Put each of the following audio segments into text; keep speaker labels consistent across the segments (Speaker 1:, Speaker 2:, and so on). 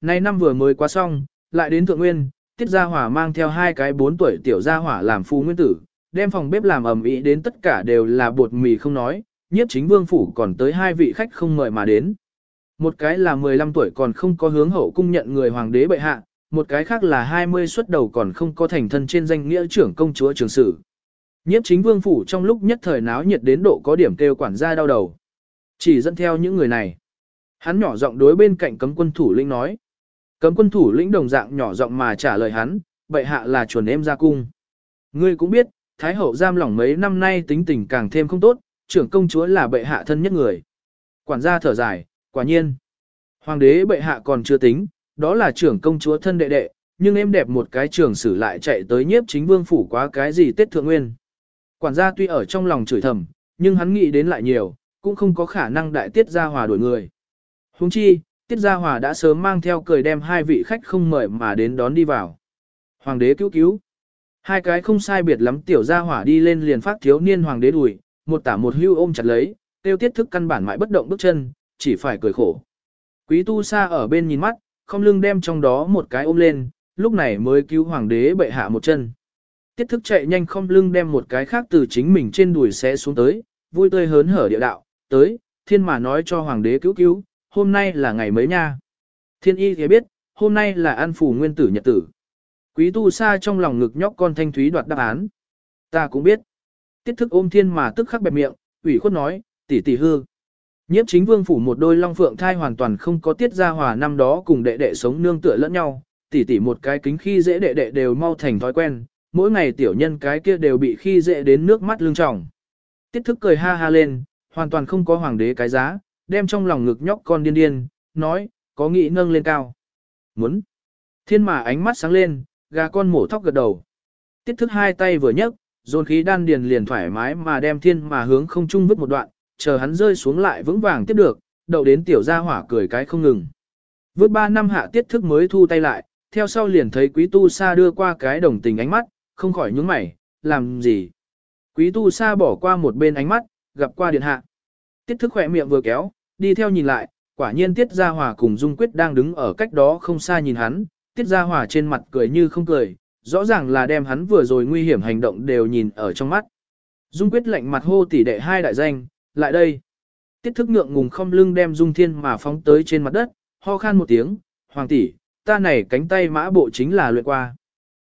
Speaker 1: Nay năm vừa mới qua xong, lại đến thượng nguyên, tiết gia hỏa mang theo hai cái bốn tuổi tiểu gia hỏa làm phu nguyên tử, đem phòng bếp làm ẩm ý đến tất cả đều là bột mì không nói, nhiếp chính vương phủ còn tới hai vị khách không mời mà đến. Một cái là 15 tuổi còn không có hướng hậu cung nhận người hoàng đế bệ hạ, một cái khác là 20 xuất đầu còn không có thành thân trên danh nghĩa trưởng công chúa trường sử. Nhiếp chính vương phủ trong lúc nhất thời náo nhiệt đến độ có điểm kêu quản gia đau đầu. Chỉ dẫn theo những người này. Hắn nhỏ giọng đối bên cạnh cấm quân thủ lĩnh nói. Cấm quân thủ lĩnh đồng dạng nhỏ giọng mà trả lời hắn, bệ hạ là chuẩn em ra cung. Ngươi cũng biết, Thái hậu giam lỏng mấy năm nay tính tình càng thêm không tốt, trưởng công chúa là bệ hạ thân nhất người. Quản gia thở dài, quả nhiên. Hoàng đế bệ hạ còn chưa tính, đó là trưởng công chúa thân đệ đệ, nhưng em đẹp một cái trưởng sử lại chạy tới nhiếp chính vương phủ quá cái gì tết thượng nguyên. Quản gia tuy ở trong lòng chửi thầm, nhưng hắn nghĩ đến lại nhiều, cũng không có khả năng đại tiết gia hòa đuổi người. Huống chi, tiết gia hòa đã sớm mang theo cười đem hai vị khách không mời mà đến đón đi vào. Hoàng đế cứu cứu. Hai cái không sai biệt lắm tiểu gia hỏa đi lên liền phát thiếu niên hoàng đế đuổi, một tả một hưu ôm chặt lấy, tiêu tiết thức căn bản mãi bất động bước chân, chỉ phải cười khổ. Quý tu sa ở bên nhìn mắt, không lưng đem trong đó một cái ôm lên, lúc này mới cứu hoàng đế bệ hạ một chân. Tiết thức chạy nhanh không lưng đem một cái khác từ chính mình trên đùi xé xuống tới, vui tươi hớn hở địa đạo, tới, thiên mà nói cho hoàng đế cứu cứu, hôm nay là ngày mấy nha. Thiên y thì biết, hôm nay là an phủ nguyên tử nhật tử. Quý tu sa trong lòng ngực nhóc con thanh thúy đoạt đáp án. Ta cũng biết. Tiết thức ôm thiên mà tức khắc bẹp miệng, ủy khuất nói, tỷ tỷ hư. Nhiếp chính vương phủ một đôi long phượng thai hoàn toàn không có tiết ra hòa năm đó cùng đệ đệ sống nương tựa lẫn nhau, tỷ tỷ một cái kính khi dễ đệ đệ đều mau thành thói quen, mỗi ngày tiểu nhân cái kia đều bị khi dễ đến nước mắt lưng tròng. Tiết thức cười ha ha lên, hoàn toàn không có hoàng đế cái giá, đem trong lòng ngực nhóc con điên điên, nói, có nghĩ nâng lên cao. Muốn. Thiên mà ánh mắt sáng lên, gà con mổ thóc gật đầu. Tiết thức hai tay vừa nhấc, dồn khí đan điền liền thoải mái mà đem thiên mà hướng không trung vứt một đoạn, chờ hắn rơi xuống lại vững vàng tiếp được, đậu đến tiểu gia hỏa cười cái không ngừng. Vứt ba năm hạ tiết thức mới thu tay lại, theo sau liền thấy quý tu sa đưa qua cái đồng tình ánh mắt, không khỏi nhướng mày, làm gì. Quý tu sa bỏ qua một bên ánh mắt, gặp qua điện hạ. Tiết thức khỏe miệng vừa kéo, đi theo nhìn lại, quả nhiên tiết gia hòa cùng dung quyết đang đứng ở cách đó không xa nhìn hắn, tiết gia hòa trên mặt cười như không cười, rõ ràng là đem hắn vừa rồi nguy hiểm hành động đều nhìn ở trong mắt. Dung quyết lạnh mặt hô tỷ đệ hai đại danh, lại đây. Tiết thức ngượng ngùng không lưng đem dung thiên mà phóng tới trên mặt đất, ho khan một tiếng, hoàng tỷ, ta này cánh tay mã bộ chính là luyện qua.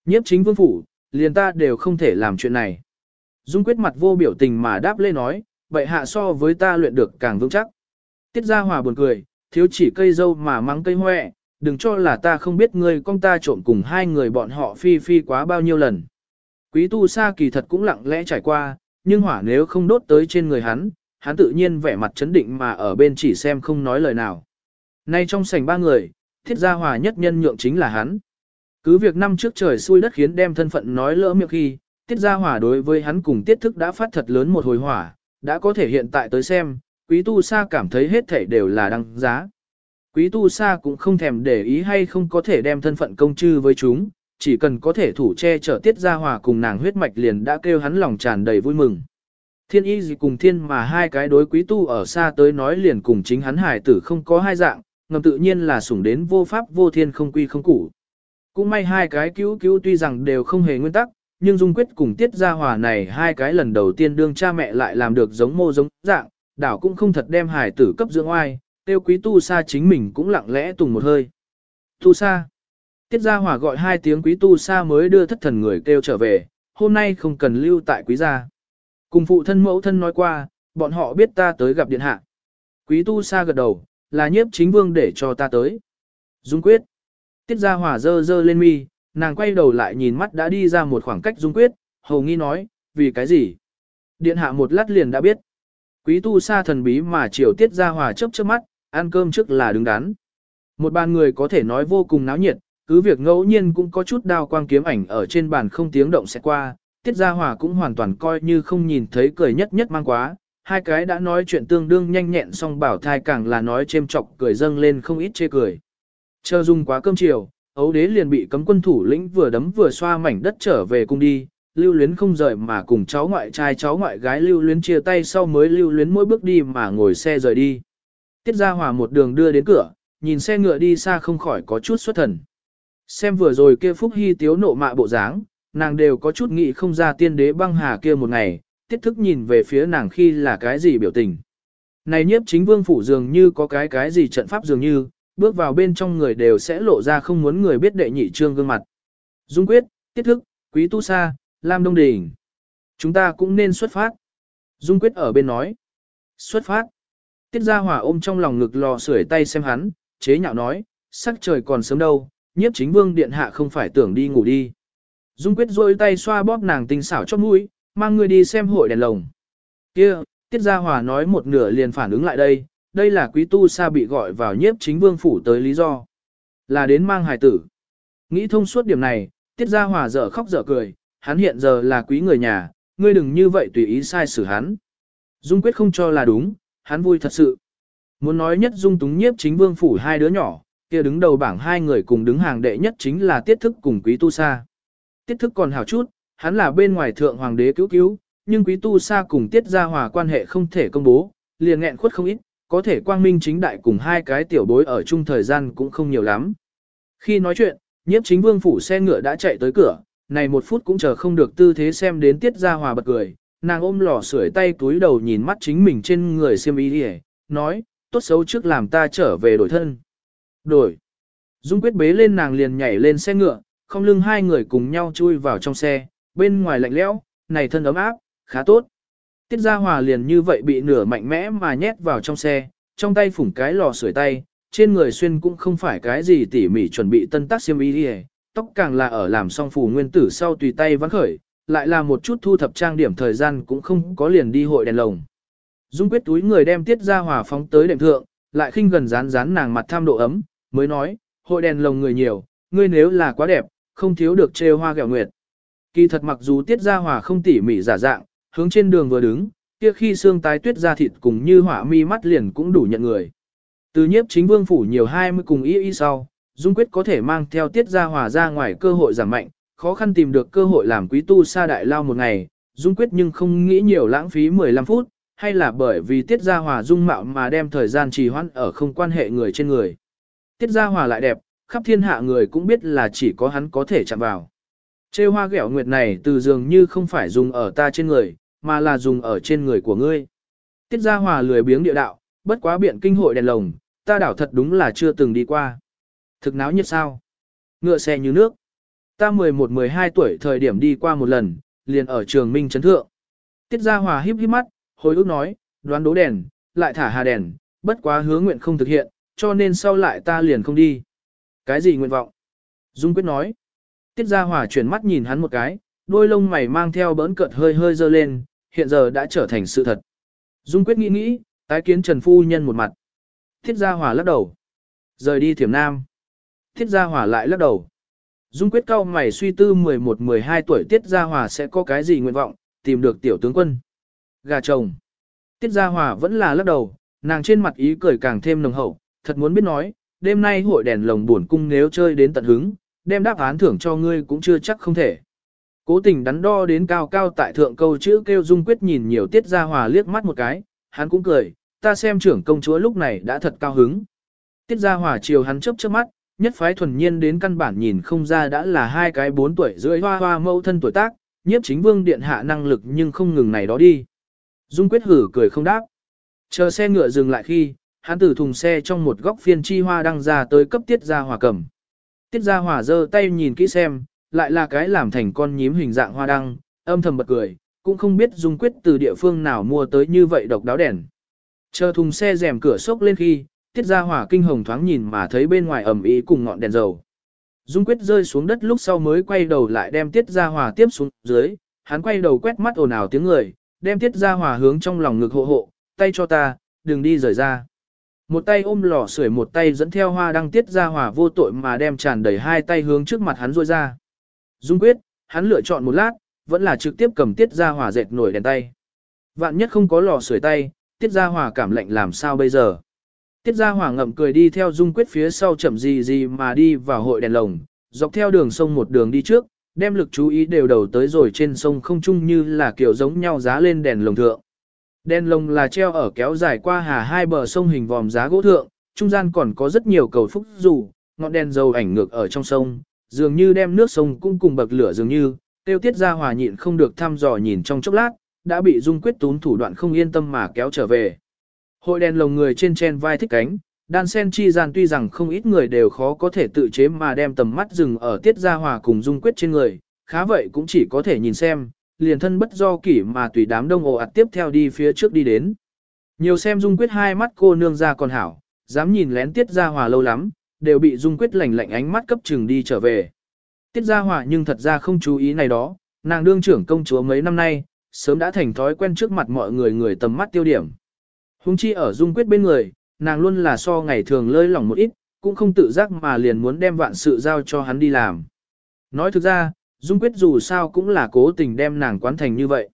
Speaker 1: Nhiếp chính vương phủ, liền ta đều không thể làm chuyện này. Dung quyết mặt vô biểu tình mà đáp lê nói, vậy hạ so với ta luyện được càng vững chắc. Tiết ra hòa buồn cười, thiếu chỉ cây dâu mà mắng cây hoẹ, đừng cho là ta không biết ngươi con ta trộn cùng hai người bọn họ phi phi quá bao nhiêu lần. Quý tu sa kỳ thật cũng lặng lẽ trải qua, nhưng hỏa nếu không đốt tới trên người hắn, hắn tự nhiên vẻ mặt chấn định mà ở bên chỉ xem không nói lời nào. Nay trong sảnh ba người, thiết gia hòa nhất nhân nhượng chính là hắn. Cứ việc năm trước trời xui đất khiến đem thân phận nói lỡ miệng khi, tiết gia hòa đối với hắn cùng tiết thức đã phát thật lớn một hồi hỏa, đã có thể hiện tại tới xem, quý tu sa cảm thấy hết thảy đều là đăng giá. Quý tu sa cũng không thèm để ý hay không có thể đem thân phận công chư với chúng, chỉ cần có thể thủ che chở tiết gia hòa cùng nàng huyết mạch liền đã kêu hắn lòng tràn đầy vui mừng. Thiên y gì cùng thiên mà hai cái đối quý tu ở xa tới nói liền cùng chính hắn hải tử không có hai dạng, ngầm tự nhiên là sủng đến vô pháp vô thiên không quy không củ. Cũng may hai cái cứu cứu tuy rằng đều không hề nguyên tắc, nhưng dung quyết cùng tiết gia hòa này hai cái lần đầu tiên đương cha mẹ lại làm được giống mô giống dạng, đảo cũng không thật đem hải tử cấp dưỡng oai, tiêu quý tu sa chính mình cũng lặng lẽ tùng một hơi. Tu sa. Tiết gia hỏa gọi hai tiếng quý tu sa mới đưa thất thần người kêu trở về, hôm nay không cần lưu tại quý gia. Cùng phụ thân mẫu thân nói qua, bọn họ biết ta tới gặp điện hạ. Quý tu sa gật đầu, là nhiếp chính vương để cho ta tới. Dung quyết. Tiết gia hỏa dơ dơ lên mi, nàng quay đầu lại nhìn mắt đã đi ra một khoảng cách dung quyết, hầu nghi nói, vì cái gì? Điện hạ một lát liền đã biết. Quý tu sa thần bí mà chiều tiết gia hòa chớp trước mắt, ăn cơm trước là đứng đắn. Một bàn người có thể nói vô cùng náo nhiệt, cứ việc ngẫu nhiên cũng có chút đao quang kiếm ảnh ở trên bàn không tiếng động sẽ qua, tiết gia hòa cũng hoàn toàn coi như không nhìn thấy cười nhất nhất mang quá, hai cái đã nói chuyện tương đương nhanh nhẹn song bảo thai càng là nói chêm chọc cười dâng lên không ít chê cười. Chờ dùng quá cơm chiều, ấu đế liền bị cấm quân thủ lĩnh vừa đấm vừa xoa mảnh đất trở về cung đi, lưu luyến không rời mà cùng cháu ngoại trai cháu ngoại gái lưu luyến chia tay sau mới lưu luyến mỗi bước đi mà ngồi xe rời đi. Tiết Gia Hòa một đường đưa đến cửa, nhìn xe ngựa đi xa không khỏi có chút xuất thần. Xem vừa rồi kia Phúc Hy tiếu nộ mạ bộ dáng, nàng đều có chút nghĩ không ra tiên đế băng hà kia một ngày, tiết thức nhìn về phía nàng khi là cái gì biểu tình. Này nhiếp chính vương phủ dường như có cái cái gì trận pháp dường như, bước vào bên trong người đều sẽ lộ ra không muốn người biết đệ nhị trương gương mặt. Dung quyết, tiết thức, quý tu sa, lam đông đình. Chúng ta cũng nên xuất phát. Dung quyết ở bên nói. Xuất phát. Tiết gia Hòa ôm trong lòng ngực lò sưởi tay xem hắn, chế nhạo nói, sắc trời còn sớm đâu, nhiếp chính vương điện hạ không phải tưởng đi ngủ đi. Dung quyết rôi tay xoa bóp nàng tinh xảo chót mũi, mang người đi xem hội đèn lồng. Kia, Tiết Gia Hòa nói một nửa liền phản ứng lại đây, đây là quý tu sa bị gọi vào nhiếp chính vương phủ tới lý do. Là đến mang hài tử. Nghĩ thông suốt điểm này, Tiết Gia Hòa dở khóc dở cười, hắn hiện giờ là quý người nhà, ngươi đừng như vậy tùy ý sai xử hắn. Dung quyết không cho là đúng, hắn vui thật sự. Muốn nói nhất dung túng nhiếp chính vương phủ hai đứa nhỏ, kia đứng đầu bảng hai người cùng đứng hàng đệ nhất chính là tiết thức cùng quý tu sa. Tiết thức còn hảo chút, hắn là bên ngoài thượng hoàng đế cứu cứu, nhưng quý tu sa cùng tiết gia hòa quan hệ không thể công bố, liền nghẹn khuất không ít, có thể quang minh chính đại cùng hai cái tiểu bối ở chung thời gian cũng không nhiều lắm. Khi nói chuyện, nhiếp chính vương phủ xe ngựa đã chạy tới cửa, này một phút cũng chờ không được tư thế xem đến tiết gia hòa bật cười, nàng ôm lò sưởi tay túi đầu nhìn mắt chính mình trên người xiêm y đi nói, tốt xấu trước làm ta trở về đổi thân. Đổi. Dung quyết bế lên nàng liền nhảy lên xe ngựa, không lưng hai người cùng nhau chui vào trong xe, bên ngoài lạnh lẽo, này thân ấm áp, khá tốt. Tiết Gia Hòa liền như vậy bị nửa mạnh mẽ mà nhét vào trong xe, trong tay phủng cái lò sưởi tay, trên người xuyên cũng không phải cái gì tỉ mỉ chuẩn bị tân tác xiêm y đi tóc càng là ở làm xong phù nguyên tử sau tùy tay vắng khởi, lại là một chút thu thập trang điểm thời gian cũng không có liền đi hội đèn lồng. Dung quyết túi người đem Tiết Gia Hòa phóng tới đệm thượng, lại khinh gần dán dán nàng mặt tham độ ấm, mới nói, hội đèn lồng người nhiều, ngươi nếu là quá đẹp, không thiếu được trêu hoa gẹo nguyệt. Kỳ thật mặc dù Tiết Gia Hòa không tỉ mỉ giả dạng, hướng trên đường vừa đứng, kia khi xương tái tuyết ra thịt cùng như hỏa mi mắt liền cũng đủ nhận người. Từ nhiếp chính vương phủ nhiều hai mươi cùng y y sau, Dung Quyết có thể mang theo Tiết Gia Hòa ra ngoài cơ hội giảm mạnh, khó khăn tìm được cơ hội làm quý tu sa đại lao một ngày, Dung Quyết nhưng không nghĩ nhiều lãng phí 15 phút, hay là bởi vì Tiết Gia Hòa dung mạo mà đem thời gian trì hoãn ở không quan hệ người trên người. Tiết Gia Hòa lại đẹp, khắp thiên hạ người cũng biết là chỉ có hắn có thể chạm vào. Chê hoa ghẹo nguyệt này từ dường như không phải dùng ở ta trên người, mà là dùng ở trên người của ngươi. Tiết Gia Hòa lười biếng địa đạo, bất quá biện kinh hội đèn lồng, ta đảo thật đúng là chưa từng đi qua. Thực náo nhiệt sao? Ngựa xe như nước. Ta 11-12 tuổi thời điểm đi qua một lần, liền ở trường Minh Trấn Thượng. Tiết Gia Hòa híp híp mắt, hồi ước nói, đoán đố đèn, lại thả hà đèn, bất quá hứa nguyện không thực hiện, cho nên sau lại ta liền không đi. Cái gì nguyện vọng? Dung Quyết nói. Tiết Gia Hòa chuyển mắt nhìn hắn một cái, đôi lông mày mang theo bỡn cợt hơi hơi dơ lên, hiện giờ đã trở thành sự thật. Dung Quyết nghĩ nghĩ, tái kiến Trần Phu Nhân một mặt. Tiết Gia Hòa lắc đầu. Rời đi thiểm nam. Tiết Gia Hòa lại lắc đầu. Dung Quyết cao mày suy tư 11-12 tuổi Tiết Gia Hòa sẽ có cái gì nguyện vọng, tìm được tiểu tướng quân. Gà chồng. Tiết Gia Hòa vẫn là lắc đầu, nàng trên mặt ý cười càng thêm nồng hậu, thật muốn biết nói, đêm nay hội đèn lồng buồn cung nếu chơi đến tận hứng, đem đáp án thưởng cho ngươi cũng chưa chắc không thể. Cố tình đắn đo đến cao cao tại thượng câu chữ kêu dung quyết nhìn nhiều tiết gia hòa liếc mắt một cái, hắn cũng cười, ta xem trưởng công chúa lúc này đã thật cao hứng. Tiết gia hòa chiều hắn chớp chớp mắt, nhất phái thuần nhiên đến căn bản nhìn không ra đã là hai cái bốn tuổi rưỡi hoa hoa mẫu thân tuổi tác, nhiếp chính vương điện hạ năng lực nhưng không ngừng này đó đi. Dung quyết hử cười không đáp. Chờ xe ngựa dừng lại khi, hắn từ thùng xe trong một góc phiên chi hoa đăng ra tới cấp tiết ra hòa cầm. Tiết Gia Hòa giơ tay nhìn kỹ xem, lại là cái làm thành con nhím hình dạng hoa đăng, âm thầm bật cười, cũng không biết Dung Quyết từ địa phương nào mua tới như vậy độc đáo đèn. Chờ thùng xe rèm cửa sốc lên khi, Tiết Gia Hòa kinh hồng thoáng nhìn mà thấy bên ngoài ẩm ý cùng ngọn đèn dầu. Dung Quyết rơi xuống đất lúc sau mới quay đầu lại đem Tiết Gia Hòa tiếp xuống dưới, hắn quay đầu quét mắt ồn ào tiếng người, đem Tiết Gia Hòa hướng trong lòng ngực hộ hộ, tay cho ta, đừng đi rời ra. Một tay ôm lò sưởi một tay dẫn theo hoa đăng tiết ra hỏa vô tội mà đem tràn đầy hai tay hướng trước mặt hắn rôi ra. Dung quyết, hắn lựa chọn một lát, vẫn là trực tiếp cầm tiết ra hỏa dệt nổi đèn tay. Vạn nhất không có lò sưởi tay, tiết ra hỏa cảm lạnh làm sao bây giờ. Tiết ra hỏa ngậm cười đi theo dung quyết phía sau chậm gì gì mà đi vào hội đèn lồng, dọc theo đường sông một đường đi trước, đem lực chú ý đều đầu tới rồi trên sông không chung như là kiểu giống nhau giá lên đèn lồng thượng. Đèn lồng là treo ở kéo dài qua hà hai bờ sông hình vòm giá gỗ thượng, trung gian còn có rất nhiều cầu phúc dù, ngọn đèn dầu ảnh ngược ở trong sông, dường như đem nước sông cũng cùng bậc lửa dường như, tiêu tiết ra hòa nhịn không được thăm dò nhìn trong chốc lát, đã bị Dung Quyết tún thủ đoạn không yên tâm mà kéo trở về. Hội đèn lồng người trên trên vai thích cánh, đan sen chi gian tuy rằng không ít người đều khó có thể tự chế mà đem tầm mắt dừng ở tiết gia hòa cùng Dung Quyết trên người, khá vậy cũng chỉ có thể nhìn xem, liền thân bất do kỷ mà tùy đám đông ồ ạt tiếp theo đi phía trước đi đến. Nhiều xem Dung Quyết hai mắt cô nương ra còn hảo, dám nhìn lén tiết gia hòa lâu lắm, đều bị Dung Quyết lạnh lạnh ánh mắt cấp chừng đi trở về. Tiết gia hòa nhưng thật ra không chú ý này đó, nàng đương trưởng công chúa mấy năm nay, sớm đã thành thói quen trước mặt mọi người người tầm mắt tiêu điểm. Hùng chi ở Dung Quyết bên người, nàng luôn là so ngày thường lơi lỏng một ít, cũng không tự giác mà liền muốn đem vạn sự giao cho hắn đi làm. Nói thực ra, Dung Quyết dù sao cũng là cố tình đem nàng quán thành như vậy.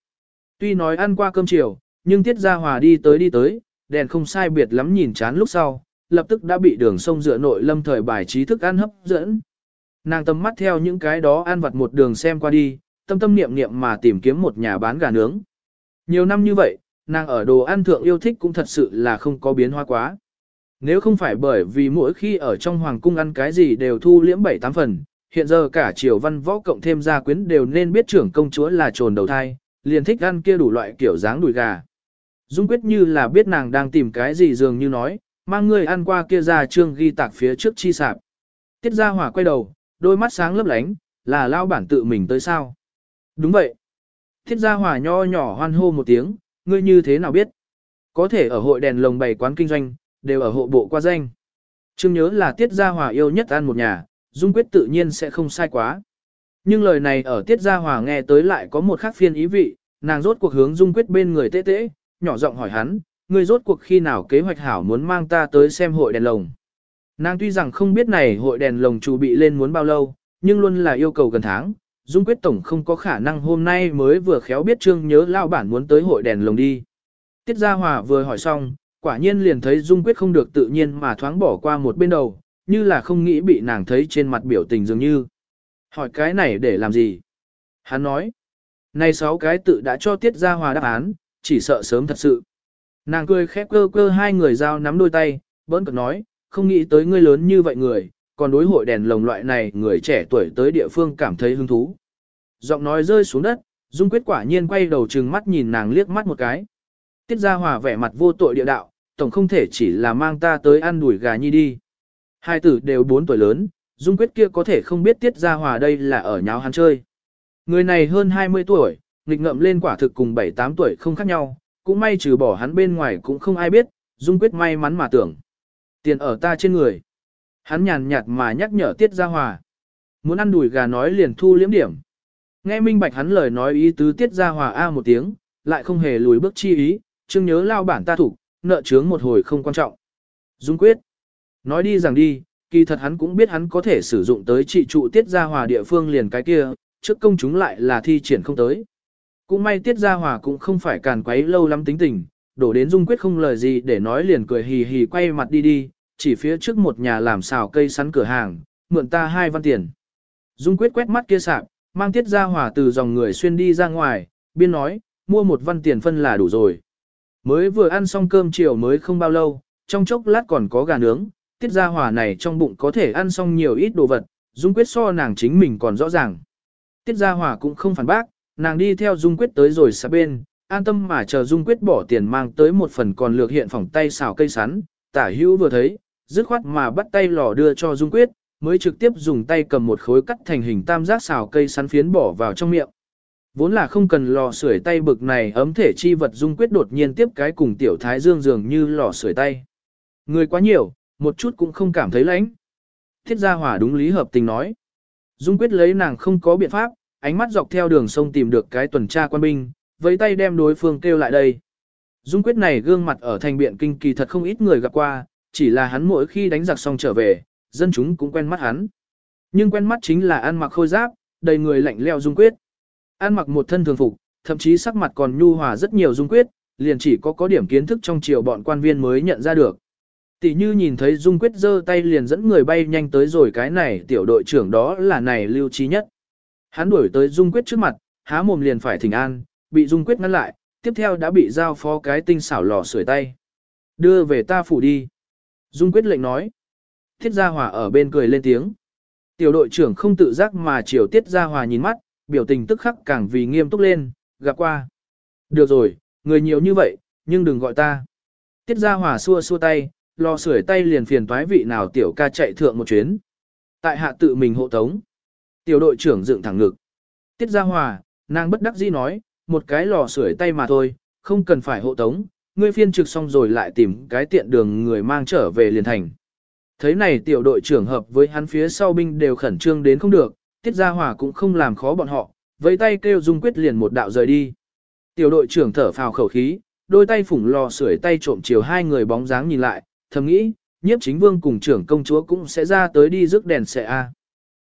Speaker 1: Tuy nói ăn qua cơm chiều, nhưng Tiết Gia Hòa đi tới đi tới, đèn không sai biệt lắm nhìn chán lúc sau, lập tức đã bị đường sông dựa nội lâm thời bài trí thức ăn hấp dẫn. Nàng tầm mắt theo những cái đó ăn vặt một đường xem qua đi, tâm tâm niệm niệm mà tìm kiếm một nhà bán gà nướng. Nhiều năm như vậy, nàng ở đồ ăn thượng yêu thích cũng thật sự là không có biến hóa quá. Nếu không phải bởi vì mỗi khi ở trong hoàng cung ăn cái gì đều thu liễm bảy tám phần, hiện giờ cả triều văn võ cộng thêm gia quyến đều nên biết trưởng công chúa là trồn đầu thai, liền thích ăn kia đủ loại kiểu dáng đùi gà. Dung quyết như là biết nàng đang tìm cái gì dường như nói, mang người ăn qua kia ra trương ghi tạc phía trước chi sạp. Tiết gia hỏa quay đầu, đôi mắt sáng lấp lánh, là lao bản tự mình tới sao. Đúng vậy. Tiết gia hỏa nho nhỏ hoan hô một tiếng, ngươi như thế nào biết? Có thể ở hội đèn lồng bày quán kinh doanh, đều ở hộ bộ qua danh. Trương nhớ là Tiết Gia Hòa yêu nhất ăn một nhà, Dung Quyết tự nhiên sẽ không sai quá. Nhưng lời này ở Tiết Gia Hòa nghe tới lại có một khác phiên ý vị, nàng rốt cuộc hướng Dung Quyết bên người tê tê, nhỏ giọng hỏi hắn, ngươi rốt cuộc khi nào kế hoạch hảo muốn mang ta tới xem hội đèn lồng. Nàng tuy rằng không biết này hội đèn lồng chủ bị lên muốn bao lâu, nhưng luôn là yêu cầu gần tháng, Dung Quyết Tổng không có khả năng hôm nay mới vừa khéo biết Trương nhớ lao bản muốn tới hội đèn lồng đi. Tiết Gia Hòa vừa hỏi xong, quả nhiên liền thấy Dung Quyết không được tự nhiên mà thoáng bỏ qua một bên đầu, như là không nghĩ bị nàng thấy trên mặt biểu tình dường như. Hỏi cái này để làm gì? Hắn nói, này sáu cái tự đã cho Tiết Gia Hòa đáp án, chỉ sợ sớm thật sự. Nàng cười khép cơ cơ hai người giao nắm đôi tay, bỡn cực nói, không nghĩ tới ngươi lớn như vậy người, còn đối hội đèn lồng loại này người trẻ tuổi tới địa phương cảm thấy hứng thú. Giọng nói rơi xuống đất, Dung Quyết quả nhiên quay đầu trừng mắt nhìn nàng liếc mắt một cái. Tiết Gia Hòa vẻ mặt vô tội địa đạo, tổng không thể chỉ là mang ta tới ăn đuổi gà nhi đi. Hai tử đều 4 tuổi lớn, Dung Quyết kia có thể không biết Tiết Gia Hòa đây là ở nháo hắn chơi. Người này hơn 20 tuổi, nghịch ngậm lên quả thực cùng 7-8 tuổi không khác nhau, cũng may trừ bỏ hắn bên ngoài cũng không ai biết, Dung Quyết may mắn mà tưởng. Tiền ở ta trên người. Hắn nhàn nhạt mà nhắc nhở Tiết Gia Hòa. Muốn ăn đùi gà nói liền thu liếm điểm. Nghe minh bạch hắn lời nói ý tứ Tiết Gia Hòa A một tiếng, lại không hề lùi bước chi ý, chương nhớ lao bản ta thủ, nợ chướng một hồi không quan trọng. Dung quyết. Nói đi rằng đi, kỳ thật hắn cũng biết hắn có thể sử dụng tới trị trụ Tiết Gia Hòa địa phương liền cái kia, trước công chúng lại là thi triển không tới. Cũng may Tiết Gia Hòa cũng không phải càn quấy lâu lắm tính tình, đổ đến Dung quyết không lời gì để nói liền cười hì hì quay mặt đi đi, chỉ phía trước một nhà làm xào cây sắn cửa hàng, mượn ta hai văn tiền. Dung quyết quét mắt kia sạp, mang tiết ra hỏa từ dòng người xuyên đi ra ngoài, biên nói, mua một văn tiền phân là đủ rồi. Mới vừa ăn xong cơm chiều mới không bao lâu, trong chốc lát còn có gà nướng, tiết ra hỏa này trong bụng có thể ăn xong nhiều ít đồ vật, Dung quyết so nàng chính mình còn rõ ràng. Tiết ra hỏa cũng không phản bác, nàng đi theo Dung quyết tới rồi xa bên, an tâm mà chờ Dung quyết bỏ tiền mang tới một phần còn lược hiện phòng tay xào cây sắn, tả hữu vừa thấy, dứt khoát mà bắt tay lò đưa cho Dung Quyết, mới trực tiếp dùng tay cầm một khối cắt thành hình tam giác xào cây sắn phiến bỏ vào trong miệng. Vốn là không cần lò sưởi tay bực này ấm thể chi vật Dung Quyết đột nhiên tiếp cái cùng tiểu thái dương dường như lò sưởi tay. Người quá nhiều, một chút cũng không cảm thấy lãnh. Thiết gia hỏa đúng lý hợp tình nói. Dung Quyết lấy nàng không có biện pháp, ánh mắt dọc theo đường sông tìm được cái tuần tra quan binh, với tay đem đối phương kêu lại đây. Dung Quyết này gương mặt ở thành biện kinh kỳ thật không ít người gặp qua, chỉ là hắn mỗi khi đánh giặc xong trở về, dân chúng cũng quen mắt hắn. Nhưng quen mắt chính là ăn mặc khôi giáp, đầy người lạnh leo dung quyết. Ăn mặc một thân thường phục, thậm chí sắc mặt còn nhu hòa rất nhiều dung quyết, liền chỉ có có điểm kiến thức trong triều bọn quan viên mới nhận ra được. Tỷ như nhìn thấy dung quyết giơ tay liền dẫn người bay nhanh tới rồi cái này tiểu đội trưởng đó là này lưu trí nhất. Hắn đuổi tới dung quyết trước mặt, há mồm liền phải thỉnh an, bị dung quyết ngăn lại, tiếp theo đã bị giao phó cái tinh xảo lò sưởi tay. Đưa về ta phủ đi. Dung quyết lệnh nói. Tiết Gia Hòa ở bên cười lên tiếng. Tiểu đội trưởng không tự giác mà chiều Tiết Gia Hòa nhìn mắt, biểu tình tức khắc càng vì nghiêm túc lên, gặp qua. Được rồi, người nhiều như vậy, nhưng đừng gọi ta. Tiết Gia Hòa xua xua tay, lo sưởi tay liền phiền toái vị nào tiểu ca chạy thượng một chuyến. Tại hạ tự mình hộ tống. Tiểu đội trưởng dựng thẳng ngực. Tiết Gia Hòa, nàng bất đắc dĩ nói, một cái lò sưởi tay mà thôi, không cần phải hộ tống, ngươi phiên trực xong rồi lại tìm cái tiện đường người mang trở về liền thành. Thấy này tiểu đội trưởng hợp với hắn phía sau binh đều khẩn trương đến không được, Tiết Gia Hòa cũng không làm khó bọn họ, với tay kêu Dung Quyết liền một đạo rời đi. Tiểu đội trưởng thở phào khẩu khí, đôi tay phủng lò sưởi tay trộm chiều hai người bóng dáng nhìn lại, thầm nghĩ, nhiếp chính vương cùng trưởng công chúa cũng sẽ ra tới đi rước đèn xe A.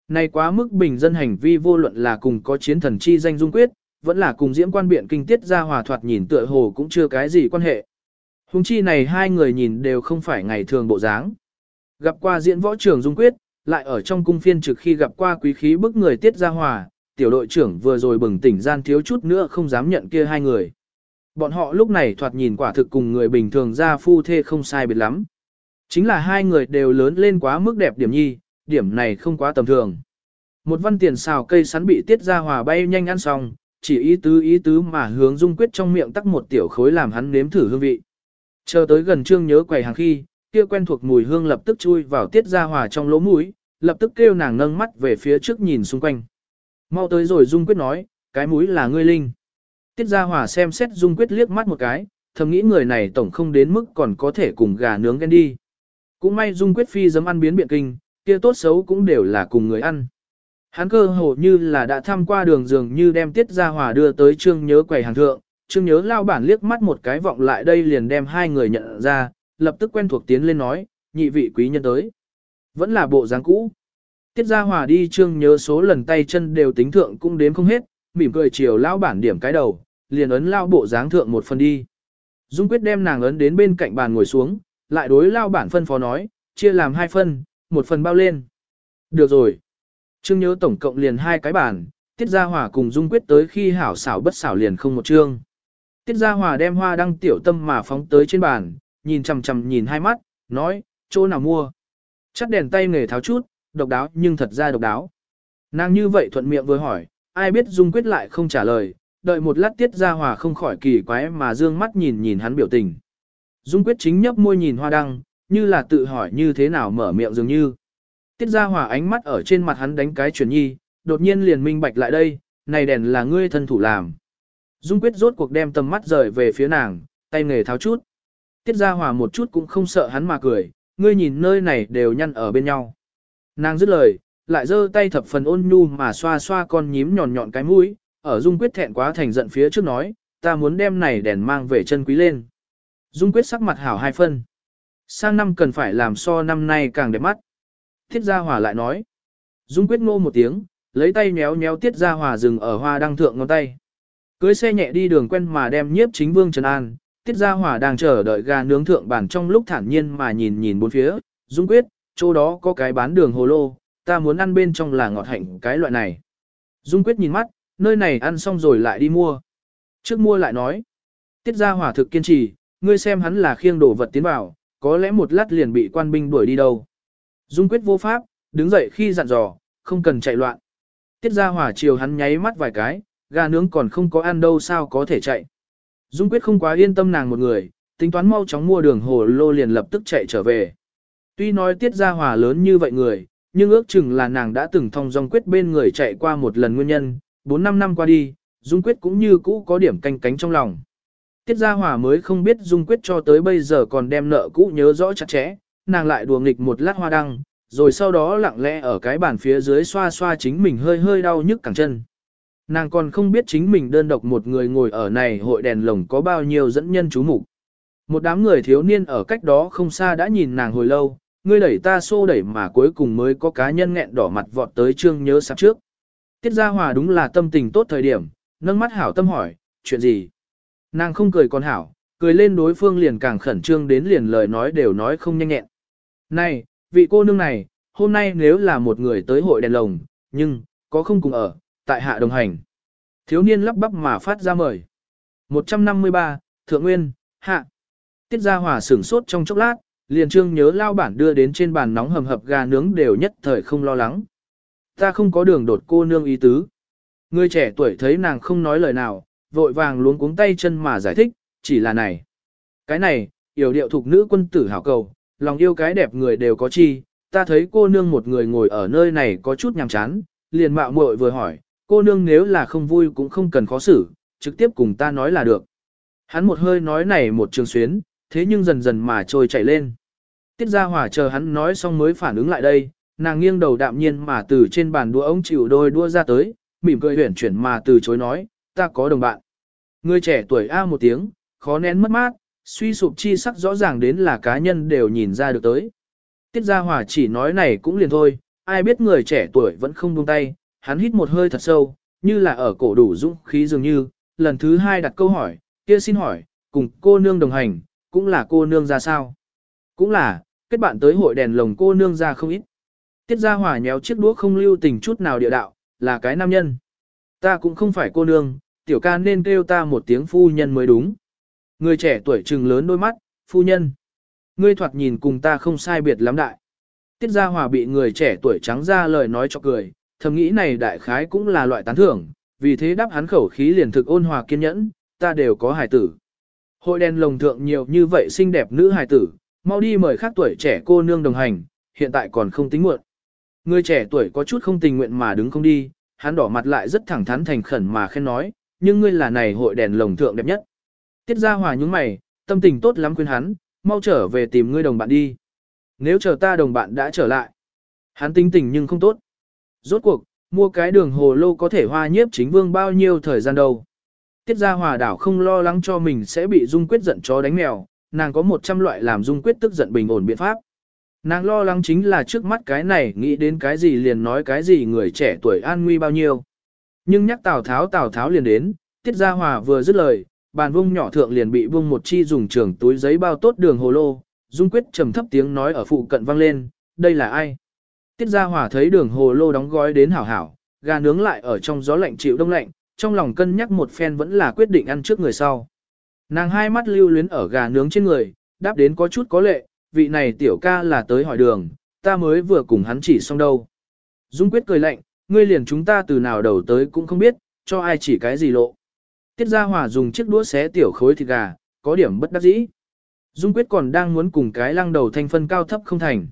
Speaker 1: Này quá mức bình dân hành vi vô luận là cùng có chiến thần chi danh dung quyết, vẫn là cùng diễm quan biện kinh tiết ra hòa thoạt nhìn tựa hồ cũng chưa cái gì quan hệ. Hùng chi này hai người nhìn đều không phải ngày thường bộ dáng. Gặp qua diễn võ trưởng dung quyết, lại ở trong cung phiên trực khi gặp qua quý khí bức người tiết ra hòa, tiểu đội trưởng vừa rồi bừng tỉnh gian thiếu chút nữa không dám nhận kia hai người. Bọn họ lúc này thoạt nhìn quả thực cùng người bình thường ra phu thê không sai biệt lắm. Chính là hai người đều lớn lên quá mức đẹp điểm nhi, điểm này không quá tầm thường. Một văn tiền xào cây sắn bị tiết ra hòa bay nhanh ăn xong, chỉ ý tứ ý tứ mà hướng dung quyết trong miệng tắc một tiểu khối làm hắn nếm thử hương vị. Chờ tới gần trương nhớ quầy hàng khi, kia quen thuộc mùi hương lập tức chui vào tiết ra hòa trong lỗ mũi, lập tức kêu nàng nâng mắt về phía trước nhìn xung quanh. Mau tới rồi dung quyết nói, cái mũi là ngươi linh. Tiết ra hòa xem xét dung quyết liếc mắt một cái, thầm nghĩ người này tổng không đến mức còn có thể cùng gà nướng ghen đi. Cũng may dung quyết phi dấm ăn biến biện kinh, kia tốt xấu cũng đều là cùng người ăn. Hắn cơ hồ như là đã tham qua đường dường như đem tiết ra hòa đưa tới trương nhớ quầy hàng thượng, trương nhớ lao bản liếc mắt một cái vọng lại đây liền đem hai người nhận ra, lập tức quen thuộc tiến lên nói, nhị vị quý nhân tới. Vẫn là bộ dáng cũ. Tiết ra hòa đi trương nhớ số lần tay chân đều tính thượng cũng đếm không hết, mỉm cười chiều lao bản điểm cái đầu, liền ấn lao bộ dáng thượng một phần đi. Dung quyết đem nàng ấn đến bên cạnh bàn ngồi xuống, lại đối lao bản phân phó nói, chia làm hai phân, một phần bao lên. Được rồi. Trương nhớ tổng cộng liền hai cái bản, Tiết Gia Hòa cùng Dung Quyết tới khi hảo xảo bất xảo liền không một chương. Tiết Gia Hòa đem hoa đăng tiểu tâm mà phóng tới trên bàn, nhìn chằm chằm nhìn hai mắt, nói, chỗ nào mua. Chắt đèn tay nghề tháo chút, độc đáo nhưng thật ra độc đáo. Nàng như vậy thuận miệng vừa hỏi, ai biết Dung Quyết lại không trả lời, đợi một lát Tiết Gia Hòa không khỏi kỳ quái mà dương mắt nhìn nhìn hắn biểu tình. Dung Quyết chính nhấp môi nhìn hoa đăng, như là tự hỏi như thế nào mở miệng dường như. Tiết Gia Hòa ánh mắt ở trên mặt hắn đánh cái chuyển nhi, đột nhiên liền minh bạch lại đây, này đèn là ngươi thân thủ làm. Dung Quyết rốt cuộc đem tầm mắt rời về phía nàng, tay nghề tháo chút. Tiết Gia Hòa một chút cũng không sợ hắn mà cười, ngươi nhìn nơi này đều nhăn ở bên nhau. Nàng dứt lời, lại giơ tay thập phần ôn nhu mà xoa xoa con nhím nhọn nhọn cái mũi, ở Dung Quyết thẹn quá thành giận phía trước nói, ta muốn đem này đèn mang về chân quý lên. Dung Quyết sắc mặt hảo hai phân. Sang năm cần phải làm so năm nay càng đẹp mắt. Tiết Gia Hòa lại nói. Dung quyết ngô một tiếng, lấy tay nhéo nhéo Tiết Gia Hòa dừng ở hoa đăng thượng ngón tay. Cưới xe nhẹ đi đường quen mà đem nhiếp chính vương Trần An. Tiết Gia Hòa đang chờ đợi gà nướng thượng bản trong lúc thản nhiên mà nhìn nhìn bốn phía. Dung quyết, chỗ đó có cái bán đường hồ lô, ta muốn ăn bên trong là ngọt hạnh cái loại này. Dung quyết nhìn mắt, nơi này ăn xong rồi lại đi mua. Trước mua lại nói. Tiết Gia Hòa thực kiên trì, ngươi xem hắn là khiêng đồ vật tiến vào, có lẽ một lát liền bị quan binh đuổi đi đâu. Dung quyết vô pháp, đứng dậy khi dặn dò, không cần chạy loạn. Tiết ra hỏa chiều hắn nháy mắt vài cái, gà nướng còn không có ăn đâu sao có thể chạy. Dung quyết không quá yên tâm nàng một người, tính toán mau chóng mua đường hồ lô liền lập tức chạy trở về. Tuy nói tiết ra hỏa lớn như vậy người, nhưng ước chừng là nàng đã từng thông dòng quyết bên người chạy qua một lần nguyên nhân, 4-5 năm qua đi, Dung quyết cũng như cũ có điểm canh cánh trong lòng. Tiết Gia Hòa mới không biết Dung Quyết cho tới bây giờ còn đem nợ cũ nhớ rõ chặt chẽ, nàng lại đùa nghịch một lát hoa đăng, rồi sau đó lặng lẽ ở cái bàn phía dưới xoa xoa chính mình hơi hơi đau nhức cẳng chân. Nàng còn không biết chính mình đơn độc một người ngồi ở này hội đèn lồng có bao nhiêu dẫn nhân chú mục. Một đám người thiếu niên ở cách đó không xa đã nhìn nàng hồi lâu, ngươi đẩy ta xô đẩy mà cuối cùng mới có cá nhân nghẹn đỏ mặt vọt tới trương nhớ sắp trước. Tiết Gia Hòa đúng là tâm tình tốt thời điểm, nâng mắt hảo tâm hỏi, chuyện gì? Nàng không cười còn hảo, cười lên đối phương liền càng khẩn trương đến liền lời nói đều nói không nhanh nhẹn. Này, vị cô nương này, hôm nay nếu là một người tới hội đèn lồng, nhưng, có không cùng ở, tại hạ đồng hành. Thiếu niên lắp bắp mà phát ra mời. 153, Thượng Nguyên, Hạ. Tiết Gia Hòa sửng sốt trong chốc lát, liền trương nhớ lao bản đưa đến trên bàn nóng hầm hập gà nướng đều nhất thời không lo lắng. Ta không có đường đột cô nương ý tứ. Người trẻ tuổi thấy nàng không nói lời nào, vội vàng luống cuống tay chân mà giải thích, chỉ là này. Cái này, yểu điệu thuộc nữ quân tử hảo cầu, lòng yêu cái đẹp người đều có chi, ta thấy cô nương một người ngồi ở nơi này có chút nhàm chán, liền mạo muội vừa hỏi, cô nương nếu là không vui cũng không cần khó xử, trực tiếp cùng ta nói là được. Hắn một hơi nói này một trường xuyến, thế nhưng dần dần mà trôi chảy lên. Tiết Gia Hòa chờ hắn nói xong mới phản ứng lại đây, nàng nghiêng đầu đạm nhiên mà từ trên bàn đua ông chịu đôi đua ra tới, mỉm cười huyển chuyển mà từ chối nói, ta có đồng bạn. Người trẻ tuổi A một tiếng, khó nén mất mát, suy sụp chi sắc rõ ràng đến là cá nhân đều nhìn ra được tới. Tiết Gia Hòa chỉ nói này cũng liền thôi, ai biết người trẻ tuổi vẫn không buông tay, hắn hít một hơi thật sâu, như là ở cổ đủ dũng khí dường như, lần thứ hai đặt câu hỏi, kia xin hỏi, cùng cô nương đồng hành, cũng là cô nương ra sao? Cũng là, kết bạn tới hội đèn lồng cô nương ra không ít. Tiết Gia Hòa nhéo chiếc đũa không lưu tình chút nào địa đạo, là cái nam nhân. Ta cũng không phải cô nương, tiểu ca nên kêu ta một tiếng phu nhân mới đúng. Người trẻ tuổi trừng lớn đôi mắt, phu nhân. Ngươi thoạt nhìn cùng ta không sai biệt lắm đại. Tiết Gia Hòa bị người trẻ tuổi trắng ra lời nói cho cười, thầm nghĩ này đại khái cũng là loại tán thưởng, vì thế đáp hắn khẩu khí liền thực ôn hòa kiên nhẫn, ta đều có hài tử. Hội đèn lồng thượng nhiều như vậy xinh đẹp nữ hài tử, mau đi mời khác tuổi trẻ cô nương đồng hành, hiện tại còn không tính muộn. Người trẻ tuổi có chút không tình nguyện mà đứng không đi, hắn đỏ mặt lại rất thẳng thắn thành khẩn mà khen nói, nhưng ngươi là này hội đèn lồng thượng đẹp nhất. Tiết ra hòa những mày, tâm tình tốt lắm khuyên hắn, mau trở về tìm ngươi đồng bạn đi. Nếu chờ ta đồng bạn đã trở lại, hắn tính tình nhưng không tốt. Rốt cuộc, mua cái đường hồ lô có thể hoa nhiếp chính vương bao nhiêu thời gian đâu. Tiết ra hòa đảo không lo lắng cho mình sẽ bị dung quyết giận chó đánh mèo, nàng có 100 loại làm dung quyết tức giận bình ổn biện pháp. Nàng lo lắng chính là trước mắt cái này nghĩ đến cái gì liền nói cái gì người trẻ tuổi an nguy bao nhiêu. Nhưng nhắc Tào Tháo Tào Tháo liền đến, Tiết Gia Hòa vừa dứt lời, bàn vung nhỏ thượng liền bị vung một chi dùng trường túi giấy bao tốt đường hồ lô, Dung Quyết trầm thấp tiếng nói ở phụ cận vang lên, đây là ai? Tiết Gia Hòa thấy đường hồ lô đóng gói đến hảo hảo, gà nướng lại ở trong gió lạnh chịu đông lạnh, trong lòng cân nhắc một phen vẫn là quyết định ăn trước người sau. Nàng hai mắt lưu luyến ở gà nướng trên người, đáp đến có chút có lệ, vị này tiểu ca là tới hỏi đường, ta mới vừa cùng hắn chỉ xong đâu. Dung quyết cười lạnh, ngươi liền chúng ta từ nào đầu tới cũng không biết, cho ai chỉ cái gì lộ. Tiết Gia Hòa dùng chiếc đũa xé tiểu khối thịt gà, có điểm bất đắc dĩ. Dung quyết còn đang muốn cùng cái lăng đầu thanh phân cao thấp không thành.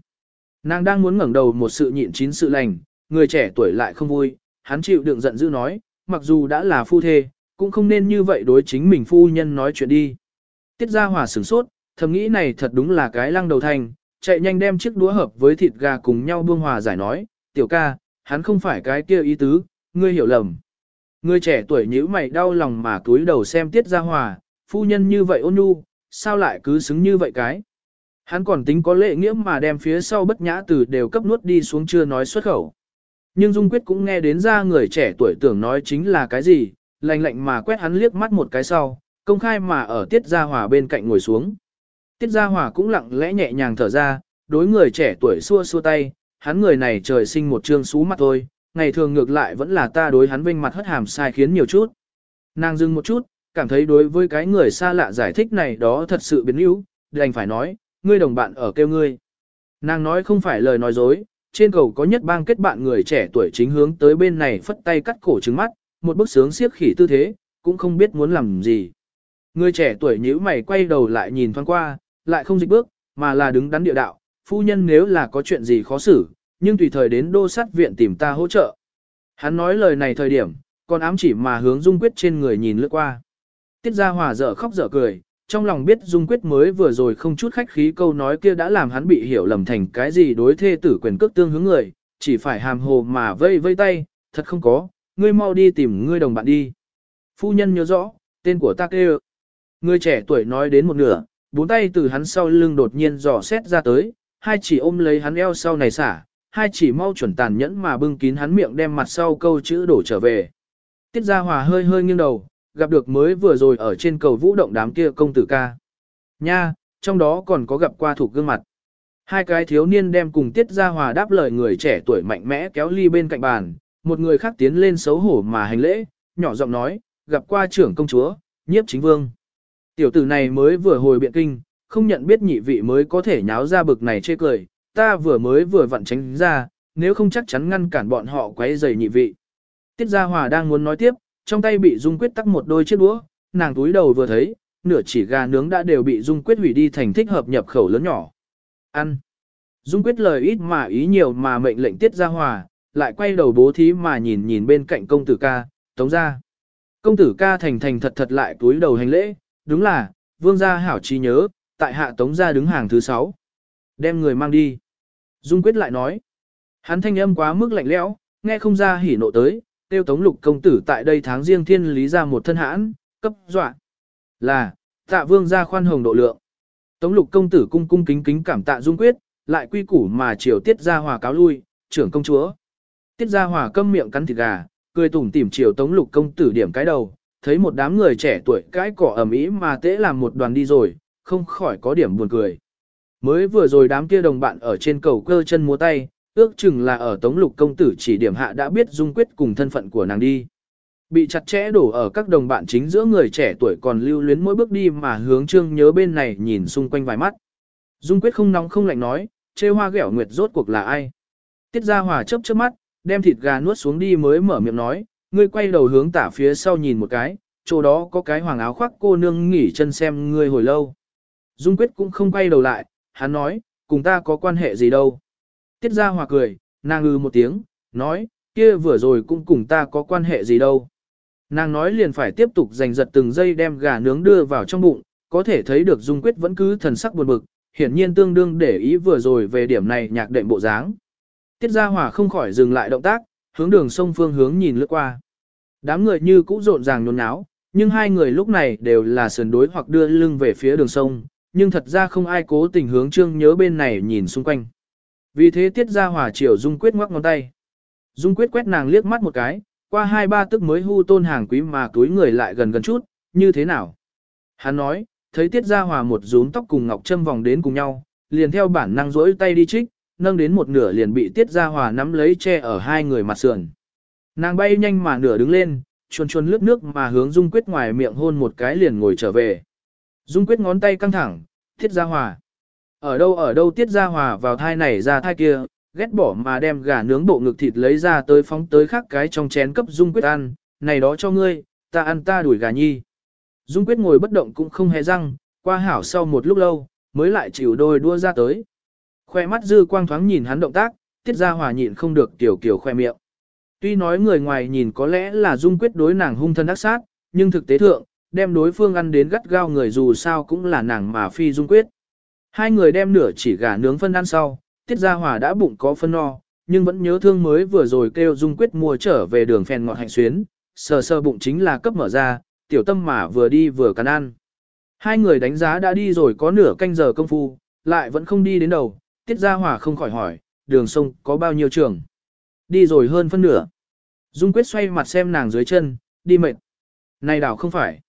Speaker 1: Nàng đang muốn ngẩng đầu một sự nhịn chín sự lành, người trẻ tuổi lại không vui, hắn chịu đựng giận dữ nói, mặc dù đã là phu thê, cũng không nên như vậy đối chính mình phu nhân nói chuyện đi. Tiết Gia Hòa sửng sốt, thầm nghĩ này thật đúng là cái lăng đầu thành, chạy nhanh đem chiếc đũa hợp với thịt gà cùng nhau buông hòa giải nói, tiểu ca, hắn không phải cái kia ý tứ, ngươi hiểu lầm người trẻ tuổi nhíu mày đau lòng mà cúi đầu xem Tiết Gia Hòa, phu nhân như vậy ôn nhu, sao lại cứ xứng như vậy cái. Hắn còn tính có lệ nghĩa mà đem phía sau bất nhã từ đều cấp nuốt đi xuống chưa nói xuất khẩu. Nhưng Dung Quyết cũng nghe đến ra người trẻ tuổi tưởng nói chính là cái gì, lạnh lạnh mà quét hắn liếc mắt một cái sau, công khai mà ở Tiết Gia Hòa bên cạnh ngồi xuống. Tiết Gia Hòa cũng lặng lẽ nhẹ nhàng thở ra, đối người trẻ tuổi xua xua tay, hắn người này trời sinh một trương xú mặt thôi, ngày thường ngược lại vẫn là ta đối hắn vinh mặt hất hàm sai khiến nhiều chút. Nàng dừng một chút, cảm thấy đối với cái người xa lạ giải thích này đó thật sự biến yếu, đành phải nói, ngươi đồng bạn ở kêu ngươi. Nàng nói không phải lời nói dối, trên cầu có nhất bang kết bạn người trẻ tuổi chính hướng tới bên này phất tay cắt cổ trứng mắt, một bức sướng siếc khỉ tư thế, cũng không biết muốn làm gì. Người trẻ tuổi nhíu mày quay đầu lại nhìn thoáng qua, lại không dịch bước, mà là đứng đắn địa đạo, phu nhân nếu là có chuyện gì khó xử, nhưng tùy thời đến đô sát viện tìm ta hỗ trợ. Hắn nói lời này thời điểm, còn ám chỉ mà hướng Dung Quyết trên người nhìn lướt qua. Tiết Gia Hòa dở khóc dở cười, trong lòng biết Dung Quyết mới vừa rồi không chút khách khí câu nói kia đã làm hắn bị hiểu lầm thành cái gì đối thê tử quyền cước tương hướng người, chỉ phải hàm hồ mà vây vây tay, thật không có, ngươi mau đi tìm ngươi đồng bạn đi. Phu nhân nhớ rõ, tên của ta kêu. Người trẻ tuổi nói đến một nửa, bốn tay từ hắn sau lưng đột nhiên dò xét ra tới, hai chỉ ôm lấy hắn eo sau này xả, hai chỉ mau chuẩn tàn nhẫn mà bưng kín hắn miệng đem mặt sau câu chữ đổ trở về. Tiết Gia Hòa hơi hơi nghiêng đầu, gặp được mới vừa rồi ở trên cầu vũ động đám kia công tử ca. Nha, trong đó còn có gặp qua thuộc gương mặt. Hai cái thiếu niên đem cùng Tiết Gia Hòa đáp lời người trẻ tuổi mạnh mẽ kéo ly bên cạnh bàn, một người khác tiến lên xấu hổ mà hành lễ, nhỏ giọng nói, gặp qua trưởng công chúa, nhiếp chính vương. Tiểu tử này mới vừa hồi biện kinh, không nhận biết nhị vị mới có thể nháo ra bực này chê cười, ta vừa mới vừa vặn tránh ra, nếu không chắc chắn ngăn cản bọn họ quấy rầy nhị vị. Tiết Gia Hòa đang muốn nói tiếp, trong tay bị Dung Quyết tắc một đôi chiếc đũa, nàng túi đầu vừa thấy, nửa chỉ gà nướng đã đều bị Dung Quyết hủy đi thành thích hợp nhập khẩu lớn nhỏ. Ăn. Dung Quyết lời ít mà ý nhiều mà mệnh lệnh Tiết Gia Hòa, lại quay đầu bố thí mà nhìn nhìn bên cạnh công tử ca, tống ra. Công tử ca thành thành thật thật lại túi đầu hành lễ, đúng là, vương gia hảo trí nhớ, tại hạ tống gia đứng hàng thứ sáu. Đem người mang đi. Dung Quyết lại nói. Hắn thanh âm quá mức lạnh lẽo, nghe không ra hỉ nộ tới, tiêu tống lục công tử tại đây tháng riêng thiên lý ra một thân hãn, cấp dọa. Là, tạ vương gia khoan hồng độ lượng. Tống lục công tử cung cung kính kính cảm tạ dung quyết, lại quy củ mà chiều tiết ra hòa cáo lui, trưởng công chúa. Tiết ra hòa câm miệng cắn thịt gà, cười tủm tỉm chiều tống lục công tử điểm cái đầu, thấy một đám người trẻ tuổi cái cỏ ẩm ý mà tễ làm một đoàn đi rồi, không khỏi có điểm buồn cười. Mới vừa rồi đám kia đồng bạn ở trên cầu cơ chân múa tay, ước chừng là ở Tống Lục công tử chỉ điểm hạ đã biết dung quyết cùng thân phận của nàng đi. Bị chặt chẽ đổ ở các đồng bạn chính giữa người trẻ tuổi còn lưu luyến mỗi bước đi mà hướng trương nhớ bên này nhìn xung quanh vài mắt. Dung quyết không nóng không lạnh nói, chê hoa ghẻo nguyệt rốt cuộc là ai. Tiết ra hòa chớp chớp mắt, đem thịt gà nuốt xuống đi mới mở miệng nói, ngươi quay đầu hướng tả phía sau nhìn một cái, chỗ đó có cái hoàng áo khoác cô nương nghỉ chân xem ngươi hồi lâu. Dung quyết cũng không quay đầu lại, hắn nói, cùng ta có quan hệ gì đâu. Tiết ra hòa cười, nàng ư một tiếng, nói, kia vừa rồi cũng cùng ta có quan hệ gì đâu. Nàng nói liền phải tiếp tục giành giật từng giây đem gà nướng đưa vào trong bụng, có thể thấy được Dung Quyết vẫn cứ thần sắc buồn bực, hiển nhiên tương đương để ý vừa rồi về điểm này nhạc đệm bộ dáng. Tiết Gia Hòa không khỏi dừng lại động tác, hướng đường sông phương hướng nhìn lướt qua. Đám người như cũ rộn ràng nhốn nháo, nhưng hai người lúc này đều là sườn đối hoặc đưa lưng về phía đường sông, nhưng thật ra không ai cố tình hướng trương nhớ bên này nhìn xung quanh. Vì thế tiết ra hòa chiều Dung Quyết ngoắc ngón tay. Dung Quyết quét nàng liếc mắt một cái, qua hai ba tức mới hu tôn hàng quý mà túi người lại gần gần chút, như thế nào? Hắn nói, thấy tiết ra hòa một rúm tóc cùng ngọc châm vòng đến cùng nhau, liền theo bản năng rỗi tay đi trích, nâng đến một nửa liền bị tiết ra hòa nắm lấy che ở hai người mặt sườn. Nàng bay nhanh mà nửa đứng lên, chuồn chuồn lướt nước mà hướng Dung Quyết ngoài miệng hôn một cái liền ngồi trở về. Dung Quyết ngón tay căng thẳng, tiết gia hòa. Ở đâu ở đâu tiết gia hòa vào thai này ra thai kia, ghét bỏ mà đem gà nướng bộ ngực thịt lấy ra tới phóng tới khác cái trong chén cấp Dung Quyết ăn, này đó cho ngươi, ta ăn ta đuổi gà nhi. Dung Quyết ngồi bất động cũng không hề răng, qua hảo sau một lúc lâu, mới lại chịu đôi đua ra tới. Khoe mắt dư quang thoáng nhìn hắn động tác, tiết gia hòa nhịn không được tiểu kiểu khoe miệng. Tuy nói người ngoài nhìn có lẽ là Dung Quyết đối nàng hung thân ác sát, nhưng thực tế thượng, đem đối phương ăn đến gắt gao người dù sao cũng là nàng mà phi Dung Quyết. Hai người đem nửa chỉ gà nướng phân ăn sau, tiết gia hòa đã bụng có phân no, nhưng vẫn nhớ thương mới vừa rồi kêu dung quyết mua trở về đường phèn ngọt hạnh xuyến, sờ sờ bụng chính là cấp mở ra, tiểu tâm mà vừa đi vừa cắn ăn. Hai người đánh giá đã đi rồi có nửa canh giờ công phu, lại vẫn không đi đến đầu, tiết gia hòa không khỏi hỏi, đường sông có bao nhiêu trường. Đi rồi hơn phân nửa. Dung quyết xoay mặt xem nàng dưới chân, đi mệt. Này đảo không phải.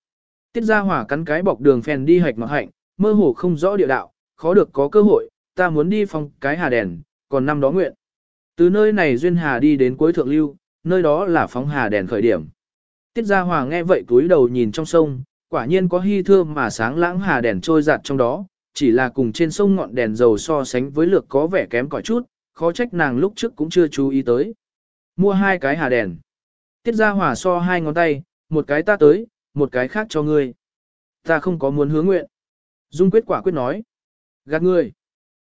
Speaker 1: Tiết gia hỏa cắn cái bọc đường phèn đi hạch ngọt hạnh, mơ hồ không rõ địa đạo, khó được có cơ hội, ta muốn đi phong cái hà đèn, còn năm đó nguyện. Từ nơi này duyên hà đi đến cuối thượng lưu, nơi đó là phóng hà đèn khởi điểm. Tiết Gia Hòa nghe vậy túi đầu nhìn trong sông, quả nhiên có hy thưa mà sáng lãng hà đèn trôi giạt trong đó, chỉ là cùng trên sông ngọn đèn dầu so sánh với lược có vẻ kém cỏi chút, khó trách nàng lúc trước cũng chưa chú ý tới. Mua hai cái hà đèn. Tiết Gia Hòa so hai ngón tay, một cái ta tới, một cái khác cho ngươi. Ta không có muốn hứa nguyện. Dung quyết quả quyết nói. Gạt ngươi.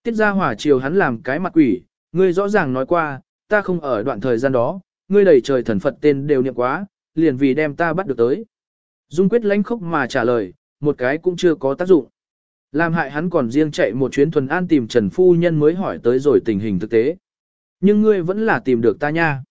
Speaker 1: Tiết ra hỏa chiều hắn làm cái mặt quỷ, ngươi rõ ràng nói qua, ta không ở đoạn thời gian đó, ngươi đầy trời thần Phật tên đều niệm quá, liền vì đem ta bắt được tới. Dung quyết lãnh khốc mà trả lời, một cái cũng chưa có tác dụng. Làm hại hắn còn riêng chạy một chuyến thuần an tìm Trần Phu Nhân mới hỏi tới rồi tình hình thực tế. Nhưng ngươi vẫn là tìm được ta nha.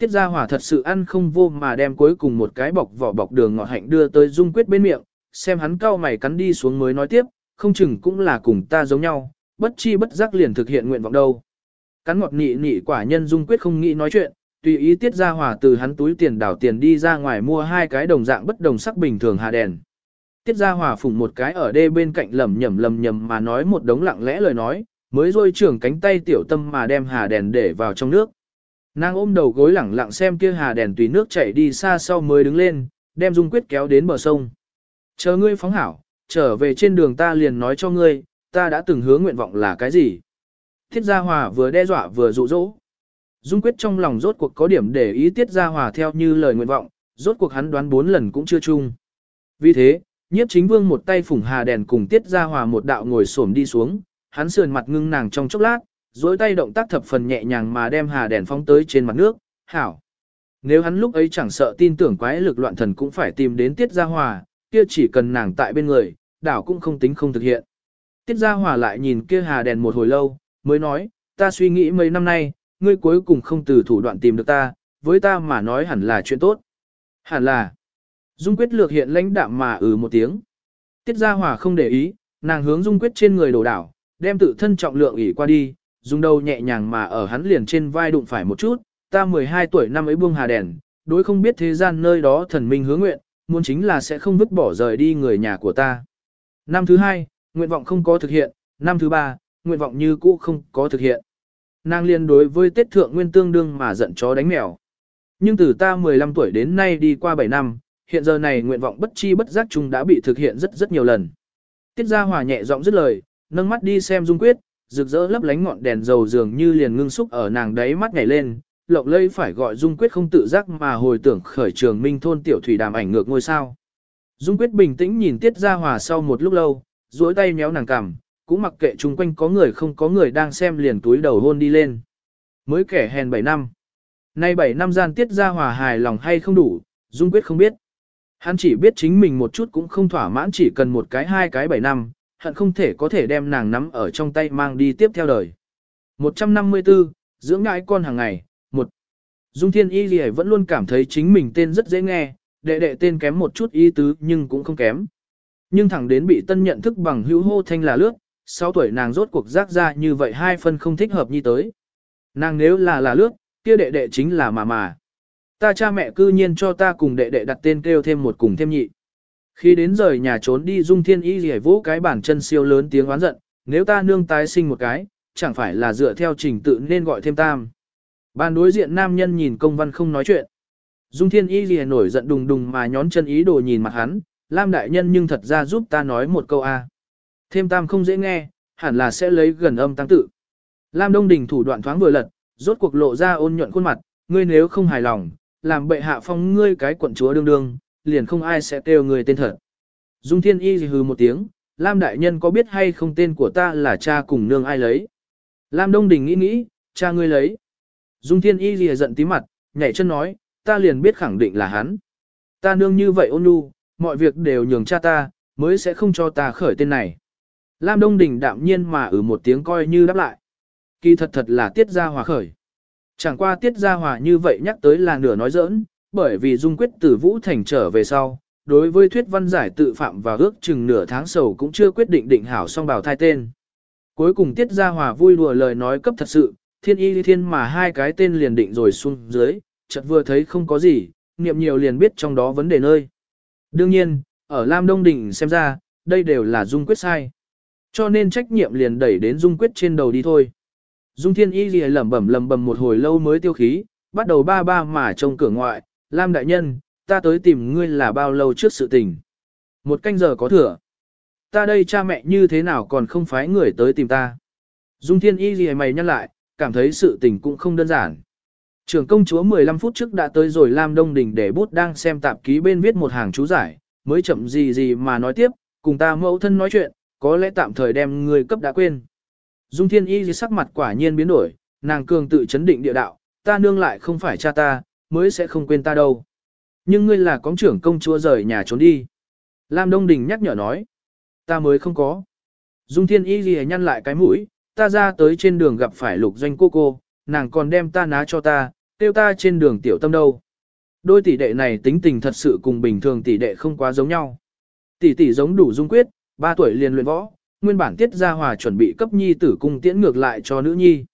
Speaker 1: Tiết Gia Hỏa thật sự ăn không vô mà đem cuối cùng một cái bọc vỏ bọc đường ngọt hạnh đưa tới Dung Quyết bên miệng, xem hắn cau mày cắn đi xuống mới nói tiếp, không chừng cũng là cùng ta giống nhau, bất chi bất giác liền thực hiện nguyện vọng đâu. Cắn ngọt nị nị quả nhân dung quyết không nghĩ nói chuyện, tùy ý tiết gia hòa từ hắn túi tiền đảo tiền đi ra ngoài mua hai cái đồng dạng bất đồng sắc bình thường hà đèn. Tiết gia hòa phủng một cái ở đê bên cạnh lầm nhầm lầm nhầm mà nói một đống lặng lẽ lời nói, mới rôi trưởng cánh tay tiểu tâm mà đem hà đèn để vào trong nước. Nàng ôm đầu gối lẳng lặng xem kia hà đèn tùy nước chảy đi xa sau mới đứng lên, đem dung quyết kéo đến bờ sông. Chờ ngươi phóng hảo, trở về trên đường ta liền nói cho ngươi, ta đã từng hứa nguyện vọng là cái gì. Tiết Gia Hòa vừa đe dọa vừa dụ dỗ. Dung Quyết trong lòng rốt cuộc có điểm để ý Tiết Gia Hòa theo như lời nguyện vọng, rốt cuộc hắn đoán bốn lần cũng chưa chung. Vì thế, nhiếp chính vương một tay phủng hà đèn cùng Tiết Gia Hòa một đạo ngồi xổm đi xuống, hắn sườn mặt ngưng nàng trong chốc lát, dối tay động tác thập phần nhẹ nhàng mà đem hà đèn phóng tới trên mặt nước, hảo. Nếu hắn lúc ấy chẳng sợ tin tưởng quái lực loạn thần cũng phải tìm đến Tiết Gia Hòa, kia chỉ cần nàng tại bên người, đảo cũng không tính không thực hiện. Tiết Gia Hòa lại nhìn kia hà đèn một hồi lâu, mới nói, ta suy nghĩ mấy năm nay, ngươi cuối cùng không từ thủ đoạn tìm được ta, với ta mà nói hẳn là chuyện tốt. Hẳn là. Dung Quyết lược hiện lãnh đạm mà ừ một tiếng. Tiết Gia Hòa không để ý, nàng hướng Dung Quyết trên người đổ đảo, đem tự thân trọng lượng ỉ qua đi, dùng đầu nhẹ nhàng mà ở hắn liền trên vai đụng phải một chút, ta 12 tuổi năm ấy buông hà đèn, đối không biết thế gian nơi đó thần minh hứa nguyện, muốn chính là sẽ không vứt bỏ rời đi người nhà của ta. Năm thứ hai, nguyện vọng không có thực hiện, năm thứ ba, nguyện vọng như cũ không có thực hiện. Nàng liên đối với Tết Thượng Nguyên tương đương mà giận chó đánh mèo. Nhưng từ ta 15 tuổi đến nay đi qua 7 năm, hiện giờ này nguyện vọng bất chi bất giác chung đã bị thực hiện rất rất nhiều lần. Tiết Gia Hòa nhẹ giọng dứt lời, nâng mắt đi xem Dung Quyết, rực rỡ lấp lánh ngọn đèn dầu dường như liền ngưng xúc ở nàng đáy mắt nhảy lên, lộng lây phải gọi Dung Quyết không tự giác mà hồi tưởng khởi trường minh thôn tiểu thủy đàm ảnh ngược ngôi sao. Dung Quyết bình tĩnh nhìn Tiết Gia Hòa sau một lúc lâu, duỗi tay méo nàng cằm, cũng mặc kệ chung quanh có người không có người đang xem liền túi đầu hôn đi lên. Mới kẻ hèn 7 năm. Nay 7 năm gian Tiết Gia Hòa hài lòng hay không đủ, Dung Quyết không biết. Hắn chỉ biết chính mình một chút cũng không thỏa mãn chỉ cần một cái hai cái 7 năm, hận không thể có thể đem nàng nắm ở trong tay mang đi tiếp theo đời. 154, dưỡng ngãi con hàng ngày, một Dung Thiên Y Lì vẫn luôn cảm thấy chính mình tên rất dễ nghe, đệ đệ tên kém một chút ý tứ nhưng cũng không kém. Nhưng thẳng đến bị tân nhận thức bằng hữu hô thanh là lướt, 6 tuổi nàng rốt cuộc giác ra như vậy hai phân không thích hợp như tới. Nàng nếu là là lướt, kia đệ đệ chính là mà mà. Ta cha mẹ cư nhiên cho ta cùng đệ đệ đặt tên kêu thêm một cùng thêm nhị. Khi đến rời nhà trốn đi dung thiên y rỉa vỗ cái bản chân siêu lớn tiếng oán giận, nếu ta nương tái sinh một cái, chẳng phải là dựa theo trình tự nên gọi thêm tam. Bàn đối diện nam nhân nhìn công văn không nói chuyện. Dung thiên y rỉa nổi giận đùng đùng mà nhón chân ý đồ nhìn mặt hắn, Lam đại nhân nhưng thật ra giúp ta nói một câu A. Thêm tam không dễ nghe, hẳn là sẽ lấy gần âm tăng tự. Lam Đông Đình thủ đoạn thoáng vừa lật, rốt cuộc lộ ra ôn nhuận khuôn mặt, ngươi nếu không hài lòng, làm bệ hạ phong ngươi cái quận chúa đương đương, liền không ai sẽ kêu người tên thật. Dung Thiên Y hừ một tiếng, Lam đại nhân có biết hay không tên của ta là cha cùng nương ai lấy? Lam Đông Đình nghĩ nghĩ, cha ngươi lấy. Dung Thiên Y lìa giận tí mặt, nhảy chân nói, ta liền biết khẳng định là hắn. Ta nương như vậy ôn nhu, mọi việc đều nhường cha ta, mới sẽ không cho ta khởi tên này. Lam Đông Đình đạm nhiên mà ử một tiếng coi như đáp lại. Kỳ thật thật là tiết gia hòa khởi. Chẳng qua tiết gia hòa như vậy nhắc tới là nửa nói giỡn, bởi vì dung quyết từ Vũ Thành trở về sau, đối với thuyết văn giải tự phạm và ước chừng nửa tháng sầu cũng chưa quyết định định hảo song bào thai tên. Cuối cùng tiết gia hòa vui đùa lời nói cấp thật sự, thiên y thiên mà hai cái tên liền định rồi xuống dưới, chợt vừa thấy không có gì, niệm nhiều liền biết trong đó vấn đề nơi. Đương nhiên, ở Lam Đông Đình xem ra, đây đều là dung quyết sai. Cho nên trách nhiệm liền đẩy đến dung quyết trên đầu đi thôi. Dung thiên y lìa lẩm bẩm lẩm bẩm một hồi lâu mới tiêu khí, bắt đầu ba ba mà trông cửa ngoại, Lam đại nhân, ta tới tìm ngươi là bao lâu trước sự tình. Một canh giờ có thừa. Ta đây cha mẹ như thế nào còn không phái người tới tìm ta. Dung thiên y gì mày nhăn lại, cảm thấy sự tình cũng không đơn giản. Trưởng công chúa 15 phút trước đã tới rồi Lam Đông Đình để bút đang xem tạp ký bên viết một hàng chú giải, mới chậm gì gì mà nói tiếp, cùng ta mẫu thân nói chuyện, có lẽ tạm thời đem người cấp đã quên. Dung Thiên Y sắc mặt quả nhiên biến đổi, nàng cường tự chấn định địa đạo, ta nương lại không phải cha ta, mới sẽ không quên ta đâu. Nhưng ngươi là con trưởng công chúa rời nhà trốn đi. Lam Đông Đình nhắc nhở nói, ta mới không có. Dung Thiên Y ghi nhăn lại cái mũi, ta ra tới trên đường gặp phải lục doanh cô cô, nàng còn đem ta ná cho ta, tiêu ta trên đường tiểu tâm đâu. Đôi tỷ đệ này tính tình thật sự cùng bình thường tỷ đệ không quá giống nhau. Tỷ tỷ giống đủ dung quyết, 3 tuổi liền luyện võ, nguyên bản tiết gia hòa chuẩn bị cấp nhi tử cung tiễn ngược lại cho nữ nhi.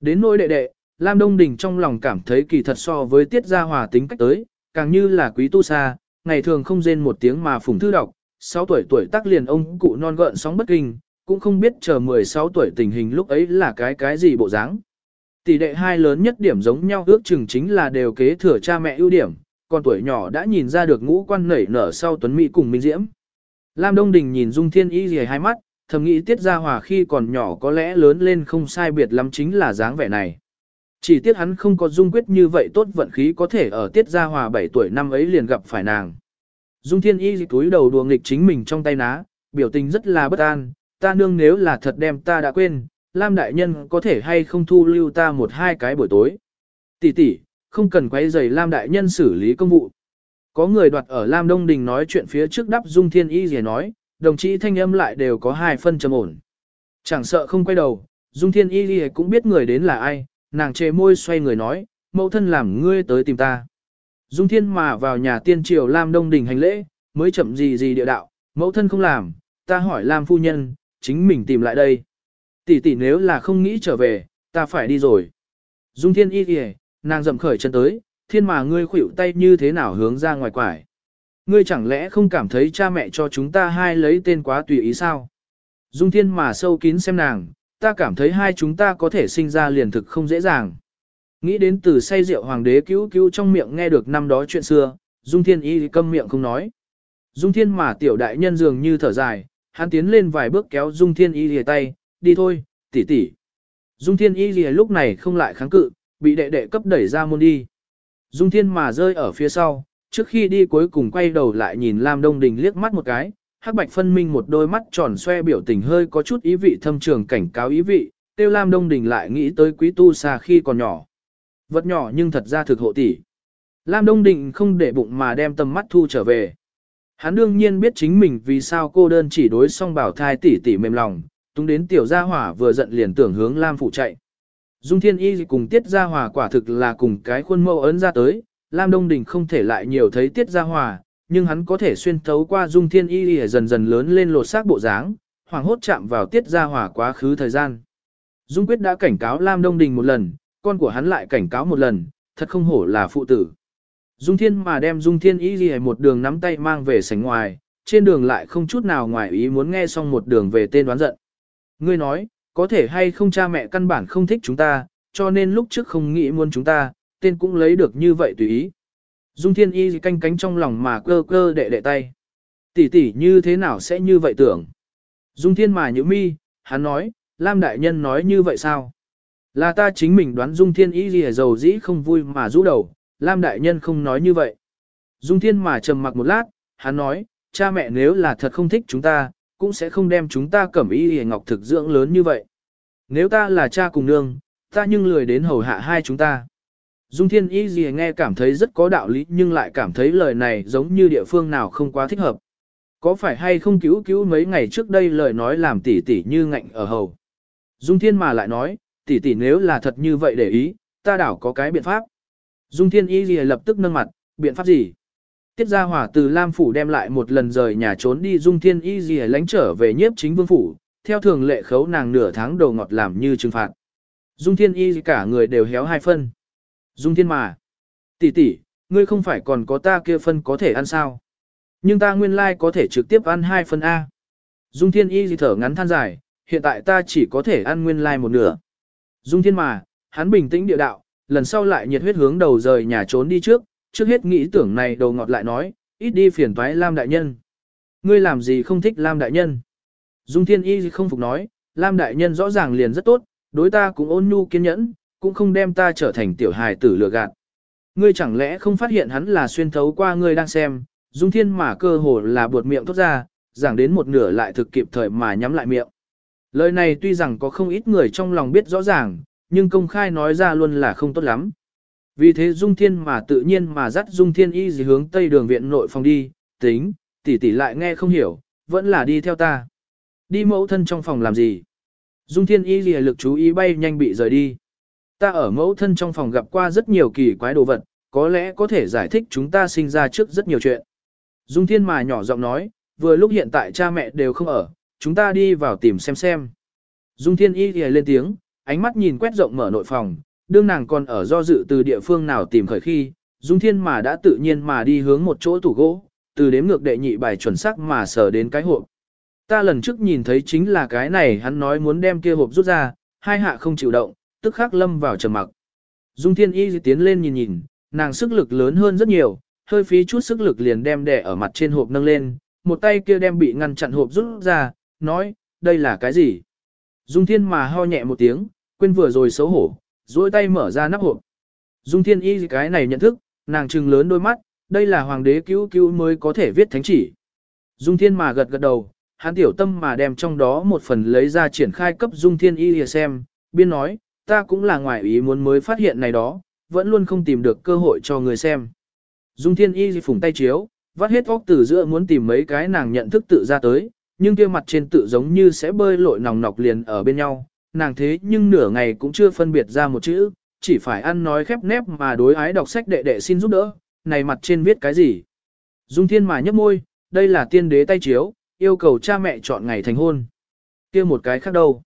Speaker 1: Đến nỗi đệ đệ, Lam Đông Đình trong lòng cảm thấy kỳ thật so với tiết gia hòa tính cách tới, càng như là quý tu sa, ngày thường không rên một tiếng mà phùng thư đọc, 6 tuổi tuổi tác liền ông cụ non gợn sóng bất kinh, cũng không biết chờ 16 tuổi tình hình lúc ấy là cái cái gì bộ dáng. Tỷ đệ hai lớn nhất điểm giống nhau ước chừng chính là đều kế thừa cha mẹ ưu điểm, còn tuổi nhỏ đã nhìn ra được ngũ quan nảy nở sau tuấn mỹ cùng minh diễm. Lam Đông Đình nhìn Dung Thiên Y gì hai mắt, thầm nghĩ Tiết Gia Hòa khi còn nhỏ có lẽ lớn lên không sai biệt lắm chính là dáng vẻ này. Chỉ tiếc hắn không có dung quyết như vậy tốt vận khí có thể ở Tiết Gia Hòa 7 tuổi năm ấy liền gặp phải nàng. Dung Thiên Y túi đầu đùa nghịch chính mình trong tay ná, biểu tình rất là bất an, ta nương nếu là thật đem ta đã quên, Lam đại nhân có thể hay không thu lưu ta một hai cái buổi tối. Tỷ tỷ, không cần quay giày Lam đại nhân xử lý công vụ. Có người đoạt ở Lam Đông Đình nói chuyện phía trước đắp Dung Thiên Y gì nói, đồng chí thanh âm lại đều có hai phân trầm ổn. Chẳng sợ không quay đầu, Dung Thiên Y gì cũng biết người đến là ai, nàng chề môi xoay người nói, mẫu thân làm ngươi tới tìm ta. Dung Thiên mà vào nhà tiên triều Lam Đông Đình hành lễ, mới chậm gì gì địa đạo, mẫu thân không làm, ta hỏi Lam phu nhân, chính mình tìm lại đây. Tỷ tỷ nếu là không nghĩ trở về, ta phải đi rồi. Dung Thiên y kìa, nàng dậm khởi chân tới, thiên mà ngươi khuỷu tay như thế nào hướng ra ngoài quải. Ngươi chẳng lẽ không cảm thấy cha mẹ cho chúng ta hai lấy tên quá tùy ý sao? Dung Thiên mà sâu kín xem nàng, ta cảm thấy hai chúng ta có thể sinh ra liền thực không dễ dàng. Nghĩ đến từ say rượu hoàng đế cứu cứu trong miệng nghe được năm đó chuyện xưa, Dung Thiên y câm miệng không nói. Dung Thiên mà tiểu đại nhân dường như thở dài, hắn tiến lên vài bước kéo Dung Thiên y lìa tay, đi thôi, tỷ tỷ. Dung Thiên y lìa lúc này không lại kháng cự, bị đệ đệ cấp đẩy ra môn đi. Dung Thiên mà rơi ở phía sau, trước khi đi cuối cùng quay đầu lại nhìn Lam Đông Đình liếc mắt một cái, hắc bạch phân minh một đôi mắt tròn xoe biểu tình hơi có chút ý vị thâm trường cảnh cáo ý vị, tiêu Lam Đông Đình lại nghĩ tới quý tu xa khi còn nhỏ. Vật nhỏ nhưng thật ra thực hộ tỷ. Lam Đông Đình không để bụng mà đem tầm mắt thu trở về. Hắn đương nhiên biết chính mình vì sao cô đơn chỉ đối song bảo thai tỷ tỷ mềm lòng, tung đến tiểu gia hỏa vừa giận liền tưởng hướng Lam phụ chạy. Dung Thiên Y cùng Tiết Gia Hòa quả thực là cùng cái khuôn mẫu ấn ra tới, Lam Đông Đình không thể lại nhiều thấy Tiết Gia Hòa, nhưng hắn có thể xuyên thấu qua Dung Thiên Y dần dần lớn lên lột xác bộ dáng, hoàng hốt chạm vào Tiết Gia hỏa quá khứ thời gian. Dung Quyết đã cảnh cáo Lam Đông Đình một lần, con của hắn lại cảnh cáo một lần, thật không hổ là phụ tử. Dung Thiên mà đem Dung Thiên Y y một đường nắm tay mang về sảnh ngoài, trên đường lại không chút nào ngoài ý muốn nghe xong một đường về tên đoán giận. Ngươi nói, có thể hay không cha mẹ căn bản không thích chúng ta, cho nên lúc trước không nghĩ muốn chúng ta, tên cũng lấy được như vậy tùy ý. Dung Thiên Y canh cánh trong lòng mà cơ cơ đệ đệ tay. Tỷ tỷ như thế nào sẽ như vậy tưởng? Dung Thiên mà nhữ mi, hắn nói, Lam Đại Nhân nói như vậy sao? Là ta chính mình đoán Dung Thiên Y gì dầu dĩ không vui mà rũ đầu, Lam Đại Nhân không nói như vậy. Dung Thiên mà trầm mặc một lát, hắn nói, cha mẹ nếu là thật không thích chúng ta, cũng sẽ không đem chúng ta cẩm y hề ngọc thực dưỡng lớn như vậy. Nếu ta là cha cùng nương, ta nhưng lười đến hầu hạ hai chúng ta. Dung Thiên Y gì nghe cảm thấy rất có đạo lý nhưng lại cảm thấy lời này giống như địa phương nào không quá thích hợp. Có phải hay không cứu cứu mấy ngày trước đây lời nói làm tỉ tỉ như ngạnh ở hầu. Dung Thiên mà lại nói, tỉ tỉ nếu là thật như vậy để ý, ta đảo có cái biện pháp. Dung Thiên Y gì lập tức nâng mặt, biện pháp gì? Tiết Gia Hỏa từ Lam Phủ đem lại một lần rời nhà trốn đi Dung Thiên Y gì lánh trở về nhiếp chính vương phủ, theo thường lệ khấu nàng nửa tháng đầu ngọt làm như trừng phạt. Dung Thiên Y cả người đều héo hai phân. Dung Thiên mà. tỷ tỷ, ngươi không phải còn có ta kia phân có thể ăn sao? Nhưng ta nguyên lai like có thể trực tiếp ăn hai phân A. Dung Thiên Y thở ngắn than dài, hiện tại ta chỉ có thể ăn nguyên lai like một nửa. Dung Thiên mà, hắn bình tĩnh địa đạo, lần sau lại nhiệt huyết hướng đầu rời nhà trốn đi trước, trước hết nghĩ tưởng này đầu ngọt lại nói, ít đi phiền toái Lam đại nhân. Ngươi làm gì không thích Lam đại nhân? Dung Thiên Y không phục nói, Lam đại nhân rõ ràng liền rất tốt, đối ta cũng ôn nhu kiên nhẫn, cũng không đem ta trở thành tiểu hài tử lừa gạt. Ngươi chẳng lẽ không phát hiện hắn là xuyên thấu qua ngươi đang xem, Dung Thiên mà cơ hồ là buột miệng thốt ra, giảng đến một nửa lại thực kịp thời mà nhắm lại miệng. Lời này tuy rằng có không ít người trong lòng biết rõ ràng, nhưng công khai nói ra luôn là không tốt lắm. Vì thế Dung Thiên mà tự nhiên mà dắt Dung Thiên y gì hướng tây đường viện nội phòng đi, tính, tỷ tỷ lại nghe không hiểu, vẫn là đi theo ta. Đi mẫu thân trong phòng làm gì? Dung Thiên y gì lực chú ý bay nhanh bị rời đi. Ta ở mẫu thân trong phòng gặp qua rất nhiều kỳ quái đồ vật, có lẽ có thể giải thích chúng ta sinh ra trước rất nhiều chuyện. Dung Thiên mà nhỏ giọng nói, vừa lúc hiện tại cha mẹ đều không ở, chúng ta đi vào tìm xem xem. Dung Thiên y thì lên tiếng, ánh mắt nhìn quét rộng mở nội phòng, đương nàng còn ở do dự từ địa phương nào tìm khởi khi, Dung Thiên mà đã tự nhiên mà đi hướng một chỗ tủ gỗ, từ đếm ngược đệ nhị bài chuẩn xác mà sở đến cái hộp. Ta lần trước nhìn thấy chính là cái này hắn nói muốn đem kia hộp rút ra, hai hạ không chịu động, tức khắc lâm vào trầm mặc. Dung Thiên Y tiến lên nhìn nhìn, nàng sức lực lớn hơn rất nhiều, hơi phí chút sức lực liền đem đẻ ở mặt trên hộp nâng lên, một tay kia đem bị ngăn chặn hộp rút ra, nói, đây là cái gì? Dung Thiên mà ho nhẹ một tiếng, quên vừa rồi xấu hổ, duỗi tay mở ra nắp hộp. Dung Thiên y cái này nhận thức, nàng trừng lớn đôi mắt, đây là hoàng đế cứu cứu mới có thể viết thánh chỉ. Dung Thiên mà gật gật đầu, hắn tiểu tâm mà đem trong đó một phần lấy ra triển khai cấp Dung Thiên y xem, biên nói, ta cũng là ngoài ý muốn mới phát hiện này đó, vẫn luôn không tìm được cơ hội cho người xem. Dung Thiên y phủng tay chiếu, vắt hết óc từ giữa muốn tìm mấy cái nàng nhận thức tự ra tới, nhưng kia mặt trên tự giống như sẽ bơi lội nòng nọc liền ở bên nhau, nàng thế nhưng nửa ngày cũng chưa phân biệt ra một chữ, chỉ phải ăn nói khép nép mà đối ái đọc sách đệ đệ xin giúp đỡ, này mặt trên viết cái gì. Dung thiên mà nhấp môi, đây là tiên đế tay chiếu, yêu cầu cha mẹ chọn ngày thành hôn. kia một cái khác đâu.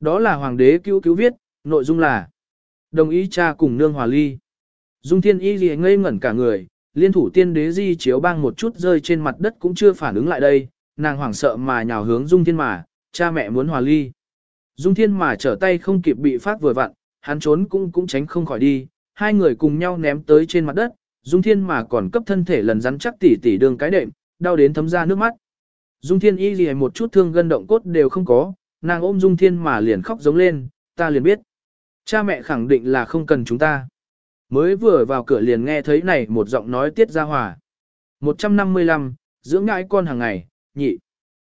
Speaker 1: Đó là hoàng đế cứu cứu viết, nội dung là đồng ý cha cùng nương hòa ly. Dung thiên y gì ngây ngẩn cả người, liên thủ tiên đế di chiếu bang một chút rơi trên mặt đất cũng chưa phản ứng lại đây, nàng hoảng sợ mà nhào hướng Dung Thiên mà, cha mẹ muốn hòa ly. Dung Thiên mà trở tay không kịp bị phát vừa vặn, hắn trốn cũng cũng tránh không khỏi đi, hai người cùng nhau ném tới trên mặt đất, Dung Thiên mà còn cấp thân thể lần rắn chắc tỉ tỉ đường cái đệm, đau đến thấm ra nước mắt. Dung Thiên y gì một chút thương gân động cốt đều không có, nàng ôm Dung Thiên mà liền khóc giống lên, ta liền biết. Cha mẹ khẳng định là không cần chúng ta. Mới vừa vào cửa liền nghe thấy này một giọng nói tiết ra hòa. 155, dưỡng ngãi con hàng ngày, nhị.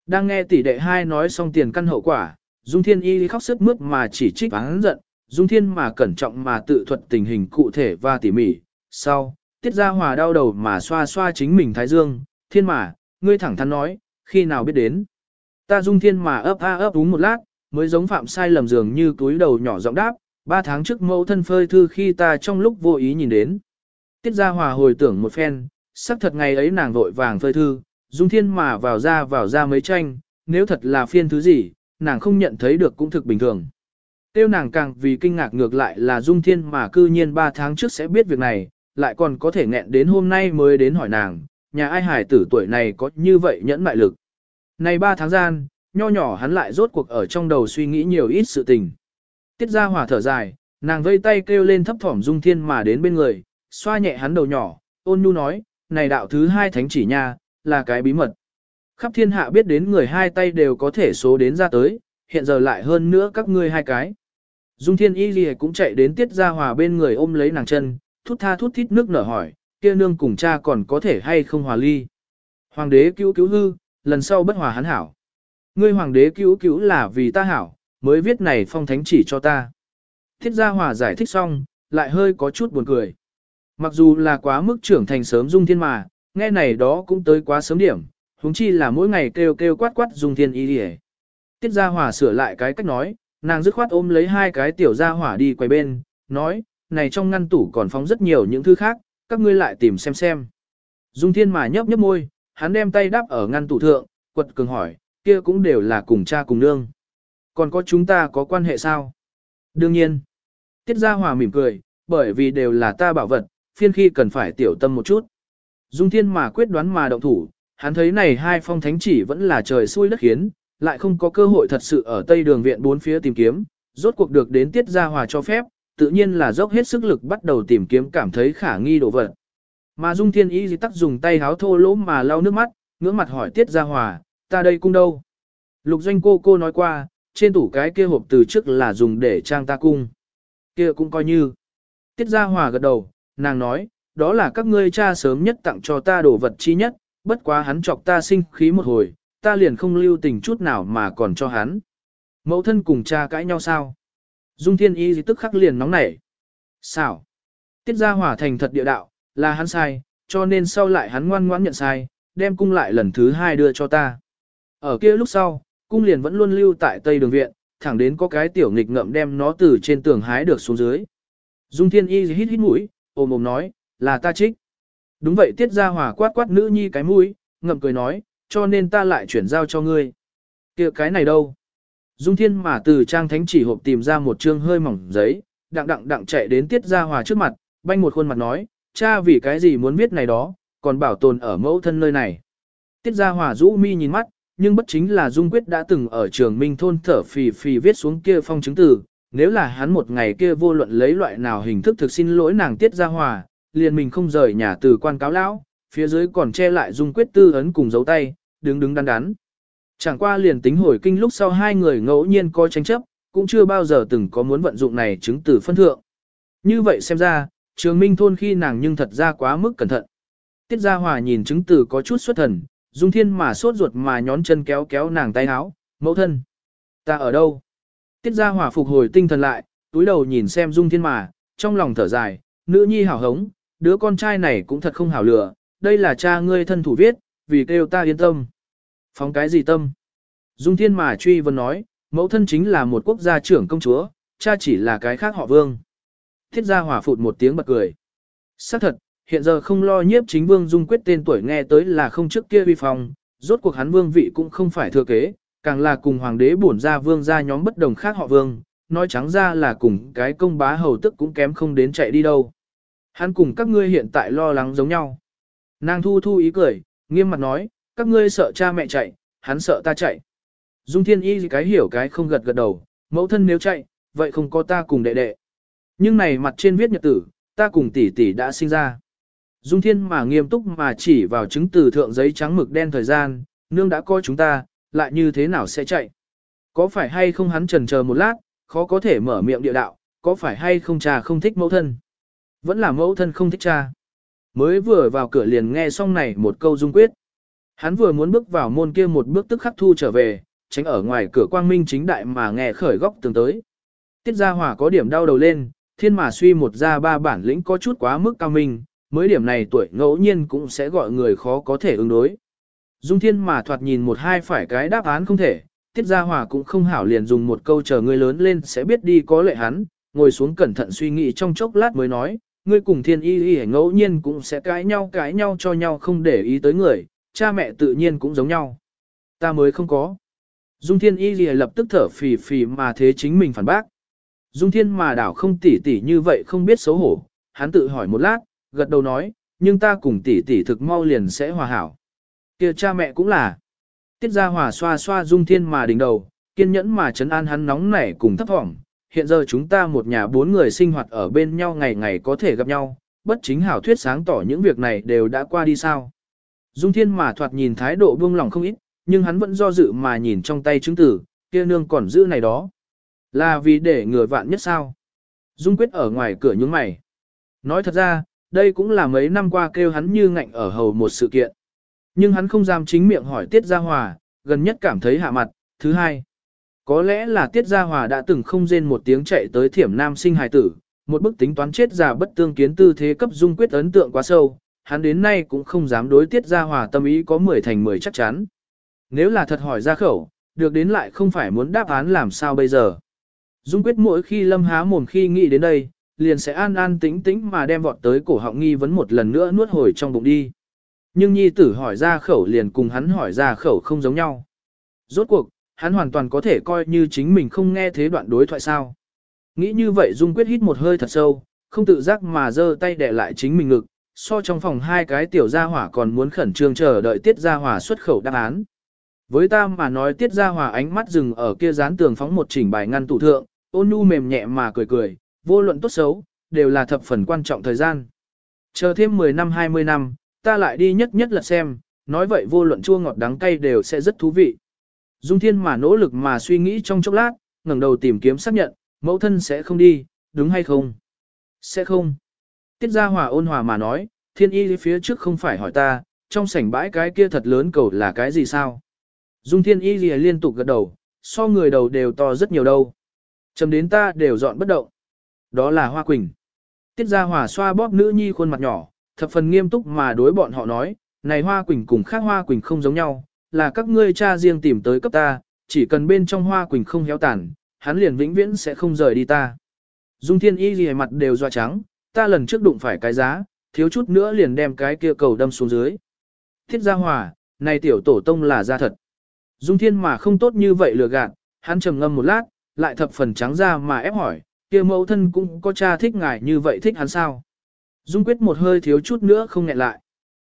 Speaker 1: Đang nghe tỷ đệ hai nói xong tiền căn hậu quả, Dung Thiên Y khóc sức mướt mà chỉ trích hắn giận, Dung Thiên mà cẩn trọng mà tự thuật tình hình cụ thể và tỉ mỉ. Sau, tiết ra hòa đau đầu mà xoa xoa chính mình thái dương, thiên mà, ngươi thẳng thắn nói, khi nào biết đến. Ta Dung Thiên mà ấp a ấp đúng một lát, mới giống phạm sai lầm dường như túi đầu nhỏ giọng đáp, ba tháng trước mẫu thân phơi thư khi ta trong lúc vô ý nhìn đến. Tiết gia hòa hồi tưởng một phen, sắc thật ngày ấy nàng vội vàng phơi thư, Dung Thiên mà vào ra vào ra mấy tranh, nếu thật là phiên thứ gì, nàng không nhận thấy được cũng thực bình thường. Tiêu nàng càng vì kinh ngạc ngược lại là Dung Thiên mà cư nhiên 3 tháng trước sẽ biết việc này, lại còn có thể nghẹn đến hôm nay mới đến hỏi nàng, nhà ai hải tử tuổi này có như vậy nhẫn mại lực. Này 3 tháng gian, nho nhỏ hắn lại rốt cuộc ở trong đầu suy nghĩ nhiều ít sự tình. Tiết ra hỏa thở dài, nàng vây tay kêu lên thấp thỏm Dung Thiên mà đến bên người, xoa nhẹ hắn đầu nhỏ, ôn nhu nói, này đạo thứ hai thánh chỉ nha, là cái bí mật. Khắp thiên hạ biết đến người hai tay đều có thể số đến ra tới, hiện giờ lại hơn nữa các ngươi hai cái. Dung thiên y gì cũng chạy đến tiết ra hòa bên người ôm lấy nàng chân, thút tha thút thít nước nở hỏi, kia nương cùng cha còn có thể hay không hòa ly. Hoàng đế cứu cứu hư, lần sau bất hòa hắn hảo. Ngươi hoàng đế cứu cứu là vì ta hảo, mới viết này phong thánh chỉ cho ta. Thiết gia hòa giải thích xong, lại hơi có chút buồn cười. Mặc dù là quá mức trưởng thành sớm dung thiên mà, nghe này đó cũng tới quá sớm điểm, huống chi là mỗi ngày kêu kêu quát quát dung thiên y đi Tiết gia hỏa sửa lại cái cách nói, nàng dứt khoát ôm lấy hai cái tiểu gia hỏa đi quay bên, nói, này trong ngăn tủ còn phóng rất nhiều những thứ khác, các ngươi lại tìm xem xem. Dung thiên mà nhấp nhấp môi, hắn đem tay đắp ở ngăn tủ thượng, quật cường hỏi, kia cũng đều là cùng cha cùng nương. Còn có chúng ta có quan hệ sao? Đương nhiên. Tiết gia hòa mỉm cười, bởi vì đều là ta bảo vật, phiên khi cần phải tiểu tâm một chút. Dung Thiên mà quyết đoán mà động thủ, hắn thấy này hai phong thánh chỉ vẫn là trời xui đất khiến, lại không có cơ hội thật sự ở Tây Đường viện bốn phía tìm kiếm, rốt cuộc được đến Tiết Gia Hòa cho phép, tự nhiên là dốc hết sức lực bắt đầu tìm kiếm cảm thấy khả nghi đồ vật. Mà Dung Thiên ý di tắc dùng tay háo thô lỗ mà lau nước mắt, ngưỡng mặt hỏi Tiết Gia Hòa, ta đây cung đâu? Lục doanh cô cô nói qua, trên tủ cái kia hộp từ trước là dùng để trang ta cung. Kia cũng coi như. Tiết Gia Hòa gật đầu, nàng nói, đó là các ngươi cha sớm nhất tặng cho ta đồ vật chi nhất, bất quá hắn chọc ta sinh khí một hồi, ta liền không lưu tình chút nào mà còn cho hắn. Mẫu thân cùng cha cãi nhau sao? Dung thiên y tức khắc liền nóng nảy. Sao? Tiết gia hỏa thành thật địa đạo, là hắn sai, cho nên sau lại hắn ngoan ngoãn nhận sai, đem cung lại lần thứ hai đưa cho ta. Ở kia lúc sau, cung liền vẫn luôn lưu tại Tây Đường Viện, thẳng đến có cái tiểu nghịch ngậm đem nó từ trên tường hái được xuống dưới. Dung thiên y hít hít mũi, ôm ôm nói, là ta trích. Đúng vậy tiết ra hòa quát quát nữ nhi cái mũi, ngậm cười nói, cho nên ta lại chuyển giao cho ngươi. kia cái này đâu? Dung thiên mà từ trang thánh chỉ hộp tìm ra một chương hơi mỏng giấy, đặng đặng đặng chạy đến tiết ra hòa trước mặt, banh một khuôn mặt nói, cha vì cái gì muốn viết này đó, còn bảo tồn ở mẫu thân nơi này. Tiết ra hòa rũ mi nhìn mắt, nhưng bất chính là Dung Quyết đã từng ở trường Minh thôn thở phì phì viết xuống kia phong chứng từ, nếu là hắn một ngày kia vô luận lấy loại nào hình thức thực xin lỗi nàng Tiết ra hòa, liền mình không rời nhà từ quan cáo lão, phía dưới còn che lại dung quyết tư ấn cùng dấu tay, đứng đứng đắn đắn. Chẳng qua liền tính hồi kinh lúc sau hai người ngẫu nhiên có tranh chấp, cũng chưa bao giờ từng có muốn vận dụng này chứng từ phân thượng. Như vậy xem ra, trường minh thôn khi nàng nhưng thật ra quá mức cẩn thận. Tiết Gia Hòa nhìn chứng từ có chút xuất thần, Dung Thiên mà sốt ruột mà nhón chân kéo kéo nàng tay áo, mẫu thân. Ta ở đâu? Tiết Gia Hòa phục hồi tinh thần lại, túi đầu nhìn xem Dung Thiên mà, trong lòng thở dài, nữ nhi hảo hống, đứa con trai này cũng thật không hảo lựa, đây là cha ngươi thân thủ viết, vì kêu ta yên tâm. Phóng cái gì tâm? Dung Thiên mà truy vấn nói, mẫu thân chính là một quốc gia trưởng công chúa, cha chỉ là cái khác họ vương. Thiết gia hỏa phụt một tiếng bật cười. xác thật, hiện giờ không lo nhiếp chính vương dung quyết tên tuổi nghe tới là không trước kia vi phong, rốt cuộc hắn vương vị cũng không phải thừa kế, càng là cùng hoàng đế bổn ra vương gia nhóm bất đồng khác họ vương, nói trắng ra là cùng cái công bá hầu tức cũng kém không đến chạy đi đâu. Hắn cùng các ngươi hiện tại lo lắng giống nhau. Nàng thu thu ý cười, nghiêm mặt nói, các ngươi sợ cha mẹ chạy, hắn sợ ta chạy. Dung thiên y cái hiểu cái không gật gật đầu, mẫu thân nếu chạy, vậy không có ta cùng đệ đệ. Nhưng này mặt trên viết nhật tử, ta cùng tỷ tỷ đã sinh ra. Dung thiên mà nghiêm túc mà chỉ vào chứng từ thượng giấy trắng mực đen thời gian, nương đã coi chúng ta, lại như thế nào sẽ chạy. Có phải hay không hắn trần chờ một lát, khó có thể mở miệng địa đạo, có phải hay không cha không thích mẫu thân. Vẫn là mẫu thân không thích cha. Mới vừa vào cửa liền nghe xong này một câu dung quyết. Hắn vừa muốn bước vào môn kia một bước tức khắc thu trở về, tránh ở ngoài cửa quang minh chính đại mà nghe khởi góc tường tới. Tiết gia hỏa có điểm đau đầu lên, thiên mà suy một ra ba bản lĩnh có chút quá mức cao minh, mới điểm này tuổi ngẫu nhiên cũng sẽ gọi người khó có thể ứng đối. Dung thiên mà thoạt nhìn một hai phải cái đáp án không thể, tiết gia Hòa cũng không hảo liền dùng một câu chờ người lớn lên sẽ biết đi có lệ hắn, ngồi xuống cẩn thận suy nghĩ trong chốc lát mới nói, ngươi cùng thiên y y ngẫu nhiên cũng sẽ cãi nhau cãi nhau cho nhau không để ý tới người, cha mẹ tự nhiên cũng giống nhau. Ta mới không có. Dung thiên y y lập tức thở phì phì mà thế chính mình phản bác. Dung thiên mà đảo không tỉ tỉ như vậy không biết xấu hổ, hắn tự hỏi một lát, gật đầu nói, nhưng ta cùng tỷ tỷ thực mau liền sẽ hòa hảo. kia cha mẹ cũng là. Tiết ra hòa xoa xoa dung thiên mà đỉnh đầu, kiên nhẫn mà chấn an hắn nóng nảy cùng thấp thỏm, hiện giờ chúng ta một nhà bốn người sinh hoạt ở bên nhau ngày ngày có thể gặp nhau, bất chính hảo thuyết sáng tỏ những việc này đều đã qua đi sao. Dung thiên mà thoạt nhìn thái độ buông lòng không ít, nhưng hắn vẫn do dự mà nhìn trong tay chứng tử, kia nương còn giữ này đó. Là vì để người vạn nhất sao. Dung quyết ở ngoài cửa nhướng mày. Nói thật ra, đây cũng là mấy năm qua kêu hắn như ngạnh ở hầu một sự kiện. Nhưng hắn không dám chính miệng hỏi Tiết Gia Hòa, gần nhất cảm thấy hạ mặt. Thứ hai, có lẽ là Tiết Gia Hòa đã từng không rên một tiếng chạy tới thiểm nam sinh hài tử, một bức tính toán chết già bất tương kiến tư thế cấp dung quyết ấn tượng quá sâu, hắn đến nay cũng không dám đối Tiết Gia Hòa tâm ý có 10 thành 10 chắc chắn. Nếu là thật hỏi ra khẩu, được đến lại không phải muốn đáp án làm sao bây giờ. Dung quyết mỗi khi lâm há mồm khi nghĩ đến đây, liền sẽ an an tĩnh tĩnh mà đem vọt tới cổ họng nghi vấn một lần nữa nuốt hồi trong bụng đi. Nhưng nhi tử hỏi ra khẩu liền cùng hắn hỏi ra khẩu không giống nhau. Rốt cuộc, hắn hoàn toàn có thể coi như chính mình không nghe thế đoạn đối thoại sao. Nghĩ như vậy Dung quyết hít một hơi thật sâu, không tự giác mà giơ tay đè lại chính mình ngực, so trong phòng hai cái tiểu gia hỏa còn muốn khẩn trương chờ đợi tiết gia hỏa xuất khẩu đáp án. Với ta mà nói tiết gia hỏa ánh mắt dừng ở kia dán tường phóng một chỉnh bài ngăn tủ thượng, ôn nhu mềm nhẹ mà cười cười, vô luận tốt xấu, đều là thập phần quan trọng thời gian. Chờ thêm 10 năm 20 năm, ta lại đi nhất nhất là xem, nói vậy vô luận chua ngọt đắng cay đều sẽ rất thú vị. Dung Thiên mà nỗ lực mà suy nghĩ trong chốc lát, ngẩng đầu tìm kiếm xác nhận, mẫu thân sẽ không đi, đúng hay không? Sẽ không. Tiết Gia Hòa ôn hòa mà nói, thiên y phía trước không phải hỏi ta, trong sảnh bãi cái kia thật lớn cầu là cái gì sao? Dung Thiên y liên tục gật đầu, so người đầu đều to rất nhiều đâu. Chầm đến ta đều dọn bất động. Đó là Hoa Quỳnh. Tiết Gia Hòa xoa bóp nữ nhi khuôn mặt nhỏ, thập phần nghiêm túc mà đối bọn họ nói, này Hoa Quỳnh cùng khác Hoa Quỳnh không giống nhau, là các ngươi cha riêng tìm tới cấp ta, chỉ cần bên trong Hoa Quỳnh không héo tàn, hắn liền vĩnh viễn sẽ không rời đi ta. Dung Thiên Y gì mặt đều doa trắng, ta lần trước đụng phải cái giá, thiếu chút nữa liền đem cái kia cầu đâm xuống dưới. Thiết Gia Hòa, này tiểu tổ tông là gia thật. Dung Thiên mà không tốt như vậy lừa gạt, hắn trầm ngâm một lát, lại thập phần trắng ra mà ép hỏi, kia mẫu thân cũng có cha thích ngài như vậy thích hắn sao? Dung quyết một hơi thiếu chút nữa không nghẹn lại.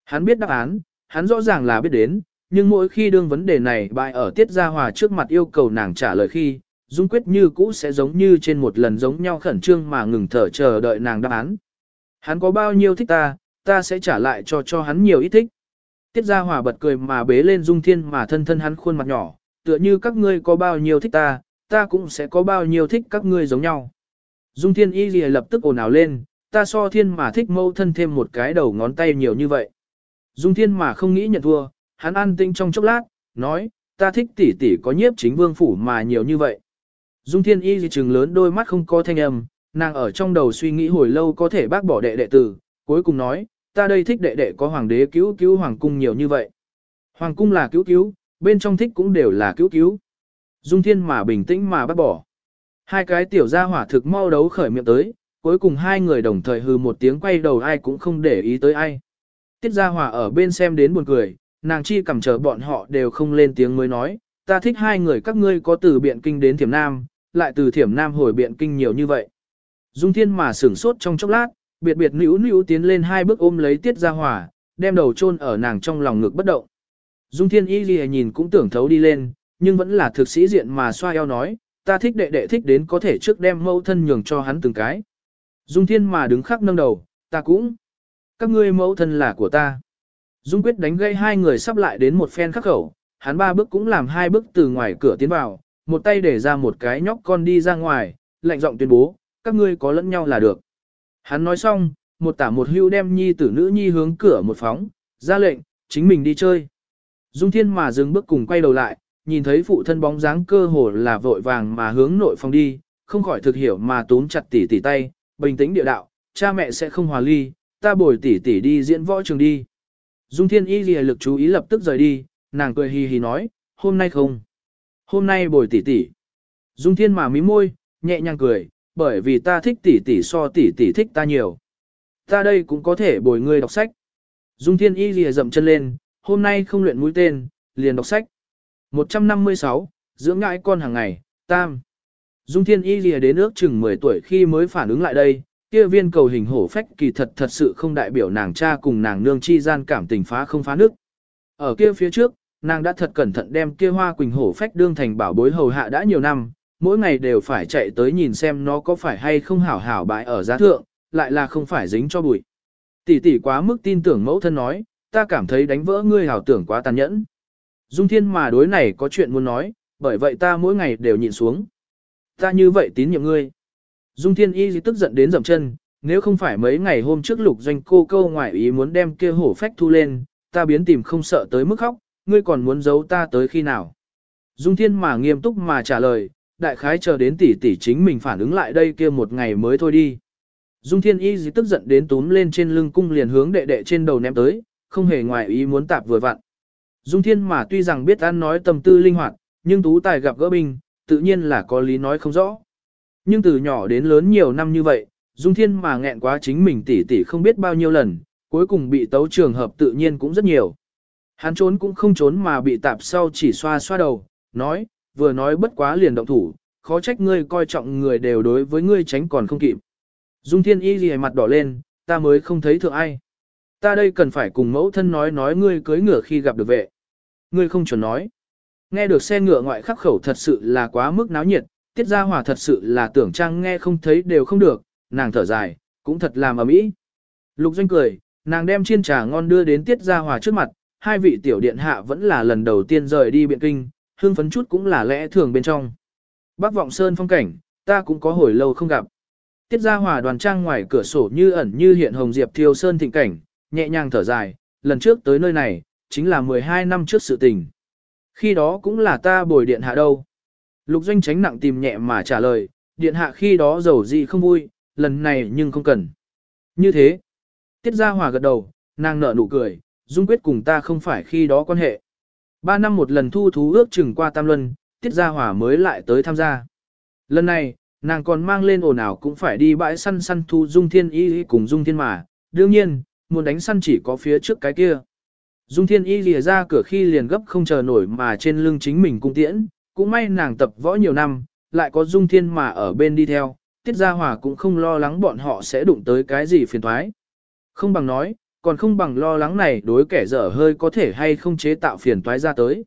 Speaker 1: Hắn biết đáp án, hắn rõ ràng là biết đến, nhưng mỗi khi đương vấn đề này bại ở tiết gia hòa trước mặt yêu cầu nàng trả lời khi, Dung quyết như cũ sẽ giống như trên một lần giống nhau khẩn trương mà ngừng thở chờ đợi nàng đáp án. Hắn có bao nhiêu thích ta, ta sẽ trả lại cho cho hắn nhiều ít thích. Tiết Gia Hòa bật cười mà bế lên Dung Thiên mà thân thân hắn khuôn mặt nhỏ, tựa như các ngươi có bao nhiêu thích ta, ta cũng sẽ có bao nhiêu thích các ngươi giống nhau. Dung Thiên Y gì lập tức ồn ào lên, ta so thiên mà thích mâu thân thêm một cái đầu ngón tay nhiều như vậy. Dung Thiên mà không nghĩ nhận thua, hắn an tinh trong chốc lát, nói, ta thích tỷ tỷ có nhiếp chính vương phủ mà nhiều như vậy. Dung Thiên Y gì trừng lớn đôi mắt không có thanh âm, nàng ở trong đầu suy nghĩ hồi lâu có thể bác bỏ đệ đệ tử, cuối cùng nói, ta đây thích đệ đệ có hoàng đế cứu cứu hoàng cung nhiều như vậy. Hoàng cung là cứu cứu, bên trong thích cũng đều là cứu cứu. Dung Thiên mà bình tĩnh mà bác bỏ. Hai cái tiểu gia hỏa thực mau đấu khởi miệng tới, cuối cùng hai người đồng thời hừ một tiếng quay đầu ai cũng không để ý tới ai. Tiết gia hỏa ở bên xem đến buồn cười, nàng chi cầm chờ bọn họ đều không lên tiếng mới nói, ta thích hai người các ngươi có từ biện kinh đến thiểm nam, lại từ thiểm nam hồi biện kinh nhiều như vậy. Dung thiên mà sửng sốt trong chốc lát, biệt biệt nữ nữ tiến lên hai bước ôm lấy tiết gia hỏa, đem đầu chôn ở nàng trong lòng ngực bất động. Dung thiên y gì nhìn cũng tưởng thấu đi lên, nhưng vẫn là thực sĩ diện mà xoa eo nói, ta thích đệ đệ thích đến có thể trước đem mẫu thân nhường cho hắn từng cái. Dung thiên mà đứng khắc nâng đầu, ta cũng. Các ngươi mẫu thân là của ta. Dung quyết đánh gây hai người sắp lại đến một phen khắc khẩu, hắn ba bước cũng làm hai bước từ ngoài cửa tiến vào, một tay để ra một cái nhóc con đi ra ngoài, lạnh giọng tuyên bố, các ngươi có lẫn nhau là được. Hắn nói xong, một tả một hưu đem nhi tử nữ nhi hướng cửa một phóng, ra lệnh, chính mình đi chơi. Dung thiên mà dừng bước cùng quay đầu lại, nhìn thấy phụ thân bóng dáng cơ hồ là vội vàng mà hướng nội phòng đi, không khỏi thực hiểu mà túm chặt tỉ tỉ tay, bình tĩnh địa đạo, cha mẹ sẽ không hòa ly, ta bồi tỉ tỉ đi diễn võ trường đi. Dung thiên y lìa lực chú ý lập tức rời đi, nàng cười hì hì nói, hôm nay không. Hôm nay bồi tỉ tỉ. Dung thiên mà mí môi, nhẹ nhàng cười, bởi vì ta thích tỉ tỉ so tỉ tỉ thích ta nhiều. Ta đây cũng có thể bồi ngươi đọc sách. Dung thiên y lìa dậm chân lên, hôm nay không luyện mũi tên, liền đọc sách. 156, dưỡng ngãi con hàng ngày, tam. Dung thiên y lìa đến ước chừng 10 tuổi khi mới phản ứng lại đây, kia viên cầu hình hổ phách kỳ thật thật sự không đại biểu nàng cha cùng nàng nương chi gian cảm tình phá không phá nước. Ở kia phía trước, nàng đã thật cẩn thận đem kia hoa quỳnh hổ phách đương thành bảo bối hầu hạ đã nhiều năm, mỗi ngày đều phải chạy tới nhìn xem nó có phải hay không hảo hảo bại ở giá thượng, lại là không phải dính cho bụi. Tỷ tỷ quá mức tin tưởng mẫu thân nói, ta cảm thấy đánh vỡ ngươi hảo tưởng quá tàn nhẫn. Dung thiên mà đối này có chuyện muốn nói, bởi vậy ta mỗi ngày đều nhịn xuống. Ta như vậy tín nhiệm ngươi. Dung thiên y tức giận đến dậm chân, nếu không phải mấy ngày hôm trước lục doanh cô câu ngoại ý muốn đem kia hổ phách thu lên, ta biến tìm không sợ tới mức khóc, ngươi còn muốn giấu ta tới khi nào. Dung thiên mà nghiêm túc mà trả lời, đại khái chờ đến tỷ tỷ chính mình phản ứng lại đây kia một ngày mới thôi đi. Dung thiên y gì tức giận đến túm lên trên lưng cung liền hướng đệ đệ trên đầu ném tới, không hề ngoại ý muốn tạp vừa vặn. Dung thiên mà tuy rằng biết ăn nói tâm tư linh hoạt, nhưng tú tài gặp gỡ binh, tự nhiên là có lý nói không rõ. Nhưng từ nhỏ đến lớn nhiều năm như vậy, Dung Thiên mà nghẹn quá chính mình tỉ tỉ không biết bao nhiêu lần, cuối cùng bị tấu trường hợp tự nhiên cũng rất nhiều. Hắn trốn cũng không trốn mà bị tạp sau chỉ xoa xoa đầu, nói, vừa nói bất quá liền động thủ, khó trách ngươi coi trọng người đều đối với ngươi tránh còn không kịp. Dung Thiên Y gì mặt đỏ lên, ta mới không thấy thượng ai. Ta đây cần phải cùng mẫu thân nói nói ngươi cưới ngựa khi gặp được vệ. Ngươi không chuẩn nói. Nghe được xe ngựa ngoại khắc khẩu thật sự là quá mức náo nhiệt, tiết gia hỏa thật sự là tưởng trang nghe không thấy đều không được, nàng thở dài, cũng thật làm ầm ĩ. Lục doanh cười, nàng đem chiên trà ngon đưa đến tiết gia hỏa trước mặt, hai vị tiểu điện hạ vẫn là lần đầu tiên rời đi biện kinh, hương phấn chút cũng là lẽ thường bên trong. Bác vọng sơn phong cảnh, ta cũng có hồi lâu không gặp. Tiết gia hỏa đoàn trang ngoài cửa sổ như ẩn như hiện hồng diệp thiêu sơn thịnh cảnh, nhẹ nhàng thở dài, lần trước tới nơi này, chính là 12 năm trước sự tình. Khi đó cũng là ta bồi điện hạ đâu. Lục doanh tránh nặng tìm nhẹ mà trả lời, điện hạ khi đó giàu gì không vui, lần này nhưng không cần. Như thế, tiết gia hòa gật đầu, nàng nở nụ cười, dung quyết cùng ta không phải khi đó quan hệ. Ba năm một lần thu thú ước chừng qua tam luân, tiết gia hòa mới lại tới tham gia. Lần này, nàng còn mang lên ồn ào cũng phải đi bãi săn săn thu dung thiên y cùng dung thiên mà, đương nhiên, muốn đánh săn chỉ có phía trước cái kia. Dung thiên y lìa ra cửa khi liền gấp không chờ nổi mà trên lưng chính mình cung tiễn, cũng may nàng tập võ nhiều năm, lại có dung thiên mà ở bên đi theo, tiết gia hòa cũng không lo lắng bọn họ sẽ đụng tới cái gì phiền thoái. Không bằng nói, còn không bằng lo lắng này đối kẻ dở hơi có thể hay không chế tạo phiền toái ra tới.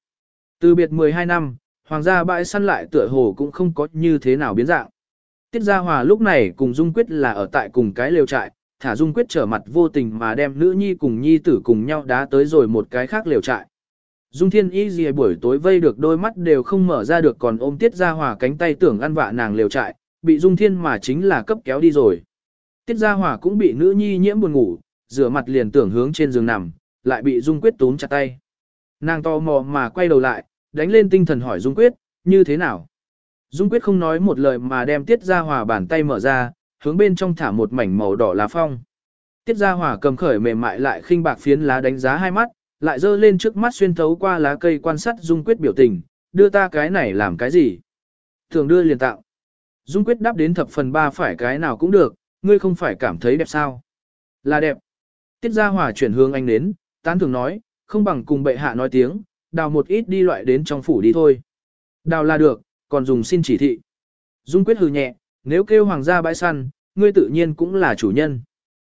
Speaker 1: Từ biệt 12 năm, hoàng gia bãi săn lại tựa hồ cũng không có như thế nào biến dạng. Tiết Gia Hòa lúc này cùng Dung Quyết là ở tại cùng cái lều trại, thả dung quyết trở mặt vô tình mà đem nữ nhi cùng nhi tử cùng nhau đá tới rồi một cái khác liều trại. Dung thiên y gì buổi tối vây được đôi mắt đều không mở ra được còn ôm tiết ra hòa cánh tay tưởng ăn vạ nàng liều trại, bị dung thiên mà chính là cấp kéo đi rồi. Tiết gia hòa cũng bị nữ nhi nhiễm buồn ngủ, rửa mặt liền tưởng hướng trên giường nằm, lại bị dung quyết túm chặt tay. Nàng to mò mà quay đầu lại, đánh lên tinh thần hỏi dung quyết, như thế nào? Dung quyết không nói một lời mà đem tiết gia hòa bàn tay mở ra, hướng bên trong thả một mảnh màu đỏ lá phong. Tiết gia hòa cầm khởi mềm mại lại khinh bạc phiến lá đánh giá hai mắt, lại dơ lên trước mắt xuyên thấu qua lá cây quan sát Dung Quyết biểu tình, đưa ta cái này làm cái gì? Thường đưa liền tạo. Dung Quyết đáp đến thập phần ba phải cái nào cũng được, ngươi không phải cảm thấy đẹp sao? Là đẹp. Tiết gia hòa chuyển hướng anh đến, tán thường nói, không bằng cùng bệ hạ nói tiếng, đào một ít đi loại đến trong phủ đi thôi. Đào là được, còn dùng xin chỉ thị. Dung Quyết hừ nhẹ, nếu kêu hoàng gia bãi săn, ngươi tự nhiên cũng là chủ nhân.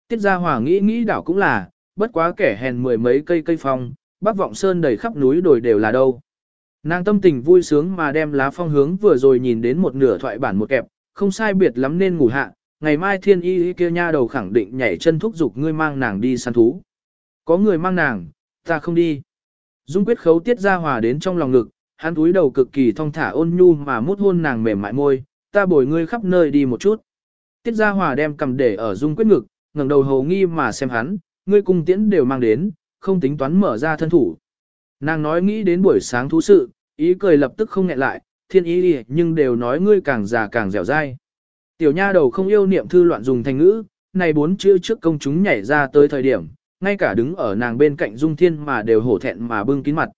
Speaker 1: Tiết gia hòa nghĩ nghĩ đảo cũng là, bất quá kẻ hèn mười mấy cây cây phong, bắc vọng sơn đầy khắp núi đồi đều là đâu. Nàng tâm tình vui sướng mà đem lá phong hướng vừa rồi nhìn đến một nửa thoại bản một kẹp, không sai biệt lắm nên ngủ hạ, ngày mai thiên y kia nha đầu khẳng định nhảy chân thúc giục ngươi mang nàng đi săn thú. Có người mang nàng, ta không đi. Dung quyết khấu tiết ra hòa đến trong lòng ngực, hắn túi đầu cực kỳ thong thả ôn nhu mà mút hôn nàng mềm mại môi, ta bồi ngươi khắp nơi đi một chút. Tiết Gia hòa đem cầm để ở dung quyết ngực, ngẩng đầu hầu nghi mà xem hắn, ngươi cung tiễn đều mang đến, không tính toán mở ra thân thủ. Nàng nói nghĩ đến buổi sáng thú sự, ý cười lập tức không nghẹn lại, thiên ý đi nhưng đều nói ngươi càng già càng dẻo dai. Tiểu nha đầu không yêu niệm thư loạn dùng thành ngữ, này bốn chữ trước công chúng nhảy ra tới thời điểm, ngay cả đứng ở nàng bên cạnh Dung Thiên mà đều hổ thẹn mà bưng kín mặt.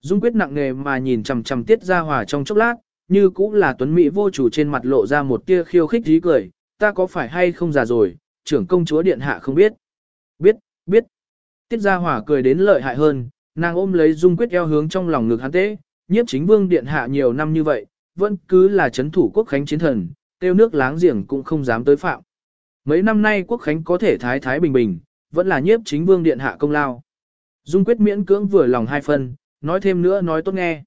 Speaker 1: Dung quyết nặng nề mà nhìn chằm chằm tiết Gia hòa trong chốc lát, như cũng là tuấn mỹ vô chủ trên mặt lộ ra một tia khiêu khích dí cười, ta có phải hay không già rồi, trưởng công chúa điện hạ không biết. Biết, biết. Tiết Gia Hỏa cười đến lợi hại hơn, nàng ôm lấy Dung Quyết eo hướng trong lòng ngực hắn tế, nhiếp chính vương điện hạ nhiều năm như vậy, vẫn cứ là chấn thủ quốc khánh chiến thần, tiêu nước láng giềng cũng không dám tới phạm. Mấy năm nay quốc khánh có thể thái thái bình bình, vẫn là nhiếp chính vương điện hạ công lao. Dung Quyết miễn cưỡng vừa lòng hai phần, nói thêm nữa nói tốt nghe.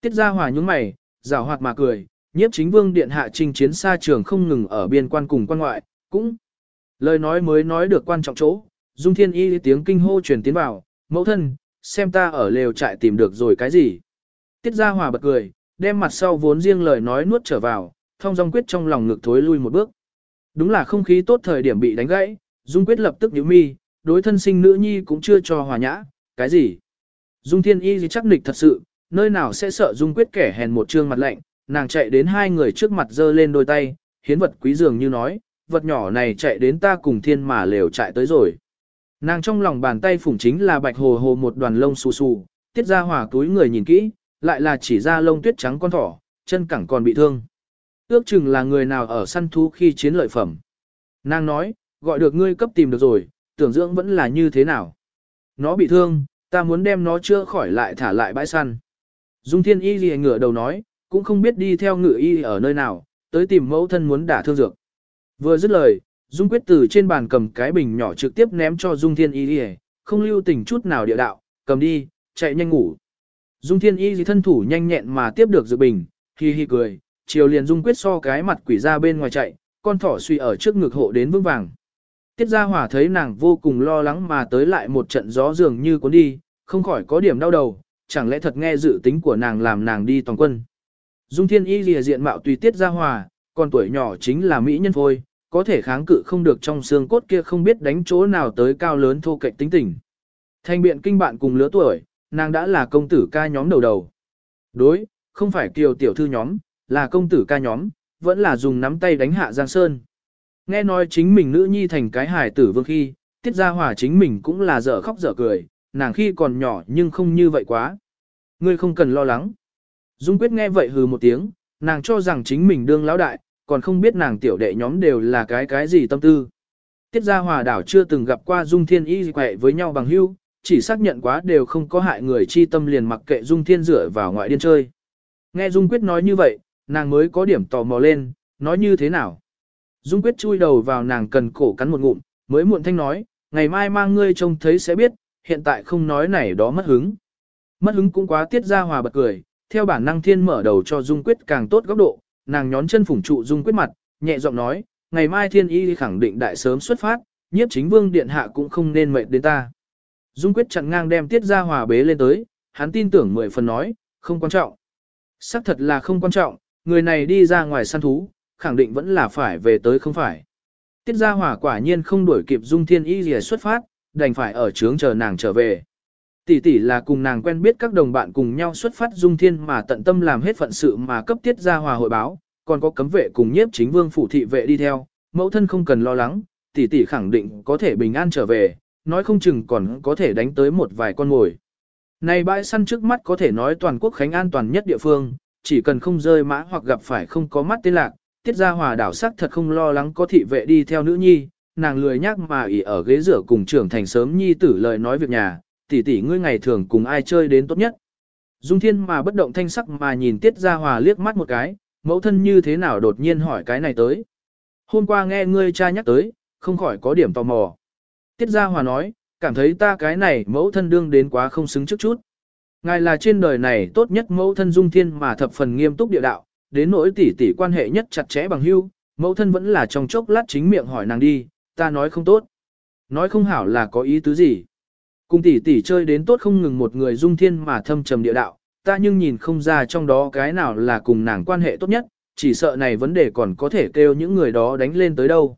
Speaker 1: Tiết Gia Hỏa nhướng mày, rào hoạt mà cười, nhiếp chính vương điện hạ trình chiến xa trường không ngừng ở biên quan cùng quan ngoại, cũng lời nói mới nói được quan trọng chỗ, Dung Thiên Y tiếng kinh hô truyền tiến vào, mẫu thân, xem ta ở lều trại tìm được rồi cái gì. Tiết Gia Hòa bật cười, đem mặt sau vốn riêng lời nói nuốt trở vào, thông dong quyết trong lòng ngực thối lui một bước. Đúng là không khí tốt thời điểm bị đánh gãy, Dung quyết lập tức nhíu mi, đối thân sinh nữ nhi cũng chưa cho hòa nhã, cái gì. Dung Thiên Y gì chắc nịch thật sự, nơi nào sẽ sợ Dung quyết kẻ hèn một trương mặt lạnh, nàng chạy đến hai người trước mặt giơ lên đôi tay, hiến vật quý dường như nói, vật nhỏ này chạy đến ta cùng thiên mà lều chạy tới rồi. Nàng trong lòng bàn tay phủng chính là bạch hồ hồ một đoàn lông xù xù, tiết ra hỏa túi người nhìn kỹ, lại là chỉ ra lông tuyết trắng con thỏ, chân cẳng còn bị thương. Ước chừng là người nào ở săn thú khi chiến lợi phẩm. Nàng nói, gọi được ngươi cấp tìm được rồi, tưởng dưỡng vẫn là như thế nào. Nó bị thương, ta muốn đem nó chữa khỏi lại thả lại bãi săn. Dung thiên y gì ngửa đầu nói, cũng không biết đi theo ngựa y ở nơi nào, tới tìm mẫu thân muốn đả thương dược. Vừa dứt lời, Dung quyết từ trên bàn cầm cái bình nhỏ trực tiếp ném cho Dung Thiên Y gì, không lưu tình chút nào địa đạo, cầm đi, chạy nhanh ngủ. Dung Thiên Y thân thủ nhanh nhẹn mà tiếp được dự bình, hi hi cười, chiều liền Dung quyết so cái mặt quỷ ra bên ngoài chạy, con thỏ suy ở trước ngực hộ đến vững vàng. Tiết Gia Hỏa thấy nàng vô cùng lo lắng mà tới lại một trận gió dường như cuốn đi, không khỏi có điểm đau đầu, chẳng lẽ thật nghe dự tính của nàng làm nàng đi toàn quân. Dung Thiên Y lìa diện mạo tùy Tiết Gia hòa còn tuổi nhỏ chính là mỹ nhân phôi, có thể kháng cự không được trong xương cốt kia không biết đánh chỗ nào tới cao lớn thô kệch tính tình. thanh biện kinh bạn cùng lứa tuổi, nàng đã là công tử ca nhóm đầu đầu. Đối, không phải kiều tiểu thư nhóm, là công tử ca nhóm, vẫn là dùng nắm tay đánh hạ Giang Sơn. Nghe nói chính mình nữ nhi thành cái hài tử vương khi, tiết ra hòa chính mình cũng là dở khóc dở cười, nàng khi còn nhỏ nhưng không như vậy quá. Ngươi không cần lo lắng. Dung quyết nghe vậy hừ một tiếng, nàng cho rằng chính mình đương lão đại, còn không biết nàng tiểu đệ nhóm đều là cái cái gì tâm tư. Tiết gia hòa đảo chưa từng gặp qua Dung Thiên y quẹ với nhau bằng hữu, chỉ xác nhận quá đều không có hại người chi tâm liền mặc kệ Dung Thiên rửa vào ngoại điên chơi. Nghe Dung Quyết nói như vậy, nàng mới có điểm tò mò lên, nói như thế nào. Dung Quyết chui đầu vào nàng cần cổ cắn một ngụm, mới muộn thanh nói, ngày mai mang ngươi trông thấy sẽ biết, hiện tại không nói này đó mất hứng. Mất hứng cũng quá tiết ra hòa bật cười, theo bản năng thiên mở đầu cho Dung Quyết càng tốt góc độ, nàng nhón chân phủng trụ dung quyết mặt, nhẹ giọng nói, ngày mai thiên y khẳng định đại sớm xuất phát, nhiếp chính vương điện hạ cũng không nên mệt đến ta. Dung quyết chặn ngang đem tiết ra hòa bế lên tới, hắn tin tưởng mười phần nói, không quan trọng. xác thật là không quan trọng, người này đi ra ngoài săn thú, khẳng định vẫn là phải về tới không phải. Tiết ra hỏa quả nhiên không đuổi kịp dung thiên y gì xuất phát, đành phải ở trướng chờ nàng trở về. Tỷ tỷ là cùng nàng quen biết các đồng bạn cùng nhau xuất phát dung thiên mà tận tâm làm hết phận sự mà cấp tiết ra hòa hội báo, còn có cấm vệ cùng nhiếp chính vương phủ thị vệ đi theo, mẫu thân không cần lo lắng, tỷ tỷ khẳng định có thể bình an trở về, nói không chừng còn có thể đánh tới một vài con mồi. Này bãi săn trước mắt có thể nói toàn quốc khánh an toàn nhất địa phương, chỉ cần không rơi mã hoặc gặp phải không có mắt tên lạc, tiết ra hòa đảo sắc thật không lo lắng có thị vệ đi theo nữ nhi, nàng lười nhắc mà ỉ ở ghế rửa cùng trưởng thành sớm nhi tử lời nói việc nhà, tỷ tỷ ngươi ngày thường cùng ai chơi đến tốt nhất. Dung thiên mà bất động thanh sắc mà nhìn tiết ra hòa liếc mắt một cái, mẫu thân như thế nào đột nhiên hỏi cái này tới. Hôm qua nghe ngươi cha nhắc tới, không khỏi có điểm tò mò. Tiết Gia Hòa nói, cảm thấy ta cái này mẫu thân đương đến quá không xứng trước chút. Ngài là trên đời này tốt nhất mẫu thân dung thiên mà thập phần nghiêm túc địa đạo, đến nỗi tỷ tỷ quan hệ nhất chặt chẽ bằng hưu, mẫu thân vẫn là trong chốc lát chính miệng hỏi nàng đi, ta nói không tốt. Nói không hảo là có ý tứ gì. Cùng tỷ tỷ chơi đến tốt không ngừng một người dung thiên mà thâm trầm địa đạo, ta nhưng nhìn không ra trong đó cái nào là cùng nàng quan hệ tốt nhất, chỉ sợ này vấn đề còn có thể kêu những người đó đánh lên tới đâu.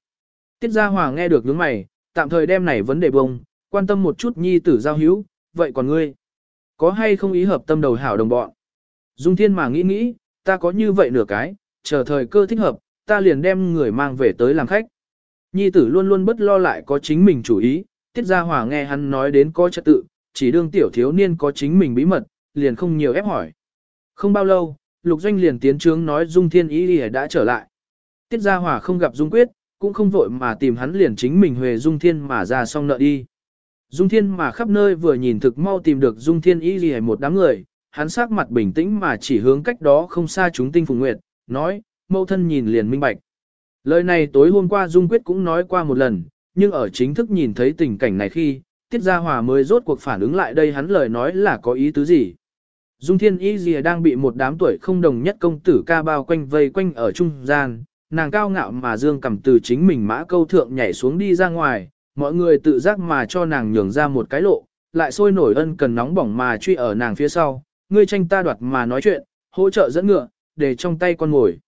Speaker 1: Tiết Gia Hòa nghe được những mày, tạm thời đem này vấn đề bông, quan tâm một chút nhi tử giao hữu, vậy còn ngươi? Có hay không ý hợp tâm đầu hảo đồng bọn? Dung Thiên mà nghĩ nghĩ, ta có như vậy nửa cái, chờ thời cơ thích hợp, ta liền đem người mang về tới làm khách. Nhi tử luôn luôn bất lo lại có chính mình chủ ý, Tiết Gia Hòa nghe hắn nói đến có trật tự, chỉ đương tiểu thiếu niên có chính mình bí mật, liền không nhiều ép hỏi. Không bao lâu, Lục Doanh liền tiến trướng nói Dung Thiên ý đã trở lại. Tiết Gia Hòa không gặp Dung Quyết, cũng không vội mà tìm hắn liền chính mình huề Dung Thiên mà ra xong nợ đi. Dung Thiên mà khắp nơi vừa nhìn thực mau tìm được Dung Thiên y gì một đám người, hắn sắc mặt bình tĩnh mà chỉ hướng cách đó không xa chúng tinh phùng nguyệt, nói, mâu thân nhìn liền minh bạch. Lời này tối hôm qua Dung Quyết cũng nói qua một lần, nhưng ở chính thức nhìn thấy tình cảnh này khi, Tiết Gia Hòa mới rốt cuộc phản ứng lại đây hắn lời nói là có ý tứ gì. Dung Thiên Y Dìa đang bị một đám tuổi không đồng nhất công tử ca bao quanh vây quanh ở trung gian, nàng cao ngạo mà dương cầm từ chính mình mã câu thượng nhảy xuống đi ra ngoài, mọi người tự giác mà cho nàng nhường ra một cái lộ, lại sôi nổi ân cần nóng bỏng mà truy ở nàng phía sau, ngươi tranh ta đoạt mà nói chuyện, hỗ trợ dẫn ngựa, để trong tay con ngồi.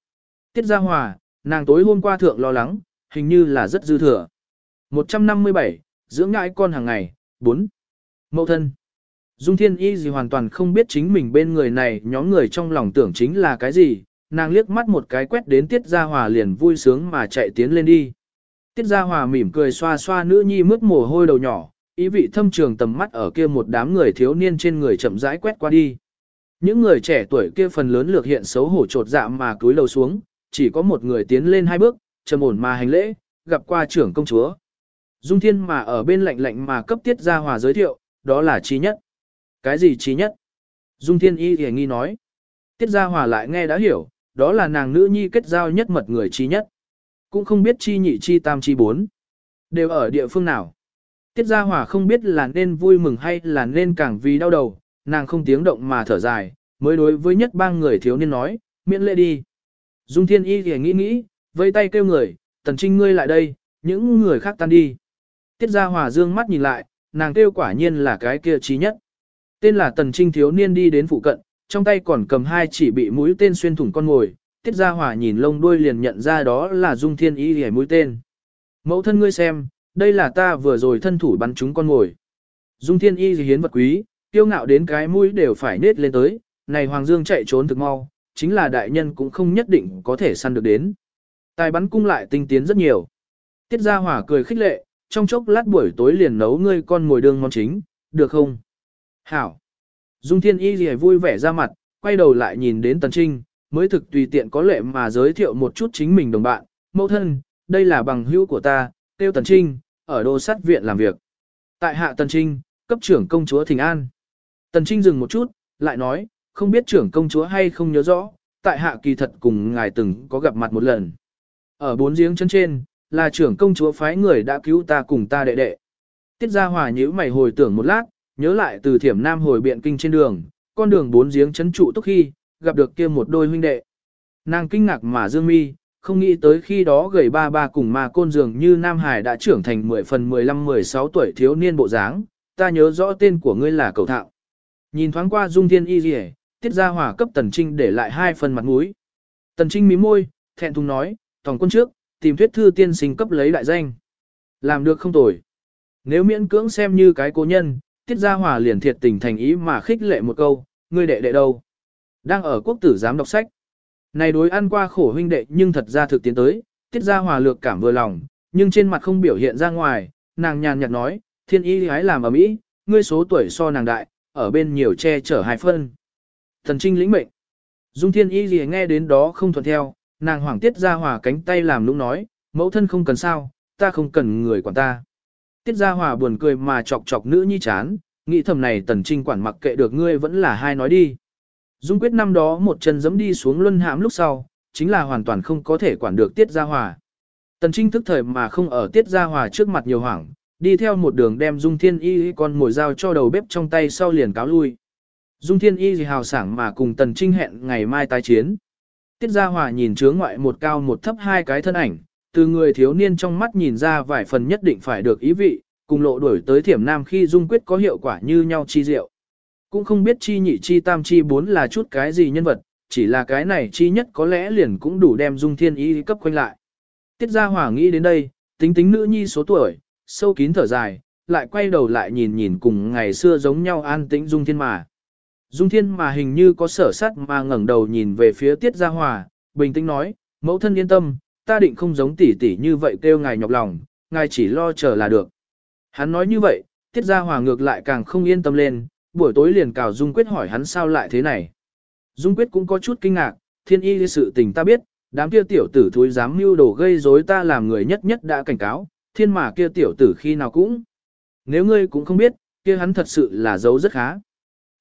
Speaker 1: Tiết Gia Hòa, nàng tối hôm qua thượng lo lắng, hình như là rất dư thừa. 157, dưỡng ngãi con hàng ngày, 4. Mậu thân. Dung Thiên Y gì hoàn toàn không biết chính mình bên người này nhóm người trong lòng tưởng chính là cái gì, nàng liếc mắt một cái quét đến Tiết Gia Hòa liền vui sướng mà chạy tiến lên đi. Tiết Gia Hòa mỉm cười xoa xoa nữ nhi mướt mồ hôi đầu nhỏ, ý vị thâm trường tầm mắt ở kia một đám người thiếu niên trên người chậm rãi quét qua đi. Những người trẻ tuổi kia phần lớn lược hiện xấu hổ trột dạ mà cúi đầu xuống, chỉ có một người tiến lên hai bước, trầm ổn mà hành lễ, gặp qua trưởng công chúa. Dung Thiên mà ở bên lạnh lạnh mà cấp Tiết Gia Hòa giới thiệu, đó là trí nhất. Cái gì trí nhất? Dung Thiên y hề nghi nói. Tiết Gia Hòa lại nghe đã hiểu, đó là nàng nữ nhi kết giao nhất mật người trí nhất. Cũng không biết chi nhị chi tam chi bốn. Đều ở địa phương nào. Tiết Gia Hòa không biết là nên vui mừng hay là nên càng vì đau đầu, nàng không tiếng động mà thở dài, mới đối với nhất bang người thiếu niên nói, miễn lễ đi. Dung Thiên Y thì nghĩ nghĩ, vây tay kêu người, tần trinh ngươi lại đây, những người khác tan đi. Tiết Gia Hòa dương mắt nhìn lại, nàng kêu quả nhiên là cái kia trí nhất. Tên là tần trinh thiếu niên đi đến phụ cận, trong tay còn cầm hai chỉ bị mũi tên xuyên thủng con ngồi, tiết gia hòa nhìn lông đuôi liền nhận ra đó là dung thiên ý hề mũi tên. Mẫu thân ngươi xem, đây là ta vừa rồi thân thủ bắn chúng con ngồi. Dung thiên y gì hiến vật quý, tiêu ngạo đến cái mũi đều phải nết lên tới, này Hoàng Dương chạy trốn thực mau, chính là đại nhân cũng không nhất định có thể săn được đến. Tài bắn cung lại tinh tiến rất nhiều. Tiết Gia Hỏa cười khích lệ, trong chốc lát buổi tối liền nấu ngươi con ngồi đường món chính, được không? Hảo. Dung Thiên Y gì vui vẻ ra mặt, quay đầu lại nhìn đến Tần Trinh, mới thực tùy tiện có lệ mà giới thiệu một chút chính mình đồng bạn. Mẫu thân, đây là bằng hữu của ta, tiêu Tần Trinh, ở đô sát viện làm việc. Tại hạ Tần Trinh, cấp trưởng công chúa Thịnh An. Tần Trinh dừng một chút, lại nói, không biết trưởng công chúa hay không nhớ rõ, tại hạ kỳ thật cùng ngài từng có gặp mặt một lần. Ở bốn giếng chân trên, là trưởng công chúa phái người đã cứu ta cùng ta đệ đệ. Tiết Gia Hòa nhíu mày hồi tưởng một lát, nhớ lại từ thiểm nam hồi biện kinh trên đường, con đường bốn giếng chấn trụ tức khi, gặp được kia một đôi huynh đệ. Nàng kinh ngạc mà dương mi, không nghĩ tới khi đó gầy ba ba cùng mà côn dường như Nam Hải đã trưởng thành 10 phần 15-16 tuổi thiếu niên bộ dáng, ta nhớ rõ tên của ngươi là cầu thạo. Nhìn thoáng qua Dung Thiên Y Dì tiết gia hòa cấp Tần Trinh để lại hai phần mặt mũi. Tần Trinh mím môi, thẹn thùng nói, tổng quân trước, tìm thuyết thư tiên sinh cấp lấy đại danh. Làm được không tồi. Nếu miễn cưỡng xem như cái cố nhân, tiết gia hòa liền thiệt tình thành ý mà khích lệ một câu, ngươi đệ đệ đâu? Đang ở quốc tử giám đọc sách. Này đối ăn qua khổ huynh đệ nhưng thật ra thực tiến tới, tiết gia hòa lược cảm vừa lòng, nhưng trên mặt không biểu hiện ra ngoài, nàng nhàn nhạt nói, thiên y hái làm ở mỹ, ngươi số tuổi so nàng đại, ở bên nhiều che chở hai phân. Thần trinh lĩnh mệnh. Dung thiên y gì nghe đến đó không thuận theo, nàng hoảng tiết ra hòa cánh tay làm lúc nói, mẫu thân không cần sao, ta không cần người quản ta. Tiết ra hòa buồn cười mà chọc chọc nữ nhi chán, nghĩ thầm này tần trinh quản mặc kệ được ngươi vẫn là hai nói đi. Dung quyết năm đó một chân giẫm đi xuống luân hãm lúc sau, chính là hoàn toàn không có thể quản được tiết gia hòa. Tần trinh thức thời mà không ở tiết gia hòa trước mặt nhiều hoảng, đi theo một đường đem dung thiên y con mồi dao cho đầu bếp trong tay sau liền cáo lui. Dung thiên y gì hào sảng mà cùng tần trinh hẹn ngày mai tái chiến. Tiết gia hòa nhìn chướng ngoại một cao một thấp hai cái thân ảnh, từ người thiếu niên trong mắt nhìn ra vài phần nhất định phải được ý vị, cùng lộ đuổi tới thiểm nam khi dung quyết có hiệu quả như nhau chi diệu. Cũng không biết chi nhị chi tam chi bốn là chút cái gì nhân vật, chỉ là cái này chi nhất có lẽ liền cũng đủ đem dung thiên ý cấp quanh lại. Tiết gia Hòa nghĩ đến đây, tính tính nữ nhi số tuổi, sâu kín thở dài, lại quay đầu lại nhìn nhìn cùng ngày xưa giống nhau an tĩnh dung thiên mà. Dung thiên mà hình như có sở sát mà ngẩng đầu nhìn về phía tiết gia hòa, bình tĩnh nói, mẫu thân yên tâm, ta định không giống tỷ tỷ như vậy kêu ngài nhọc lòng, ngài chỉ lo chờ là được. Hắn nói như vậy, tiết gia hòa ngược lại càng không yên tâm lên, buổi tối liền cào Dung Quyết hỏi hắn sao lại thế này. Dung Quyết cũng có chút kinh ngạc, thiên y sự tình ta biết, đám kia tiểu tử thúi dám mưu đồ gây rối ta làm người nhất nhất đã cảnh cáo, thiên mà kia tiểu tử khi nào cũng. Nếu ngươi cũng không biết, kia hắn thật sự là giấu rất khá.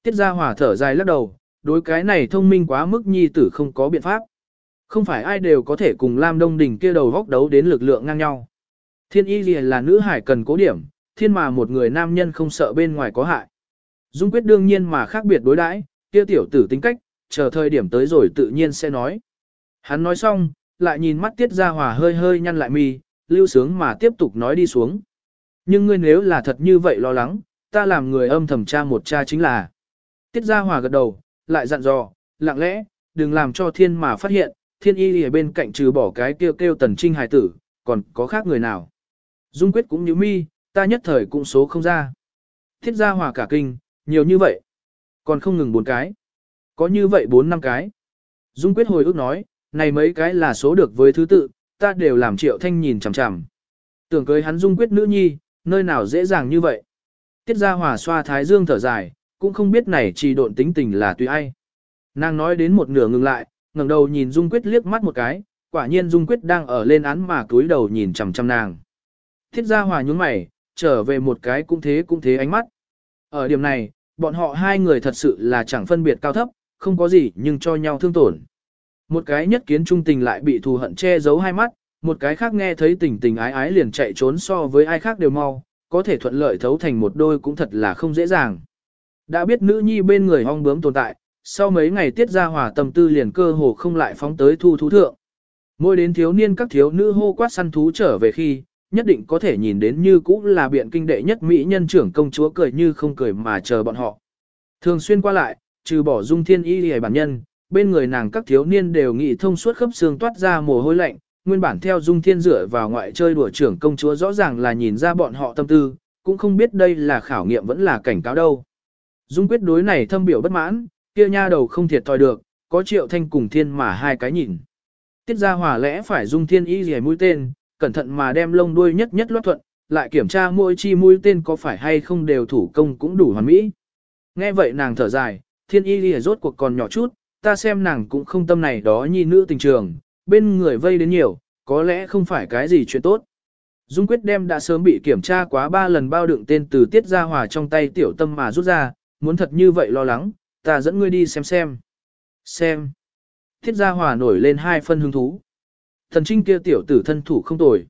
Speaker 1: Tiết gia hòa thở dài lắc đầu, đối cái này thông minh quá mức nhi tử không có biện pháp. Không phải ai đều có thể cùng Lam Đông Đình kia đầu góc đấu đến lực lượng ngang nhau. Thiên y gì là nữ hải cần cố điểm, thiên mà một người nam nhân không sợ bên ngoài có hại. Dung quyết đương nhiên mà khác biệt đối đãi, kia tiểu tử tính cách, chờ thời điểm tới rồi tự nhiên sẽ nói. Hắn nói xong, lại nhìn mắt tiết ra hòa hơi hơi nhăn lại mi, lưu sướng mà tiếp tục nói đi xuống. Nhưng ngươi nếu là thật như vậy lo lắng, ta làm người âm thầm tra một cha chính là. Tiết Gia hòa gật đầu, lại dặn dò, lặng lẽ, đừng làm cho thiên mà phát hiện, thiên y ở bên cạnh trừ bỏ cái kêu kêu tần trinh hài tử, còn có khác người nào. Dung quyết cũng như mi, ta nhất thời cũng số không ra. Thiết gia hòa cả kinh, nhiều như vậy. Còn không ngừng bốn cái. Có như vậy bốn năm cái. Dung quyết hồi ước nói, này mấy cái là số được với thứ tự, ta đều làm triệu thanh nhìn chằm chằm. Tưởng cưới hắn dung quyết nữ nhi, nơi nào dễ dàng như vậy. Tiết gia hòa xoa thái dương thở dài, cũng không biết này trì độn tính tình là tùy ai. Nàng nói đến một nửa ngừng lại, ngẩng đầu nhìn dung quyết liếc mắt một cái, quả nhiên dung quyết đang ở lên án mà cúi đầu nhìn chằm chằm nàng. thiết gia hòa nhún mày, trở về một cái cũng thế cũng thế ánh mắt. Ở điểm này, bọn họ hai người thật sự là chẳng phân biệt cao thấp, không có gì nhưng cho nhau thương tổn. Một cái nhất kiến trung tình lại bị thù hận che giấu hai mắt, một cái khác nghe thấy tình tình ái ái liền chạy trốn so với ai khác đều mau, có thể thuận lợi thấu thành một đôi cũng thật là không dễ dàng. Đã biết nữ nhi bên người hong bướm tồn tại, sau mấy ngày tiết ra hòa tâm tư liền cơ hồ không lại phóng tới thu thú thượng. Mỗi đến thiếu niên các thiếu nữ hô quát săn thú trở về khi, nhất định có thể nhìn đến như cũ là biện kinh đệ nhất mỹ nhân trưởng công chúa cười như không cười mà chờ bọn họ. Thường xuyên qua lại, trừ bỏ dung thiên y hề bản nhân, bên người nàng các thiếu niên đều nghị thông suốt khớp xương toát ra mồ hôi lạnh, nguyên bản theo dung thiên dựa vào ngoại chơi đùa trưởng công chúa rõ ràng là nhìn ra bọn họ tâm tư, cũng không biết đây là khảo nghiệm vẫn là cảnh cáo đâu. Dung quyết đối này thâm biểu bất mãn, kia nha đầu không thiệt thòi được, có triệu thanh cùng thiên mà hai cái nhìn. Tiết ra hòa lẽ phải dung thiên y rẻ mũi tên, cẩn thận mà đem lông đuôi nhất nhất loát thuận, lại kiểm tra mỗi chi mũi tên có phải hay không đều thủ công cũng đủ hoàn mỹ. Nghe vậy nàng thở dài, thiên y rẻ rốt cuộc còn nhỏ chút, ta xem nàng cũng không tâm này đó nhi nữ tình trường, bên người vây đến nhiều, có lẽ không phải cái gì chuyện tốt. Dung quyết đem đã sớm bị kiểm tra quá ba lần bao đựng tên từ tiết ra hòa trong tay tiểu tâm mà rút ra, muốn thật như vậy lo lắng, ta dẫn ngươi đi xem xem. Xem. Tiết gia hòa nổi lên hai phân hứng thú. Thần trinh kia tiểu tử thân thủ không tồi.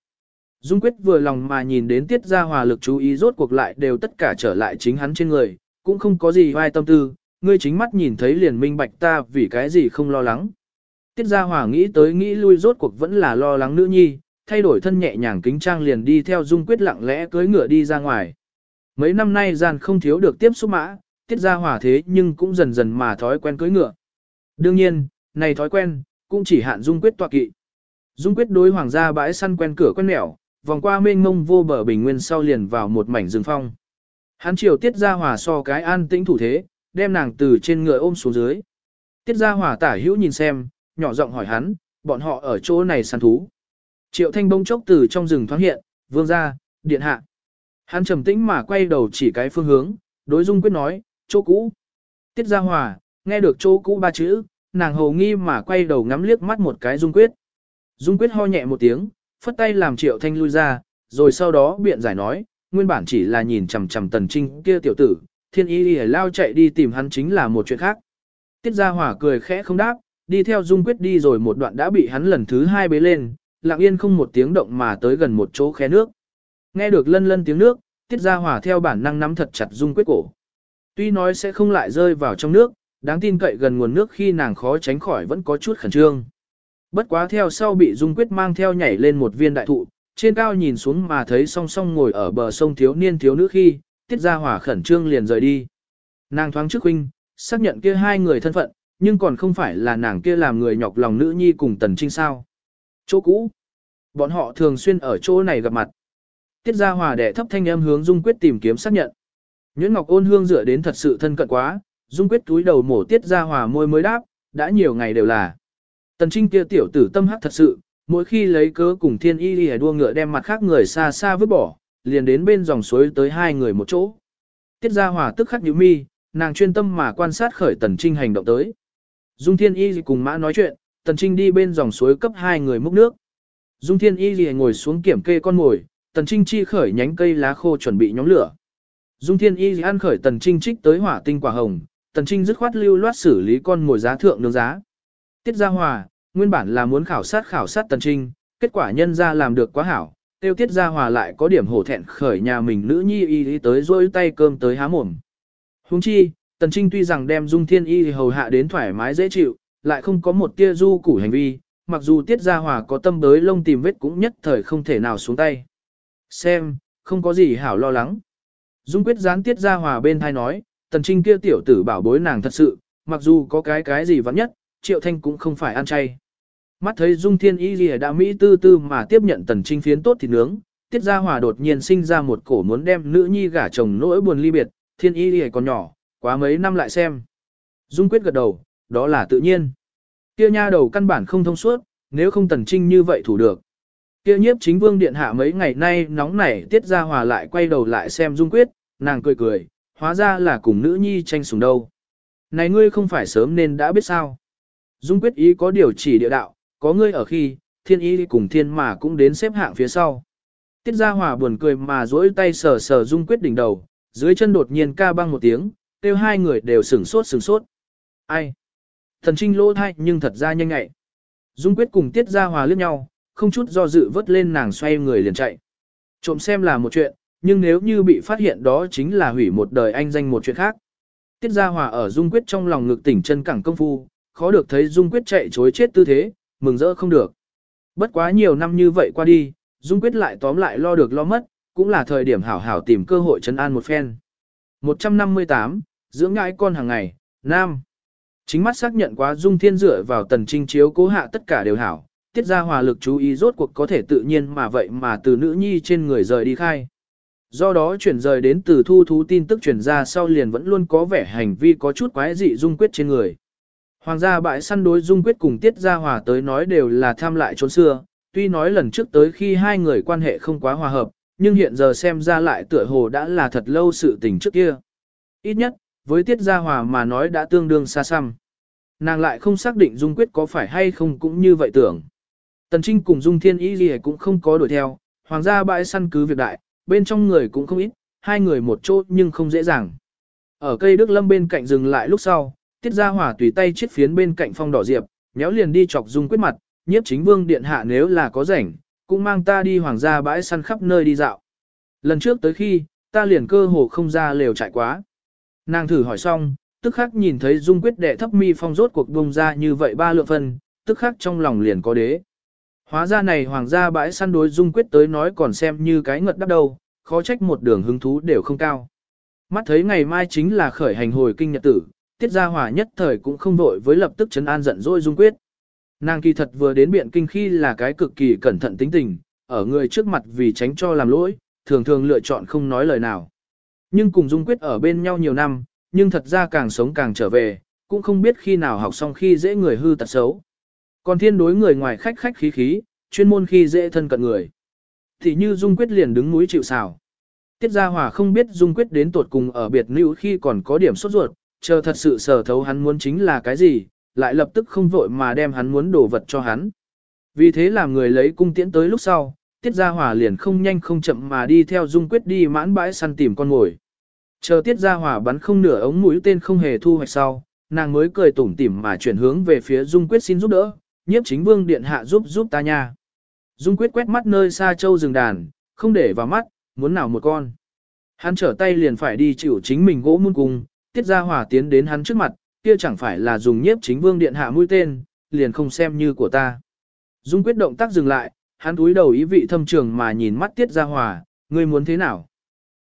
Speaker 1: Dung quyết vừa lòng mà nhìn đến tiết gia hòa lực chú ý rốt cuộc lại đều tất cả trở lại chính hắn trên người, cũng không có gì vai tâm tư, ngươi chính mắt nhìn thấy liền minh bạch ta vì cái gì không lo lắng. Tiết Gia Hòa nghĩ tới nghĩ lui rốt cuộc vẫn là lo lắng nữ nhi, thay đổi thân nhẹ nhàng kính trang liền đi theo Dung Quyết lặng lẽ cưới ngựa đi ra ngoài. Mấy năm nay gian không thiếu được tiếp xúc mã, Tiết Gia Hòa thế nhưng cũng dần dần mà thói quen cưỡi ngựa. Đương nhiên, này thói quen, cũng chỉ hạn Dung Quyết tọa kỵ. Dung Quyết đối hoàng gia bãi săn quen cửa quen mẻo, vòng qua mênh mông vô bờ bình nguyên sau liền vào một mảnh rừng phong. Hắn chiều Tiết Gia Hòa so cái an tĩnh thủ thế, đem nàng từ trên ngựa ôm xuống dưới. Tiết Gia Hòa tả hữu nhìn xem, nhỏ giọng hỏi hắn, bọn họ ở chỗ này săn thú. Triệu Thanh bông chốc từ trong rừng thoáng hiện, vương ra, điện hạ. Hắn trầm tĩnh mà quay đầu chỉ cái phương hướng, đối dung quyết nói, chỗ cũ. Tiết Gia Hòa, nghe được chỗ cũ ba chữ, nàng hầu nghi mà quay đầu ngắm liếc mắt một cái dung quyết. Dung quyết ho nhẹ một tiếng, phất tay làm Triệu Thanh lui ra, rồi sau đó biện giải nói, nguyên bản chỉ là nhìn chằm chằm tần trinh kia tiểu tử, thiên y y lao chạy đi tìm hắn chính là một chuyện khác. Tiết Gia Hòa cười khẽ không đáp, đi theo Dung Quyết đi rồi một đoạn đã bị hắn lần thứ hai bế lên, lặng yên không một tiếng động mà tới gần một chỗ khe nước. Nghe được lân lân tiếng nước, Tiết Gia Hòa theo bản năng nắm thật chặt Dung Quyết cổ. Tuy nói sẽ không lại rơi vào trong nước, đáng tin cậy gần nguồn nước khi nàng khó tránh khỏi vẫn có chút khẩn trương. Bất quá theo sau bị Dung Quyết mang theo nhảy lên một viên đại thụ, trên cao nhìn xuống mà thấy song song ngồi ở bờ sông thiếu niên thiếu nữ khi, Tiết Gia Hòa khẩn trương liền rời đi. Nàng thoáng trước huynh, xác nhận kia hai người thân phận, nhưng còn không phải là nàng kia làm người nhọc lòng nữ nhi cùng Tần Trinh sao. Chỗ cũ. Bọn họ thường xuyên ở chỗ này gặp mặt. Tiết Gia Hòa đệ thấp thanh âm hướng Dung Quyết tìm kiếm xác nhận. Nguyễn Ngọc ôn hương dựa đến thật sự thân cận quá, Dung Quyết túi đầu mổ Tiết Gia Hòa môi mới đáp, đã nhiều ngày đều là. Tần Trinh kia tiểu tử tâm hắc thật sự, mỗi khi lấy cớ cùng thiên y lìa đua ngựa đem mặt khác người xa xa vứt bỏ, liền đến bên dòng suối tới hai người một chỗ. Tiết Gia Hòa tức khắc nhíu mi, nàng chuyên tâm mà quan sát khởi Tần Trinh hành động tới. Dung Thiên Y cùng Mã nói chuyện, Tần Trinh đi bên dòng suối cấp hai người múc nước. Dung Thiên Y ngồi xuống kiểm kê con mồi, Tần Trinh chi khởi nhánh cây lá khô chuẩn bị nhóm lửa. Dung Thiên Y ăn khởi Tần Trinh trích tới hỏa tinh quả hồng, Tần Trinh dứt khoát lưu loát xử lý con mồi giá thượng nướng giá. Tiết Gia Hòa, nguyên bản là muốn khảo sát khảo sát Tần Trinh, kết quả nhân ra làm được quá hảo, tiêu Tiết Gia Hòa lại có điểm hổ thẹn khởi nhà mình nữ nhi y tới rôi tay cơm tới há mồm. Huống chi, Tần Trinh tuy rằng đem Dung Thiên Y hầu hạ đến thoải mái dễ chịu, lại không có một tia du củ hành vi, mặc dù Tiết Gia Hòa có tâm đới lông tìm vết cũng nhất thời không thể nào xuống tay. Xem, không có gì hảo lo lắng. Dung quyết gián Tiết Gia Hòa bên thai nói, Tần Trinh kia tiểu tử bảo bối nàng thật sự, mặc dù có cái cái gì vắng nhất, Triệu Thanh cũng không phải ăn chay. Mắt thấy Dung Thiên Y Lìa đã Mỹ tư tư mà tiếp nhận Tần Trinh phiến tốt thịt nướng, Tiết Gia Hòa đột nhiên sinh ra một cổ muốn đem nữ nhi gả chồng nỗi buồn ly biệt, Thiên Y Lìa còn nhỏ, quá mấy năm lại xem. Dung quyết gật đầu, đó là tự nhiên. Kia nha đầu căn bản không thông suốt, nếu không tần trinh như vậy thủ được. Kia nhiếp chính vương điện hạ mấy ngày nay nóng nảy tiết ra hòa lại quay đầu lại xem dung quyết, nàng cười cười, hóa ra là cùng nữ nhi tranh sủng đâu. Này ngươi không phải sớm nên đã biết sao. Dung quyết ý có điều chỉ địa đạo, có ngươi ở khi, thiên ý cùng thiên mà cũng đến xếp hạng phía sau. Tiết gia hòa buồn cười mà duỗi tay sờ sờ dung quyết đỉnh đầu, dưới chân đột nhiên ca băng một tiếng, kêu hai người đều sửng sốt sửng sốt. Ai? Thần trinh lỗ thai nhưng thật ra nhanh ngại. Dung quyết cùng tiết ra hòa liếc nhau, không chút do dự vớt lên nàng xoay người liền chạy. Trộm xem là một chuyện, nhưng nếu như bị phát hiện đó chính là hủy một đời anh danh một chuyện khác. Tiết Gia Hòa ở Dung Quyết trong lòng ngực tỉnh chân cẳng công phu, khó được thấy Dung Quyết chạy chối chết tư thế, mừng rỡ không được. Bất quá nhiều năm như vậy qua đi, Dung Quyết lại tóm lại lo được lo mất, cũng là thời điểm hảo hảo tìm cơ hội trấn an một phen. 158, dưỡng ngãi con hàng ngày, nam. Chính mắt xác nhận quá Dung Thiên dựa vào tần trinh chiếu cố hạ tất cả đều hảo, tiết ra hòa lực chú ý rốt cuộc có thể tự nhiên mà vậy mà từ nữ nhi trên người rời đi khai. Do đó chuyển rời đến từ thu thú tin tức chuyển ra sau liền vẫn luôn có vẻ hành vi có chút quái dị Dung Quyết trên người. Hoàng gia bại săn đối Dung Quyết cùng Tiết Gia Hòa tới nói đều là tham lại trốn xưa, tuy nói lần trước tới khi hai người quan hệ không quá hòa hợp, nhưng hiện giờ xem ra lại tựa hồ đã là thật lâu sự tình trước kia. Ít nhất, với Tiết Gia Hòa mà nói đã tương đương xa xăm. Nàng lại không xác định Dung Quyết có phải hay không cũng như vậy tưởng. Tần Trinh cùng Dung Thiên Ý gì cũng không có đuổi theo, hoàng gia bãi săn cứ việc đại, bên trong người cũng không ít, hai người một chỗ nhưng không dễ dàng. Ở cây Đức Lâm bên cạnh dừng lại lúc sau, Tiết Gia hỏa tùy tay chiết phiến bên cạnh phong đỏ diệp, nhéo liền đi chọc Dung Quyết mặt, nhiếp chính vương điện hạ nếu là có rảnh, cũng mang ta đi hoàng gia bãi săn khắp nơi đi dạo. Lần trước tới khi, ta liền cơ hồ không ra lều trải quá. Nàng thử hỏi xong, tức khắc nhìn thấy Dung Quyết đệ thấp mi phong rốt cuộc bông ra như vậy ba lượng phân, tức khắc trong lòng liền có đế. Hóa ra này hoàng gia bãi săn đối dung quyết tới nói còn xem như cái ngật đắp đầu, khó trách một đường hứng thú đều không cao. Mắt thấy ngày mai chính là khởi hành hồi kinh nhật tử, tiết gia hỏa nhất thời cũng không vội với lập tức chấn an giận dỗi dung quyết. Nàng kỳ thật vừa đến biện kinh khi là cái cực kỳ cẩn thận tính tình, ở người trước mặt vì tránh cho làm lỗi, thường thường lựa chọn không nói lời nào. Nhưng cùng dung quyết ở bên nhau nhiều năm, nhưng thật ra càng sống càng trở về, cũng không biết khi nào học xong khi dễ người hư tật xấu. Còn thiên đối người ngoài khách khách khí khí, chuyên môn khi dễ thân cận người. Thì như Dung Quyết liền đứng núi chịu xào. Tiết Gia Hòa không biết Dung Quyết đến tột cùng ở biệt nữ khi còn có điểm sốt ruột, chờ thật sự sở thấu hắn muốn chính là cái gì, lại lập tức không vội mà đem hắn muốn đổ vật cho hắn. Vì thế làm người lấy cung tiễn tới lúc sau, Tiết Gia Hòa liền không nhanh không chậm mà đi theo Dung Quyết đi mãn bãi săn tìm con mồi. Chờ Tiết Gia Hòa bắn không nửa ống mũi tên không hề thu hoạch sau, nàng mới cười tủm tỉm mà chuyển hướng về phía Dung Quyết xin giúp đỡ, nhiếp chính vương điện hạ giúp giúp ta nha. Dung Quyết quét mắt nơi xa châu rừng đàn, không để vào mắt, muốn nào một con. Hắn trở tay liền phải đi chịu chính mình gỗ muôn cùng, tiết ra hỏa tiến đến hắn trước mặt, kia chẳng phải là dùng nhiếp chính vương điện hạ mũi tên, liền không xem như của ta. Dung quyết động tác dừng lại, hắn túi đầu ý vị thâm trường mà nhìn mắt tiết ra hòa, ngươi muốn thế nào?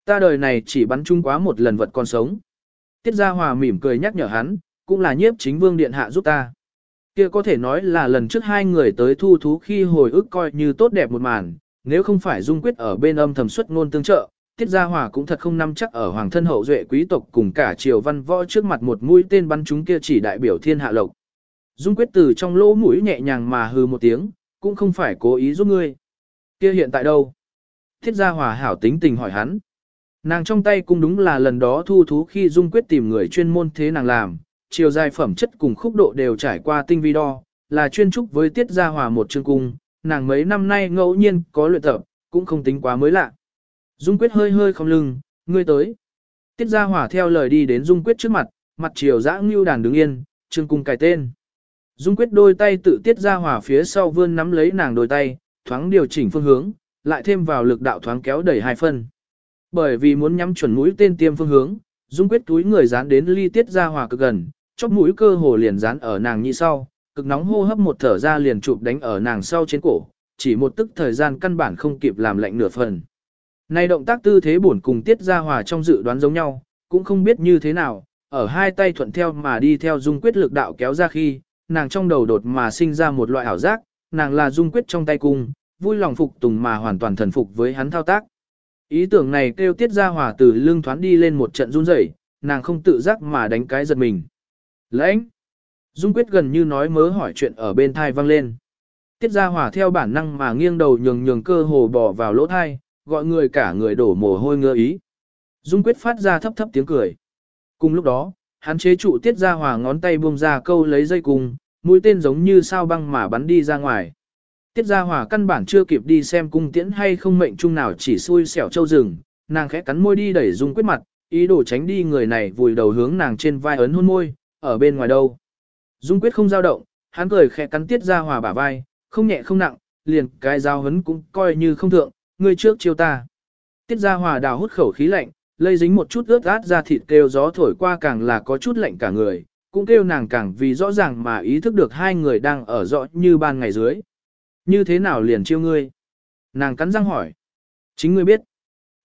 Speaker 1: Ta đời này chỉ bắn chung quá một lần vật còn sống. Tiết ra hòa mỉm cười nhắc nhở hắn, cũng là nhiếp chính vương điện hạ giúp ta. Kia có thể nói là lần trước hai người tới thu thú khi hồi ức coi như tốt đẹp một màn, nếu không phải Dung Quyết ở bên âm thầm xuất ngôn tương trợ, Tiết Gia Hòa cũng thật không nắm chắc ở hoàng thân hậu duệ quý tộc cùng cả triều văn võ trước mặt một mũi tên bắn chúng kia chỉ đại biểu thiên hạ lộc. Dung Quyết từ trong lỗ mũi nhẹ nhàng mà hừ một tiếng, cũng không phải cố ý giúp ngươi. Kia hiện tại đâu? Tiết Gia Hòa hảo tính tình hỏi hắn. Nàng trong tay cũng đúng là lần đó thu thú khi Dung Quyết tìm người chuyên môn thế nàng làm, chiều dài phẩm chất cùng khúc độ đều trải qua tinh vi đo, là chuyên trúc với Tiết Gia Hòa một chương cung, nàng mấy năm nay ngẫu nhiên có luyện tập, cũng không tính quá mới lạ. Dung Quyết hơi hơi không lưng, ngươi tới. Tiết Gia Hỏa theo lời đi đến Dung Quyết trước mặt, mặt chiều dã ngưu đàn đứng yên, trương cung cài tên. Dung Quyết đôi tay tự Tiết Gia Hỏa phía sau vươn nắm lấy nàng đôi tay, thoáng điều chỉnh phương hướng, lại thêm vào lực đạo thoáng kéo đẩy hai phân. Bởi vì muốn nhắm chuẩn mũi tên tiêm phương hướng, Dung Quyết túi người dán đến ly Tiết Gia Hỏa cực gần, chóp mũi cơ hồ liền dán ở nàng như sau, cực nóng hô hấp một thở ra liền chụp đánh ở nàng sau trên cổ, chỉ một tức thời gian căn bản không kịp làm lạnh nửa phần. nay động tác tư thế bổn cùng tiết ra hòa trong dự đoán giống nhau, cũng không biết như thế nào, ở hai tay thuận theo mà đi theo dung quyết lực đạo kéo ra khi, nàng trong đầu đột mà sinh ra một loại ảo giác, nàng là dung quyết trong tay cung, vui lòng phục tùng mà hoàn toàn thần phục với hắn thao tác. Ý tưởng này kêu tiết ra hòa từ lưng thoán đi lên một trận run rẩy, nàng không tự giác mà đánh cái giật mình. Lãnh! Dung quyết gần như nói mớ hỏi chuyện ở bên thai vang lên. Tiết ra hòa theo bản năng mà nghiêng đầu nhường nhường cơ hồ bỏ vào lỗ thai, gọi người cả người đổ mồ hôi ngơ ý. Dung quyết phát ra thấp thấp tiếng cười. Cùng lúc đó, hắn chế trụ tiết ra hòa ngón tay buông ra câu lấy dây cung, mũi tên giống như sao băng mà bắn đi ra ngoài. Tiết ra hòa căn bản chưa kịp đi xem cung tiễn hay không mệnh chung nào chỉ xui xẻo châu rừng, nàng khẽ cắn môi đi đẩy dung quyết mặt, ý đồ tránh đi người này vùi đầu hướng nàng trên vai ấn hôn môi, ở bên ngoài đâu. Dung quyết không dao động, hắn cười khẽ cắn tiết ra hòa bả vai, không nhẹ không nặng, liền cái giao hấn cũng coi như không thượng, ngươi trước chiêu ta. Tiết ra hòa đào hút khẩu khí lạnh, lây dính một chút ướt át ra thịt kêu gió thổi qua càng là có chút lạnh cả người, cũng kêu nàng càng vì rõ ràng mà ý thức được hai người đang ở rõ như ban ngày dưới. Như thế nào liền chiêu ngươi? Nàng cắn răng hỏi. Chính ngươi biết.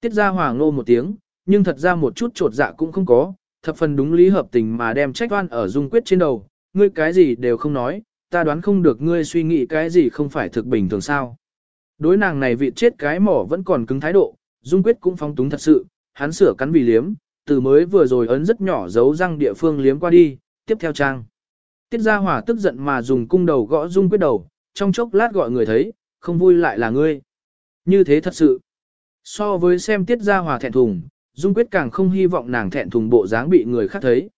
Speaker 1: Tiết ra hòa ngô một tiếng, nhưng thật ra một chút trột dạ cũng không có, thập phần đúng lý hợp tình mà đem trách oan ở dung quyết trên đầu, ngươi cái gì đều không nói, ta đoán không được ngươi suy nghĩ cái gì không phải thực bình thường sao. Đối nàng này vị chết cái mỏ vẫn còn cứng thái độ, Dung Quyết cũng phong túng thật sự, hắn sửa cắn vì liếm, từ mới vừa rồi ấn rất nhỏ giấu răng địa phương liếm qua đi, tiếp theo trang. Tiết Gia Hỏa tức giận mà dùng cung đầu gõ Dung Quyết đầu, trong chốc lát gọi người thấy, không vui lại là ngươi. Như thế thật sự. So với xem Tiết Gia Hỏa thẹn thùng, Dung Quyết càng không hy vọng nàng thẹn thùng bộ dáng bị người khác thấy.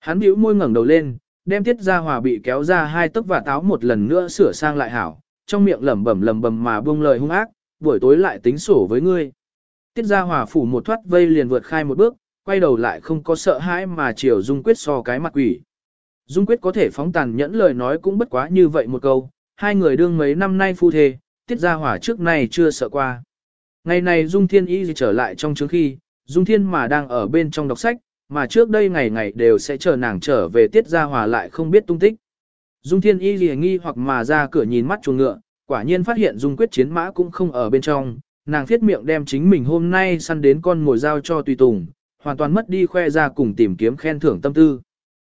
Speaker 1: Hắn bĩu môi ngẩng đầu lên, đem Tiết Gia hòa bị kéo ra hai tấc và táo một lần nữa sửa sang lại hảo, trong miệng lẩm bẩm lẩm bẩm mà buông lời hung ác, buổi tối lại tính sổ với ngươi. Tiết Gia Hòa phủ một thoát vây liền vượt khai một bước, quay đầu lại không có sợ hãi mà chiều Dung Quyết so cái mặt quỷ. Dung Quyết có thể phóng tàn nhẫn lời nói cũng bất quá như vậy một câu, hai người đương mấy năm nay phu thề, Tiết Gia Hòa trước này chưa sợ qua. Ngày này Dung Thiên Y trở lại trong trước khi, Dung Thiên mà đang ở bên trong đọc sách, mà trước đây ngày ngày đều sẽ chờ nàng trở về Tiết Gia Hòa lại không biết tung tích. Dung Thiên Y lìa nghi hoặc mà ra cửa nhìn mắt chuồng ngựa, quả nhiên phát hiện Dung Quyết chiến mã cũng không ở bên trong, nàng thiết miệng đem chính mình hôm nay săn đến con ngồi giao cho tùy tùng, hoàn toàn mất đi khoe ra cùng tìm kiếm khen thưởng tâm tư.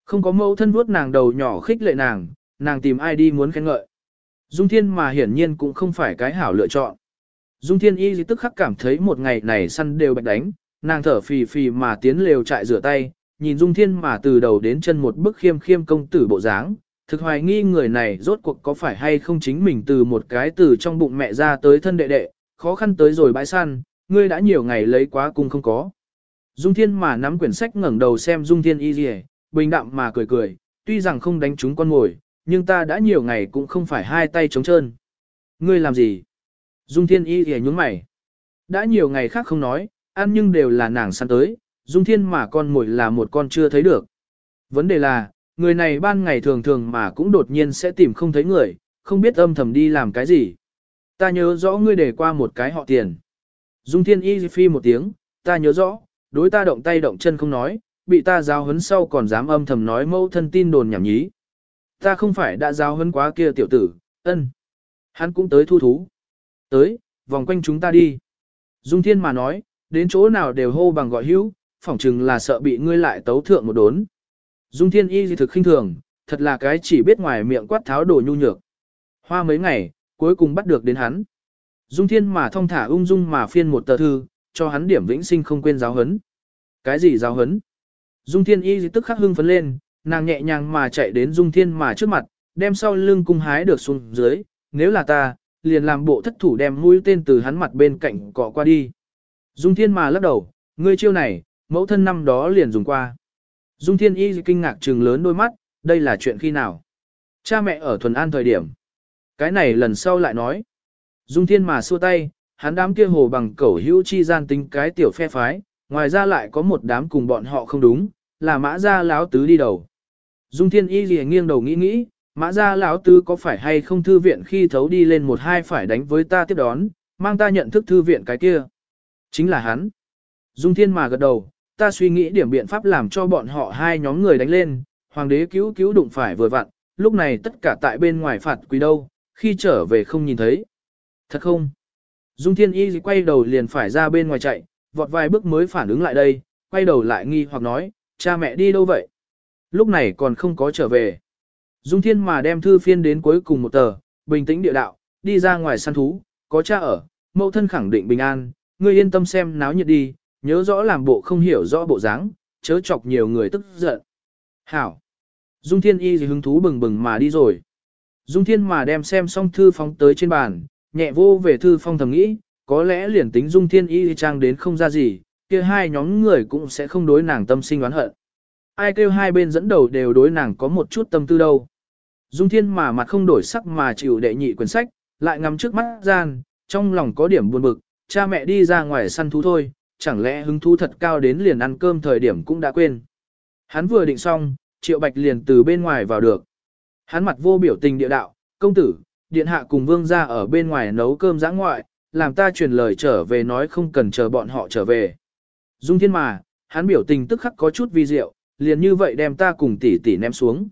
Speaker 1: Không có mẫu thân vuốt nàng đầu nhỏ khích lệ nàng, nàng tìm ai đi muốn khen ngợi. Dung Thiên mà hiển nhiên cũng không phải cái hảo lựa chọn. Dung Thiên Y tức khắc cảm thấy một ngày này săn đều bạch đánh, nàng thở phì phì mà tiến lều trại rửa tay, nhìn Dung Thiên mà từ đầu đến chân một bức khiêm khiêm công tử bộ dáng, thực hoài nghi người này rốt cuộc có phải hay không chính mình từ một cái từ trong bụng mẹ ra tới thân đệ đệ, khó khăn tới rồi bãi săn, ngươi đã nhiều ngày lấy quá cung không có. Dung Thiên mà nắm quyển sách ngẩng đầu xem Dung Thiên y gì, bình đạm mà cười cười, tuy rằng không đánh trúng con ngồi, nhưng ta đã nhiều ngày cũng không phải hai tay trống trơn. Ngươi làm gì? Dung Thiên y gì nhúng mày. Đã nhiều ngày khác không nói, ăn nhưng đều là nàng săn tới, Dung Thiên mà con mồi là một con chưa thấy được. Vấn đề là, người này ban ngày thường thường mà cũng đột nhiên sẽ tìm không thấy người, không biết âm thầm đi làm cái gì. Ta nhớ rõ ngươi để qua một cái họ tiền. Dung Thiên y phi một tiếng, ta nhớ rõ, đối ta động tay động chân không nói, bị ta giáo huấn sau còn dám âm thầm nói mâu thân tin đồn nhảm nhí. Ta không phải đã giáo huấn quá kia tiểu tử, ân. Hắn cũng tới thu thú. Tới, vòng quanh chúng ta đi. Dung Thiên mà nói, đến chỗ nào đều hô bằng gọi hữu, phỏng chừng là sợ bị ngươi lại tấu thượng một đốn. Dung Thiên y gì thực khinh thường, thật là cái chỉ biết ngoài miệng quát tháo đồ nhu nhược. Hoa mấy ngày, cuối cùng bắt được đến hắn. Dung Thiên mà thong thả ung dung mà phiên một tờ thư, cho hắn điểm vĩnh sinh không quên giáo hấn. Cái gì giáo hấn? Dung Thiên Y tức khắc hưng phấn lên, nàng nhẹ nhàng mà chạy đến Dung Thiên mà trước mặt, đem sau lưng cung hái được xuống dưới, nếu là ta, liền làm bộ thất thủ đem mũi tên từ hắn mặt bên cạnh cọ qua đi. Dung Thiên mà lắc đầu, ngươi chiêu này, mẫu thân năm đó liền dùng qua. Dung Thiên Y kinh ngạc trừng lớn đôi mắt, đây là chuyện khi nào? Cha mẹ ở thuần an thời điểm. Cái này lần sau lại nói. Dung Thiên mà xua tay, hắn đám kia hồ bằng cẩu hữu chi gian tính cái tiểu phe phái, ngoài ra lại có một đám cùng bọn họ không đúng, là mã gia lão tứ đi đầu. Dung Thiên Y lìa nghiêng đầu nghĩ nghĩ, mã gia lão tứ có phải hay không thư viện khi thấu đi lên một hai phải đánh với ta tiếp đón, mang ta nhận thức thư viện cái kia. Chính là hắn. Dung Thiên mà gật đầu, ta suy nghĩ điểm biện pháp làm cho bọn họ hai nhóm người đánh lên, hoàng đế cứu cứu đụng phải vừa vặn, lúc này tất cả tại bên ngoài phạt quý đâu, khi trở về không nhìn thấy. Thật không? Dung Thiên Y quay đầu liền phải ra bên ngoài chạy, vọt vài bước mới phản ứng lại đây, quay đầu lại nghi hoặc nói, cha mẹ đi đâu vậy? Lúc này còn không có trở về. Dung Thiên mà đem thư phiên đến cuối cùng một tờ, bình tĩnh địa đạo, đi ra ngoài săn thú, có cha ở, mẫu thân khẳng định bình an, ngươi yên tâm xem náo nhiệt đi, nhớ rõ làm bộ không hiểu rõ bộ dáng, chớ chọc nhiều người tức giận. Hảo! Dung Thiên Y hứng thú bừng bừng mà đi rồi. Dung Thiên mà đem xem xong thư phóng tới trên bàn, nhẹ vô về thư phong thầm nghĩ, có lẽ liền tính Dung Thiên Y trang đến không ra gì, kia hai nhóm người cũng sẽ không đối nàng tâm sinh oán hận. Ai kêu hai bên dẫn đầu đều đối nàng có một chút tâm tư đâu. Dung Thiên mà mặt không đổi sắc mà chịu đệ nhị quyển sách, lại ngắm trước mắt gian, trong lòng có điểm buồn bực, cha mẹ đi ra ngoài săn thú thôi, chẳng lẽ hứng thú thật cao đến liền ăn cơm thời điểm cũng đã quên. Hắn vừa định xong, Triệu Bạch liền từ bên ngoài vào được. Hắn mặt vô biểu tình địa đạo, công tử, điện hạ cùng vương ra ở bên ngoài nấu cơm giã ngoại, làm ta truyền lời trở về nói không cần chờ bọn họ trở về. Dung thiên mà, hắn biểu tình tức khắc có chút vi diệu, liền như vậy đem ta cùng tỷ tỷ ném xuống.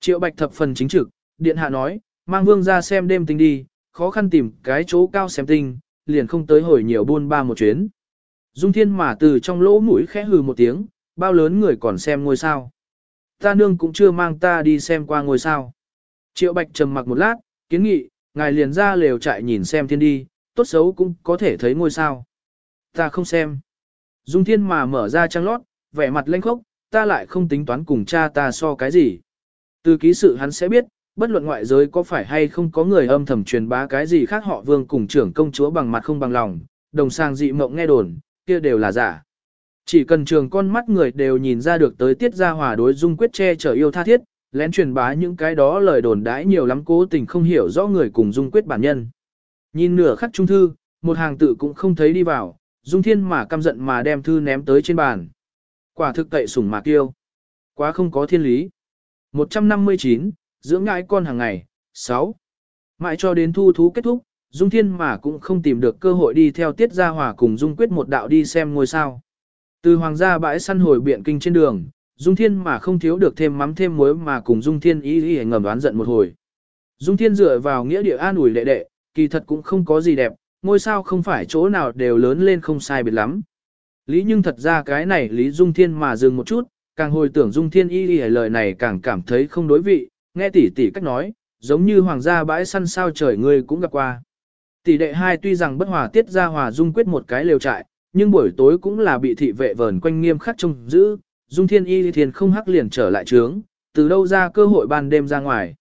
Speaker 1: Triệu bạch thập phần chính trực, điện hạ nói, mang vương ra xem đêm tinh đi, khó khăn tìm cái chỗ cao xem tinh, liền không tới hồi nhiều buôn ba một chuyến. Dung thiên mà từ trong lỗ mũi khẽ hừ một tiếng, bao lớn người còn xem ngôi sao. Ta nương cũng chưa mang ta đi xem qua ngôi sao. Triệu bạch trầm mặc một lát, kiến nghị, ngài liền ra lều trại nhìn xem thiên đi, tốt xấu cũng có thể thấy ngôi sao. Ta không xem. Dung thiên mà mở ra trang lót, vẻ mặt lênh khốc, ta lại không tính toán cùng cha ta so cái gì. Từ ký sự hắn sẽ biết, bất luận ngoại giới có phải hay không có người âm thầm truyền bá cái gì khác họ vương cùng trưởng công chúa bằng mặt không bằng lòng, đồng sang dị mộng nghe đồn, kia đều là giả. Chỉ cần trường con mắt người đều nhìn ra được tới tiết gia hòa đối dung quyết che chở yêu tha thiết, lén truyền bá những cái đó lời đồn đãi nhiều lắm cố tình không hiểu rõ người cùng dung quyết bản nhân. Nhìn nửa khắc trung thư, một hàng tự cũng không thấy đi vào, dung thiên mà căm giận mà đem thư ném tới trên bàn. Quả thực tệ sủng mà kiêu. Quá không có thiên lý. 159, dưỡng ngãi con hàng ngày, 6. Mãi cho đến thu thú kết thúc, Dung Thiên mà cũng không tìm được cơ hội đi theo Tiết Gia Hòa cùng Dung Quyết một đạo đi xem ngôi sao. Từ hoàng gia bãi săn hồi biện kinh trên đường, Dung Thiên mà không thiếu được thêm mắm thêm muối mà cùng Dung Thiên ý ý ngầm đoán giận một hồi. Dung Thiên dựa vào nghĩa địa an ủi đệ đệ, kỳ thật cũng không có gì đẹp, ngôi sao không phải chỗ nào đều lớn lên không sai biệt lắm. Lý nhưng thật ra cái này Lý Dung Thiên mà dừng một chút, càng hồi tưởng Dung Thiên y y lời này càng cảm thấy không đối vị, nghe tỷ tỷ cách nói, giống như hoàng gia bãi săn sao trời ngươi cũng gặp qua. Tỷ đệ hai tuy rằng bất hòa tiết ra hòa dung quyết một cái lều trại, nhưng buổi tối cũng là bị thị vệ vờn quanh nghiêm khắc trông giữ, Dung Thiên Y Thiên không hắc liền trở lại trướng, từ đâu ra cơ hội ban đêm ra ngoài.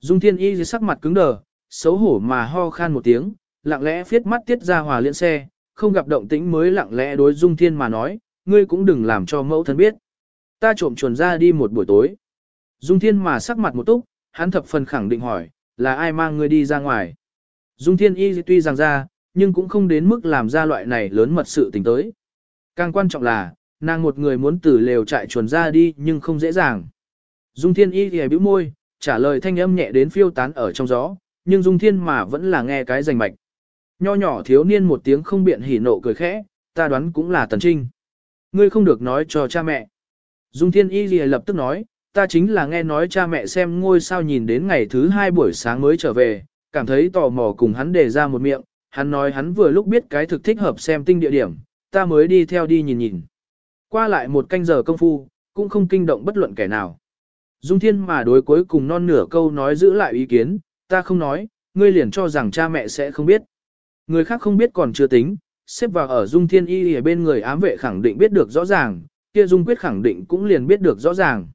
Speaker 1: Dung Thiên Y sắc mặt cứng đờ, xấu hổ mà ho khan một tiếng, lặng lẽ phiết mắt tiết ra hòa liễn xe, không gặp động tĩnh mới lặng lẽ đối Dung Thiên mà nói, ngươi cũng đừng làm cho mẫu thân biết. Ta trộm chuồn ra đi một buổi tối. Dung Thiên mà sắc mặt một túc, hắn thập phần khẳng định hỏi, là ai mang ngươi đi ra ngoài. Dung Thiên Y tuy rằng ra, nhưng cũng không đến mức làm ra loại này lớn mật sự tình tới. Càng quan trọng là, nàng một người muốn từ lều trại chuồn ra đi nhưng không dễ dàng. Dung Thiên Y thì bĩu môi, trả lời thanh âm nhẹ đến phiêu tán ở trong gió, nhưng Dung Thiên mà vẫn là nghe cái rành mạch. Nho nhỏ thiếu niên một tiếng không biện hỉ nộ cười khẽ, ta đoán cũng là Tần Trinh. Ngươi không được nói cho cha mẹ. Dung Thiên Y lìa lập tức nói, ta chính là nghe nói cha mẹ xem ngôi sao nhìn đến ngày thứ hai buổi sáng mới trở về, cảm thấy tò mò cùng hắn đề ra một miệng, hắn nói hắn vừa lúc biết cái thực thích hợp xem tinh địa điểm, ta mới đi theo đi nhìn nhìn. Qua lại một canh giờ công phu, cũng không kinh động bất luận kẻ nào. Dung Thiên mà đối cuối cùng non nửa câu nói giữ lại ý kiến, ta không nói, ngươi liền cho rằng cha mẹ sẽ không biết. Người khác không biết còn chưa tính, xếp vào ở Dung Thiên Y ở bên người ám vệ khẳng định biết được rõ ràng, kia Dung Quyết khẳng định cũng liền biết được rõ ràng.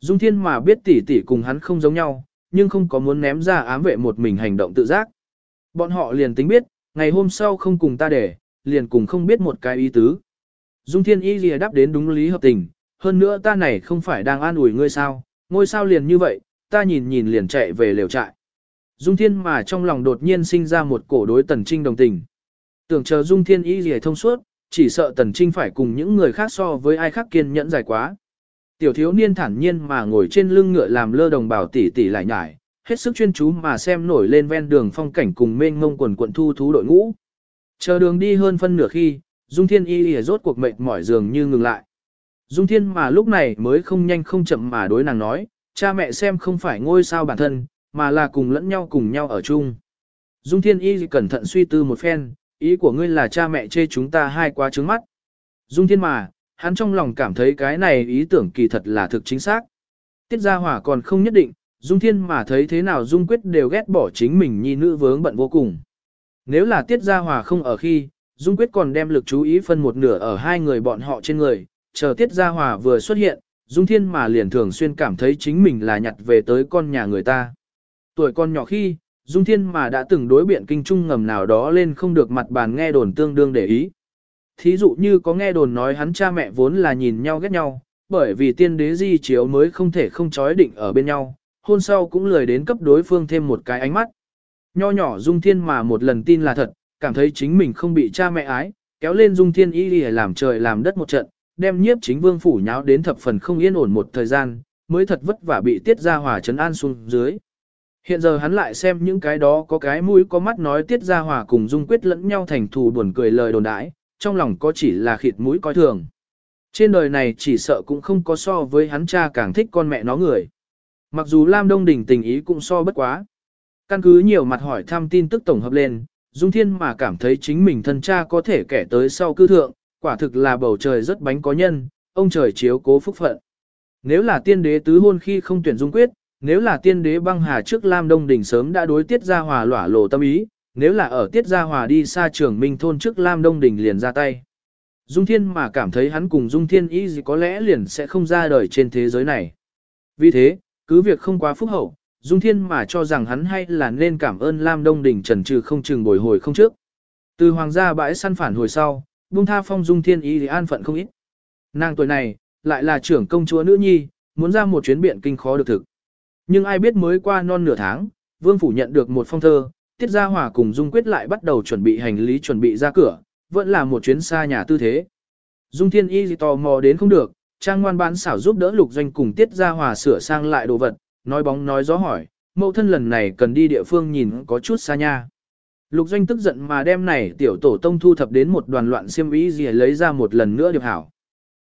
Speaker 1: Dung Thiên mà biết tỷ tỷ cùng hắn không giống nhau, nhưng không có muốn ném ra ám vệ một mình hành động tự giác. Bọn họ liền tính biết, ngày hôm sau không cùng ta để, liền cùng không biết một cái ý tứ. Dung Thiên Y lìa đáp đến đúng lý hợp tình, hơn nữa ta này không phải đang an ủi ngươi sao, ngôi sao liền như vậy, ta nhìn nhìn liền chạy về lều trại. Dung Thiên mà trong lòng đột nhiên sinh ra một cổ đối Tần Trinh đồng tình. Tưởng chờ Dung Thiên Y lìa thông suốt, chỉ sợ Tần Trinh phải cùng những người khác so với ai khác kiên nhẫn dài quá. Tiểu thiếu niên thản nhiên mà ngồi trên lưng ngựa làm lơ đồng bào tỷ tỷ lại nhải, hết sức chuyên chú mà xem nổi lên ven đường phong cảnh cùng mênh mông quần quận thu thú đội ngũ. Chờ đường đi hơn phân nửa khi, Dung Thiên y y rốt cuộc mệt mỏi dường như ngừng lại. Dung Thiên mà lúc này mới không nhanh không chậm mà đối nàng nói, cha mẹ xem không phải ngôi sao bản thân, mà là cùng lẫn nhau cùng nhau ở chung. Dung Thiên y cẩn thận suy tư một phen, ý của ngươi là cha mẹ chê chúng ta hai quá trứng mắt. Dung Thiên mà, hắn trong lòng cảm thấy cái này ý tưởng kỳ thật là thực chính xác. Tiết Gia Hỏa còn không nhất định, Dung Thiên mà thấy thế nào Dung Quyết đều ghét bỏ chính mình nhi nữ vướng bận vô cùng. Nếu là Tiết Gia Hòa không ở khi, Dung Quyết còn đem lực chú ý phân một nửa ở hai người bọn họ trên người, chờ Tiết Gia Hòa vừa xuất hiện, Dung Thiên mà liền thường xuyên cảm thấy chính mình là nhặt về tới con nhà người ta. Tuổi con nhỏ khi, Dung Thiên mà đã từng đối biện kinh trung ngầm nào đó lên không được mặt bàn nghe đồn tương đương để ý. Thí dụ như có nghe đồn nói hắn cha mẹ vốn là nhìn nhau ghét nhau, bởi vì tiên đế di chiếu mới không thể không chói định ở bên nhau, hôn sau cũng lười đến cấp đối phương thêm một cái ánh mắt. Nho nhỏ Dung Thiên mà một lần tin là thật, cảm thấy chính mình không bị cha mẹ ái, kéo lên Dung Thiên y để làm trời làm đất một trận, đem nhiếp chính vương phủ nháo đến thập phần không yên ổn một thời gian, mới thật vất vả bị tiết ra hòa trấn an xuống dưới. Hiện giờ hắn lại xem những cái đó có cái mũi có mắt nói tiết ra hòa cùng Dung quyết lẫn nhau thành thù buồn cười lời đồn đãi, trong lòng có chỉ là khịt mũi coi thường. Trên đời này chỉ sợ cũng không có so với hắn cha càng thích con mẹ nó người. Mặc dù Lam Đông Đình tình ý cũng so bất quá. Căn cứ nhiều mặt hỏi thăm tin tức tổng hợp lên, Dung Thiên mà cảm thấy chính mình thân cha có thể kẻ tới sau cư thượng, quả thực là bầu trời rất bánh có nhân, ông trời chiếu cố phúc phận. Nếu là tiên đế tứ hôn khi không tuyển Dung Quyết, nếu là tiên đế băng hà trước Lam Đông Đình sớm đã đối tiết ra hòa lỏa lộ tâm ý, nếu là ở tiết gia hòa đi xa trường minh thôn trước Lam Đông Đình liền ra tay. Dung Thiên mà cảm thấy hắn cùng Dung Thiên ý gì có lẽ liền sẽ không ra đời trên thế giới này. Vì thế, cứ việc không quá phúc hậu, Dung Thiên mà cho rằng hắn hay là nên cảm ơn Lam Đông Đình trần trừ không chừng bồi hồi không trước. Từ hoàng gia bãi săn phản hồi sau, buông tha phong Dung Thiên ý thì an phận không ít. Nàng tuổi này, lại là trưởng công chúa nữ nhi, muốn ra một chuyến biện kinh khó được thực. Nhưng ai biết mới qua non nửa tháng, vương phủ nhận được một phong thơ, Tiết Gia Hòa cùng Dung Quyết lại bắt đầu chuẩn bị hành lý chuẩn bị ra cửa, vẫn là một chuyến xa nhà tư thế. Dung Thiên Y tò mò đến không được, trang ngoan bán xảo giúp đỡ lục doanh cùng Tiết Gia Hòa sửa sang lại đồ vật, nói bóng nói gió hỏi, mẫu thân lần này cần đi địa phương nhìn có chút xa nha. Lục doanh tức giận mà đem này tiểu tổ tông thu thập đến một đoàn loạn xiêm ý gì lấy ra một lần nữa điệp hảo.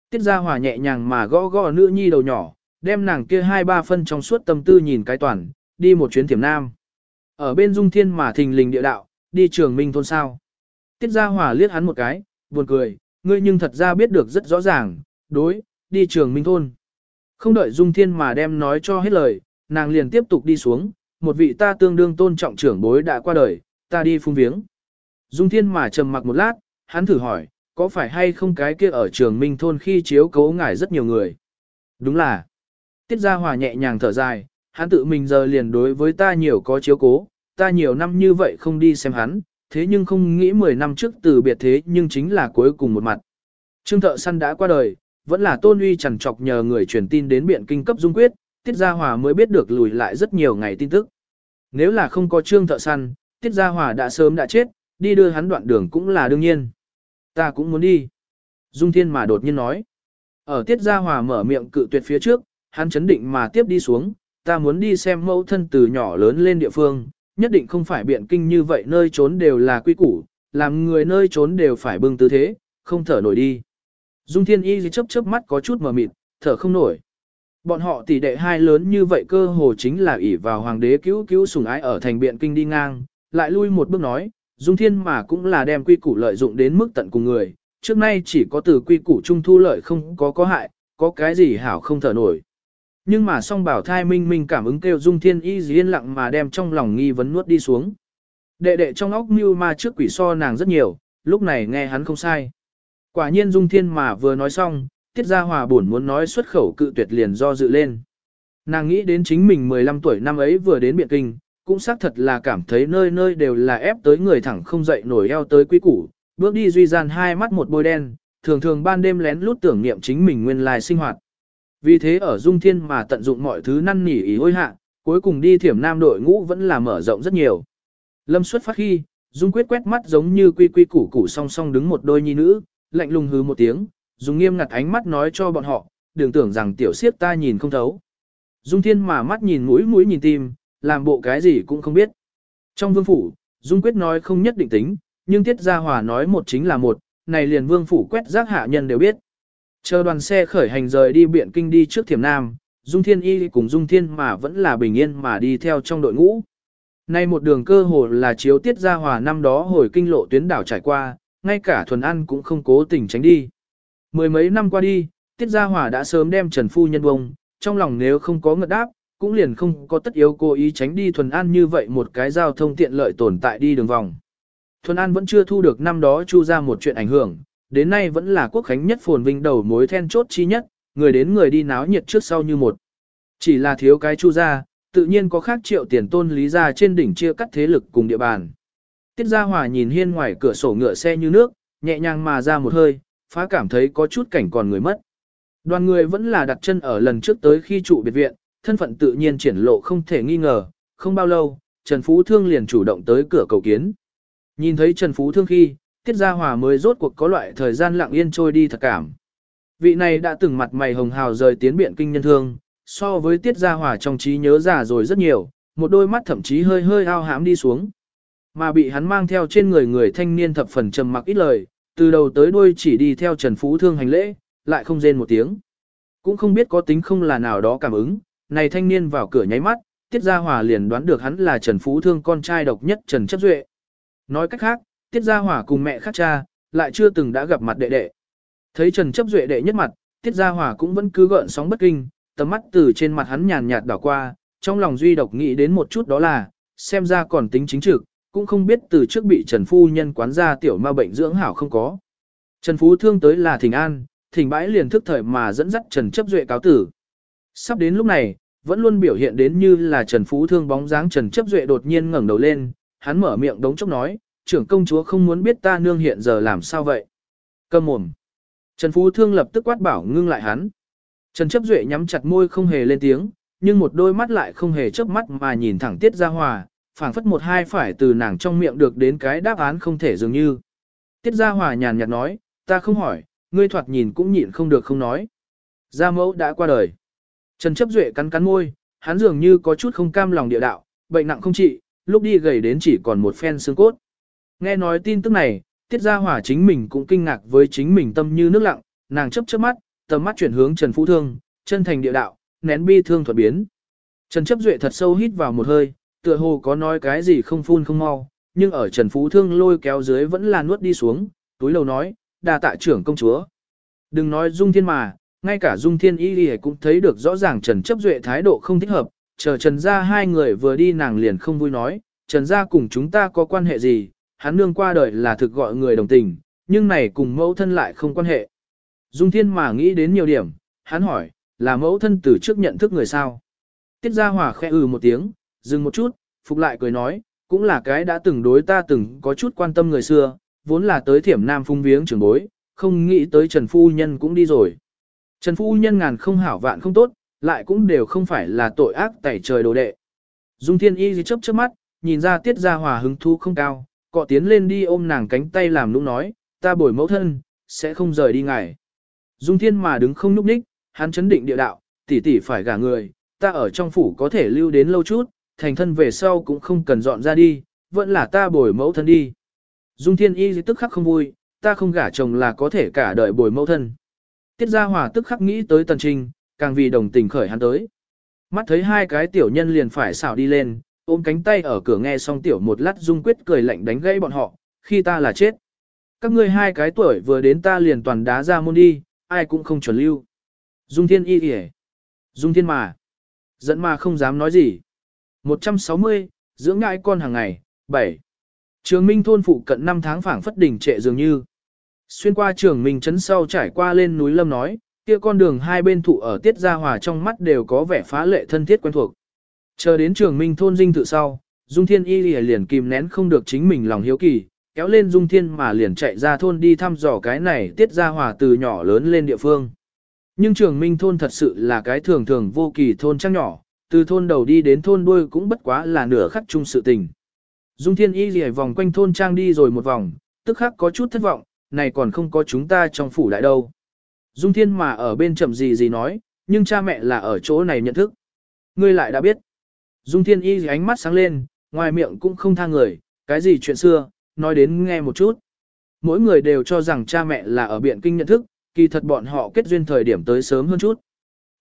Speaker 1: Tiết Gia Hòa nhẹ nhàng mà gõ gõ nữ nhi đầu nhỏ, đem nàng kia hai ba phân trong suốt tâm tư nhìn cái toàn, đi một chuyến thiểm nam. Ở bên dung thiên mà thình lình địa đạo, đi trường minh thôn sao. Tiết Gia Hòa liếc hắn một cái, buồn cười, ngươi nhưng thật ra biết được rất rõ ràng, đối, đi trường minh thôn. Không đợi dung thiên mà đem nói cho hết lời, nàng liền tiếp tục đi xuống, một vị ta tương đương tôn trọng trưởng bối đã qua đời, ta đi phung viếng. Dung thiên mà trầm mặc một lát, hắn thử hỏi, có phải hay không cái kia ở trường minh thôn khi chiếu cố ngài rất nhiều người? Đúng là. Tiết Gia Hòa nhẹ nhàng thở dài, hắn tự mình giờ liền đối với ta nhiều có chiếu cố, ta nhiều năm như vậy không đi xem hắn, thế nhưng không nghĩ 10 năm trước từ biệt thế nhưng chính là cuối cùng một mặt. Trương thợ săn đã qua đời, vẫn là tôn uy chẳng chọc nhờ người truyền tin đến biện kinh cấp dung quyết, Tiết Gia Hòa mới biết được lùi lại rất nhiều ngày tin tức. Nếu là không có trương thợ săn, Tiết Gia Hòa đã sớm đã chết, đi đưa hắn đoạn đường cũng là đương nhiên. Ta cũng muốn đi. Dung Thiên mà đột nhiên nói. Ở Tiết Gia Hòa mở miệng cự tuyệt phía trước, hắn chấn định mà tiếp đi xuống, ta muốn đi xem mẫu thân từ nhỏ lớn lên địa phương, nhất định không phải biện kinh như vậy nơi trốn đều là quy củ, làm người nơi trốn đều phải bưng tư thế, không thở nổi đi. Dung Thiên Y chớp chớp mắt có chút mờ mịt, thở không nổi. Bọn họ tỷ đệ hai lớn như vậy cơ hồ chính là ỷ vào hoàng đế cứu cứu sủng ái ở thành biện kinh đi ngang, lại lui một bước nói, Dung Thiên mà cũng là đem quy củ lợi dụng đến mức tận cùng người, trước nay chỉ có từ quy củ trung thu lợi không có có hại, có cái gì hảo không thở nổi. Nhưng mà song bảo thai minh minh cảm ứng kêu Dung Thiên y yên lặng mà đem trong lòng nghi vấn nuốt đi xuống. Đệ đệ trong óc mưu ma trước quỷ so nàng rất nhiều, lúc này nghe hắn không sai. Quả nhiên Dung Thiên mà vừa nói xong, Tiết Gia Hòa buồn muốn nói xuất khẩu cự tuyệt liền do dự lên. Nàng nghĩ đến chính mình 15 tuổi năm ấy vừa đến Biện Kinh, cũng xác thật là cảm thấy nơi nơi đều là ép tới người thẳng không dậy nổi eo tới quý củ, bước đi duy gian hai mắt một bôi đen, thường thường ban đêm lén lút tưởng niệm chính mình nguyên lai sinh hoạt. Vì thế ở Dung Thiên mà tận dụng mọi thứ năn nỉ ý hôi hạ, cuối cùng đi thiểm nam đội ngũ vẫn là mở rộng rất nhiều. Lâm xuất phát khi, Dung quyết quét mắt giống như quy quy củ củ song song đứng một đôi nhi nữ, lạnh lùng hứ một tiếng, dùng nghiêm ngặt ánh mắt nói cho bọn họ, đừng tưởng rằng tiểu siếp ta nhìn không thấu. Dung Thiên mà mắt nhìn mũi mũi nhìn tim, làm bộ cái gì cũng không biết. Trong vương phủ, Dung Quyết nói không nhất định tính, nhưng Tiết Gia Hòa nói một chính là một, này liền vương phủ quét rác hạ nhân đều biết. Chờ đoàn xe khởi hành rời đi biện kinh đi trước thiểm nam, Dung Thiên Y cùng Dung Thiên mà vẫn là bình yên mà đi theo trong đội ngũ. Nay một đường cơ hồ là chiếu Tiết Gia Hòa năm đó hồi kinh lộ tuyến đảo trải qua, ngay cả thuần ăn cũng không cố tình tránh đi. Mười mấy năm qua đi, Tiết Gia Hòa đã sớm đem Trần Phu Nhân bông, trong lòng nếu không có ngợt đáp, cũng liền không có tất yếu cố ý tránh đi Thuần An như vậy một cái giao thông tiện lợi tồn tại đi đường vòng. Thuần An vẫn chưa thu được năm đó chu ra một chuyện ảnh hưởng, đến nay vẫn là quốc khánh nhất phồn vinh đầu mối then chốt chi nhất, người đến người đi náo nhiệt trước sau như một. Chỉ là thiếu cái chu gia tự nhiên có khác triệu tiền tôn lý gia trên đỉnh chia cắt thế lực cùng địa bàn. Tiết Gia Hòa nhìn hiên ngoài cửa sổ ngựa xe như nước, nhẹ nhàng mà ra một hơi, phá cảm thấy có chút cảnh còn người mất. Đoàn người vẫn là đặt chân ở lần trước tới khi trụ biệt viện, thân phận tự nhiên triển lộ không thể nghi ngờ, không bao lâu, Trần Phú Thương liền chủ động tới cửa cầu kiến. Nhìn thấy Trần Phú Thương khi, Tiết Gia Hòa mới rốt cuộc có loại thời gian lặng yên trôi đi thật cảm. Vị này đã từng mặt mày hồng hào rời tiến biện kinh nhân thương, so với Tiết Gia Hòa trong trí nhớ già rồi rất nhiều, một đôi mắt thậm chí hơi hơi ao hãm đi xuống. Mà bị hắn mang theo trên người người thanh niên thập phần trầm mặc ít lời, từ đầu tới đuôi chỉ đi theo Trần Phú Thương hành lễ, lại không rên một tiếng. Cũng không biết có tính không là nào đó cảm ứng, này thanh niên vào cửa nháy mắt, Tiết Gia Hòa liền đoán được hắn là Trần Phú Thương con trai độc nhất Trần Chấp Duệ. Nói cách khác, Tiết Gia Hòa cùng mẹ khác cha, lại chưa từng đã gặp mặt đệ đệ. Thấy Trần Chấp Duệ đệ nhất mặt, Tiết Gia Hòa cũng vẫn cứ gợn sóng bất kinh, tầm mắt từ trên mặt hắn nhàn nhạt đảo qua, trong lòng duy độc nghĩ đến một chút đó là, xem ra còn tính chính trực, cũng không biết từ trước bị Trần Phu Nhân quán ra tiểu ma bệnh dưỡng hảo không có. Trần Phú Thương tới là Thỉnh An, Thỉnh Bãi liền thức thời mà dẫn dắt Trần Chấp Duệ cáo tử. Sắp đến lúc này, vẫn luôn biểu hiện đến như là Trần Phú Thương bóng dáng Trần Chấp Duệ đột nhiên ngẩng đầu lên, hắn mở miệng đống chốc nói, trưởng công chúa không muốn biết ta nương hiện giờ làm sao vậy. Cầm mồm. Trần Phú Thương lập tức quát bảo ngưng lại hắn. Trần Chấp Duệ nhắm chặt môi không hề lên tiếng, nhưng một đôi mắt lại không hề chớp mắt mà nhìn thẳng Tiết Gia Hòa, phảng phất một hai phải từ nàng trong miệng được đến cái đáp án không thể dường như. Tiết Gia Hòa nhàn nhạt nói, ta không hỏi, ngươi thoạt nhìn cũng nhịn không được không nói. Gia mẫu đã qua đời. Trần chấp duệ cắn cắn môi, hắn dường như có chút không cam lòng địa đạo, bệnh nặng không trị, lúc đi gầy đến chỉ còn một phen xương cốt. Nghe nói tin tức này, tiết gia hỏa chính mình cũng kinh ngạc với chính mình tâm như nước lặng, nàng chấp chớp mắt, tầm mắt chuyển hướng Trần Phú Thương, chân thành địa đạo, nén bi thương thuật biến. Trần Chấp Duệ thật sâu hít vào một hơi, tựa hồ có nói cái gì không phun không mau, nhưng ở Trần Phú Thương lôi kéo dưới vẫn là nuốt đi xuống, túi lầu nói, đa tạ trưởng công chúa. Đừng nói Dung Thiên mà, ngay cả Dung Thiên Y Y cũng thấy được rõ ràng Trần Chấp Duệ thái độ không thích hợp, chờ Trần Gia hai người vừa đi nàng liền không vui nói, Trần Gia cùng chúng ta có quan hệ gì, hắn nương qua đời là thực gọi người đồng tình, nhưng này cùng mẫu thân lại không quan hệ. Dung Thiên mà nghĩ đến nhiều điểm, hắn hỏi, là mẫu thân từ trước nhận thức người sao? Tiết Gia Hòa khẽ ừ một tiếng, dừng một chút, phục lại cười nói, cũng là cái đã từng đối ta từng có chút quan tâm người xưa, vốn là tới thiểm nam phung viếng trưởng bối, không nghĩ tới Trần Phu Nhân cũng đi rồi. Trần Phu Nhân ngàn không hảo vạn không tốt, lại cũng đều không phải là tội ác tẩy trời đồ đệ. Dung Thiên Y gì chớp chớp mắt, nhìn ra Tiết Gia Hòa hứng thú không cao, cọ tiến lên đi ôm nàng cánh tay làm nũng nói, ta bồi mẫu thân, sẽ không rời đi ngài. Dung Thiên mà đứng không núp ních, hắn chấn định địa đạo, tỷ tỷ phải gả người, ta ở trong phủ có thể lưu đến lâu chút, thành thân về sau cũng không cần dọn ra đi, vẫn là ta bồi mẫu thân đi. Dung Thiên Y tức khắc không vui, ta không gả chồng là có thể cả đời bồi mẫu thân. Tiết Gia Hòa tức khắc nghĩ tới Tần Trinh, càng vì đồng tình khởi hắn tới. Mắt thấy hai cái tiểu nhân liền phải xảo đi lên, ôm cánh tay ở cửa nghe xong tiểu một lát Dung quyết cười lạnh đánh gãy bọn họ, khi ta là chết. Các ngươi hai cái tuổi vừa đến ta liền toàn đá ra môn đi, ai cũng không chuẩn lưu. Dung Thiên Y kìa. Dung Thiên mà. Dẫn mà không dám nói gì. 160, dưỡng ngại con hàng ngày, 7. Trường Minh thôn phụ cận 5 tháng phảng phất đỉnh trệ dường như. Xuyên qua trường Minh trấn sau trải qua lên núi Lâm nói, kia con đường hai bên thụ ở tiết gia hòa trong mắt đều có vẻ phá lệ thân thiết quen thuộc. Chờ đến trường Minh thôn dinh tự sau, Dung Thiên Y liền kìm nén không được chính mình lòng hiếu kỳ, kéo lên Dung Thiên mà liền chạy ra thôn đi thăm dò cái này tiết gia hòa từ nhỏ lớn lên địa phương. Nhưng trường Minh thôn thật sự là cái thường thường vô kỳ thôn trăng nhỏ, từ thôn đầu đi đến thôn đuôi cũng bất quá là nửa khắc chung sự tình. Dung Thiên Y lìa vòng quanh thôn trang đi rồi một vòng, tức khắc có chút thất vọng, này còn không có chúng ta trong phủ đại đâu. Dung Thiên mà ở bên chậm gì gì nói, nhưng cha mẹ là ở chỗ này nhận thức. Ngươi lại đã biết. Dung Thiên Y ánh mắt sáng lên, ngoài miệng cũng không tha người, cái gì chuyện xưa, nói đến nghe một chút. Mỗi người đều cho rằng cha mẹ là ở biện kinh nhận thức, kỳ thật bọn họ kết duyên thời điểm tới sớm hơn chút.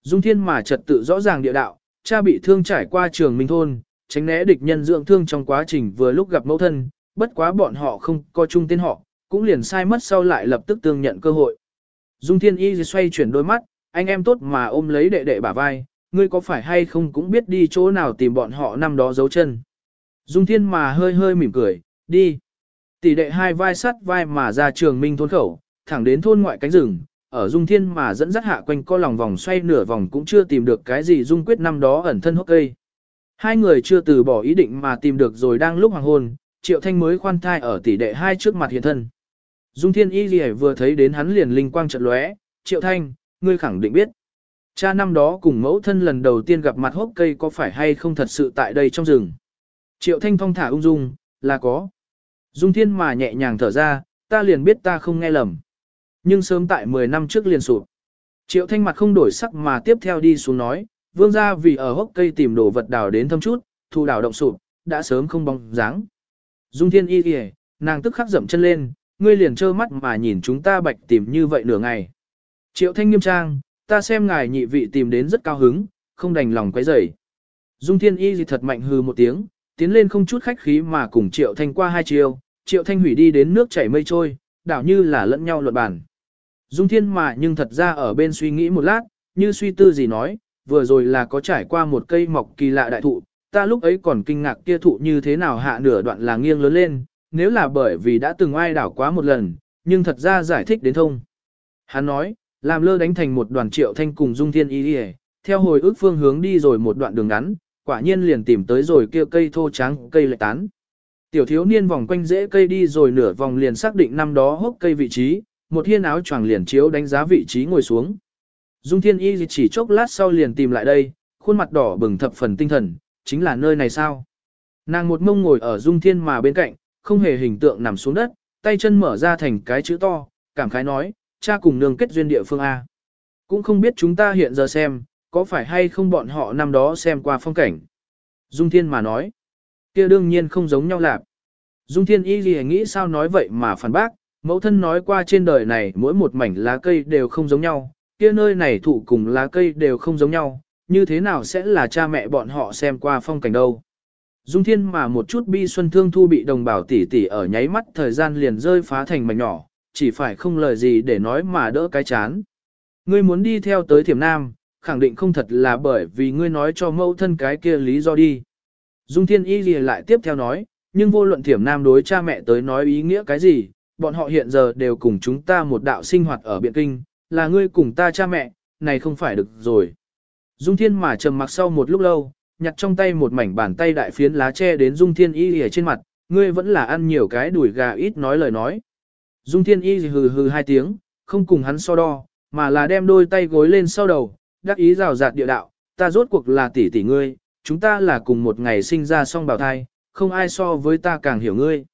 Speaker 1: Dung Thiên mà trật tự rõ ràng địa đạo, cha bị thương trải qua trường minh thôn, tránh né địch nhân dưỡng thương trong quá trình vừa lúc gặp mẫu thân, bất quá bọn họ không có chung tên họ, cũng liền sai mất sau lại lập tức tương nhận cơ hội. Dung Thiên Y xoay chuyển đôi mắt, anh em tốt mà ôm lấy đệ đệ bả vai, ngươi có phải hay không cũng biết đi chỗ nào tìm bọn họ năm đó giấu chân. Dung Thiên mà hơi hơi mỉm cười, đi. Tỷ đệ hai vai sắt vai mà ra trường minh thôn khẩu, thẳng đến thôn ngoại cánh rừng, ở Dung Thiên mà dẫn dắt hạ quanh co lòng vòng xoay nửa vòng cũng chưa tìm được cái gì Dung quyết năm đó ẩn thân hốc cây. Hai người chưa từ bỏ ý định mà tìm được rồi đang lúc hoàng hôn, Triệu Thanh mới khoan thai ở tỷ đệ hai trước mặt hiện thân. Dung Thiên Y Lì vừa thấy đến hắn liền linh quang trận lóe, Triệu Thanh, ngươi khẳng định biết. Cha năm đó cùng mẫu thân lần đầu tiên gặp mặt hốc cây có phải hay không thật sự tại đây trong rừng. Triệu Thanh phong thả ung dung, là có. Dung Thiên mà nhẹ nhàng thở ra, ta liền biết ta không nghe lầm. Nhưng sớm tại 10 năm trước liền sụp. Triệu Thanh mặt không đổi sắc mà tiếp theo đi xuống nói, vương gia vì ở hốc cây tìm đồ vật đào đến thâm chút, thu đào động sụp, đã sớm không bóng dáng. Dung Thiên Y kìa, nàng tức khắc dậm chân lên, ngươi liền trơ mắt mà nhìn chúng ta bạch tìm như vậy nửa ngày. Triệu Thanh nghiêm trang, ta xem ngài nhị vị tìm đến rất cao hứng, không đành lòng quấy rầy. Dung Thiên Y gì thật mạnh hừ một tiếng, tiến lên không chút khách khí mà cùng Triệu Thanh qua hai chiều, Triệu Thanh hủy đi đến nước chảy mây trôi, đảo như là lẫn nhau luận bản. Dung Thiên mà nhưng thật ra ở bên suy nghĩ một lát, như suy tư gì nói, vừa rồi là có trải qua một cây mọc kỳ lạ đại thụ, ta lúc ấy còn kinh ngạc kia thụ như thế nào hạ nửa đoạn là nghiêng lớn lên, nếu là bởi vì đã từng ai đảo quá một lần, nhưng thật ra giải thích đến thông. Hắn nói, làm lơ đánh thành một đoàn triệu thanh cùng Dung Thiên Y đi theo hồi ức phương hướng đi rồi một đoạn đường ngắn, quả nhiên liền tìm tới rồi kia cây thô trắng cây lệ tán. Tiểu thiếu niên vòng quanh rễ cây đi rồi nửa vòng liền xác định năm đó hốc cây vị trí, một hiên áo choàng liền chiếu đánh giá vị trí ngồi xuống. Dung Thiên Y chỉ chốc lát sau liền tìm lại đây, khuôn mặt đỏ bừng thập phần tinh thần, chính là nơi này sao? Nàng một mông ngồi ở Dung Thiên mà bên cạnh, không hề hình tượng nằm xuống đất, tay chân mở ra thành cái chữ to, cảm khái nói, cha cùng nương kết duyên địa phương A. Cũng không biết chúng ta hiện giờ xem, có phải hay không bọn họ năm đó xem qua phong cảnh. Dung Thiên mà nói, kia đương nhiên không giống nhau lạc. Dung Thiên Y gì nghĩ sao nói vậy mà phản bác, mẫu thân nói qua trên đời này mỗi một mảnh lá cây đều không giống nhau, kia nơi này thụ cùng lá cây đều không giống nhau, như thế nào sẽ là cha mẹ bọn họ xem qua phong cảnh đâu. Dung thiên mà một chút bi xuân thương thu bị đồng bào tỷ tỷ ở nháy mắt thời gian liền rơi phá thành mảnh nhỏ, chỉ phải không lời gì để nói mà đỡ cái chán. Ngươi muốn đi theo tới thiểm nam, khẳng định không thật là bởi vì ngươi nói cho mẫu thân cái kia lý do đi. Dung thiên y gì lại tiếp theo nói, nhưng vô luận thiểm nam đối cha mẹ tới nói ý nghĩa cái gì, bọn họ hiện giờ đều cùng chúng ta một đạo sinh hoạt ở Biện Kinh, là ngươi cùng ta cha mẹ, này không phải được rồi. Dung thiên mà trầm mặc sau một lúc lâu, nhặt trong tay một mảnh bàn tay đại phiến lá tre đến Dung thiên y ở trên mặt, ngươi vẫn là ăn nhiều cái đùi gà ít nói lời nói. Dung thiên y hừ hừ hai tiếng, không cùng hắn so đo, mà là đem đôi tay gối lên sau đầu, đắc ý rào rạt địa đạo, ta rốt cuộc là tỷ tỷ ngươi, chúng ta là cùng một ngày sinh ra song bào thai, không ai so với ta càng hiểu ngươi.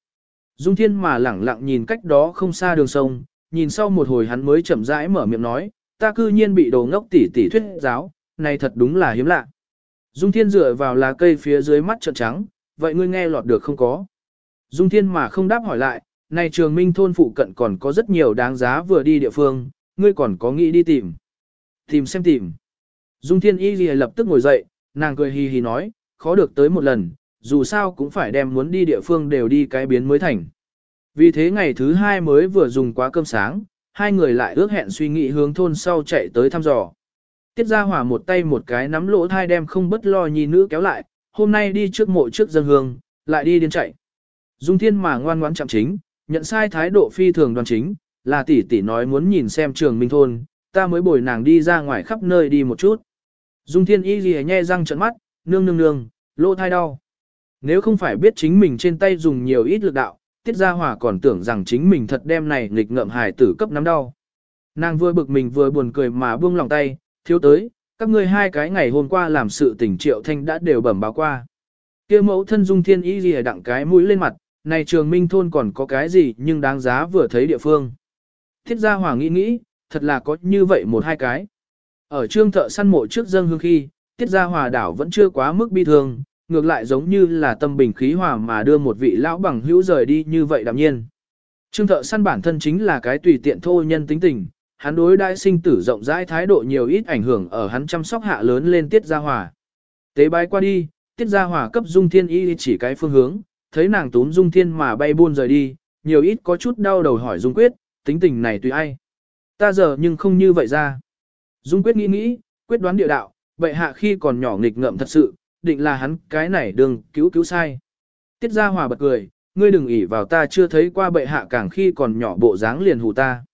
Speaker 1: Dung thiên mà lẳng lặng nhìn cách đó không xa đường sông, nhìn sau một hồi hắn mới chậm rãi mở miệng nói, ta cư nhiên bị đồ ngốc tỷ tỷ thuyết giáo, này thật đúng là hiếm lạ. Dung thiên dựa vào lá cây phía dưới mắt trợn trắng, vậy ngươi nghe lọt được không có? Dung thiên mà không đáp hỏi lại, này trường minh thôn phụ cận còn có rất nhiều đáng giá vừa đi địa phương, ngươi còn có nghĩ đi tìm. Tìm xem tìm. Dung thiên y gì lập tức ngồi dậy, nàng cười hì hì nói, khó được tới một lần, dù sao cũng phải đem muốn đi địa phương đều đi cái biến mới thành. Vì thế ngày thứ hai mới vừa dùng quá cơm sáng, hai người lại ước hẹn suy nghĩ hướng thôn sau chạy tới thăm dò. Tiết Gia Hòa một tay một cái nắm lỗ thai đem không bất lo nhi nữ kéo lại, hôm nay đi trước mộ trước dân hương, lại đi điên chạy. Dung Thiên mà ngoan ngoãn chạm chính, nhận sai thái độ phi thường đoàn chính, là tỷ tỷ nói muốn nhìn xem trường minh thôn, ta mới bồi nàng đi ra ngoài khắp nơi đi một chút. Dung Thiên y gì nhe răng trận mắt, nương nương nương, lỗ thai đau. Nếu không phải biết chính mình trên tay dùng nhiều ít lực đạo, Tiết Gia Hòa còn tưởng rằng chính mình thật đem này nghịch ngợm hài tử cấp nắm đau. Nàng vừa bực mình vừa buồn cười mà buông lòng tay, thiếu tới, các ngươi hai cái ngày hôm qua làm sự tình triệu thanh đã đều bẩm báo qua. kia mẫu thân dung thiên y gì đặng cái mũi lên mặt, này trường minh thôn còn có cái gì nhưng đáng giá vừa thấy địa phương. Thiết gia hòa nghĩ nghĩ, thật là có như vậy một hai cái. Ở trương thợ săn mộ trước dân hương khi, tiết gia hòa đảo vẫn chưa quá mức bi thương, ngược lại giống như là tâm bình khí hòa mà đưa một vị lão bằng hữu rời đi như vậy đạm nhiên. Trương thợ săn bản thân chính là cái tùy tiện thô nhân tính tình, hắn đối đại sinh tử rộng rãi thái độ nhiều ít ảnh hưởng ở hắn chăm sóc hạ lớn lên tiết gia hòa. Tế bái qua đi, tiết gia hòa cấp dung thiên y chỉ cái phương hướng, thấy nàng túm dung thiên mà bay buôn rời đi, nhiều ít có chút đau đầu hỏi dung quyết, tính tình này tùy ai. Ta giờ nhưng không như vậy ra. Dung quyết nghĩ nghĩ, quyết đoán địa đạo, vậy hạ khi còn nhỏ nghịch ngợm thật sự, định là hắn cái này đừng cứu cứu sai. Tiết gia hòa bật cười, ngươi đừng ỉ vào ta chưa thấy qua bệ hạ càng khi còn nhỏ bộ dáng liền hù ta.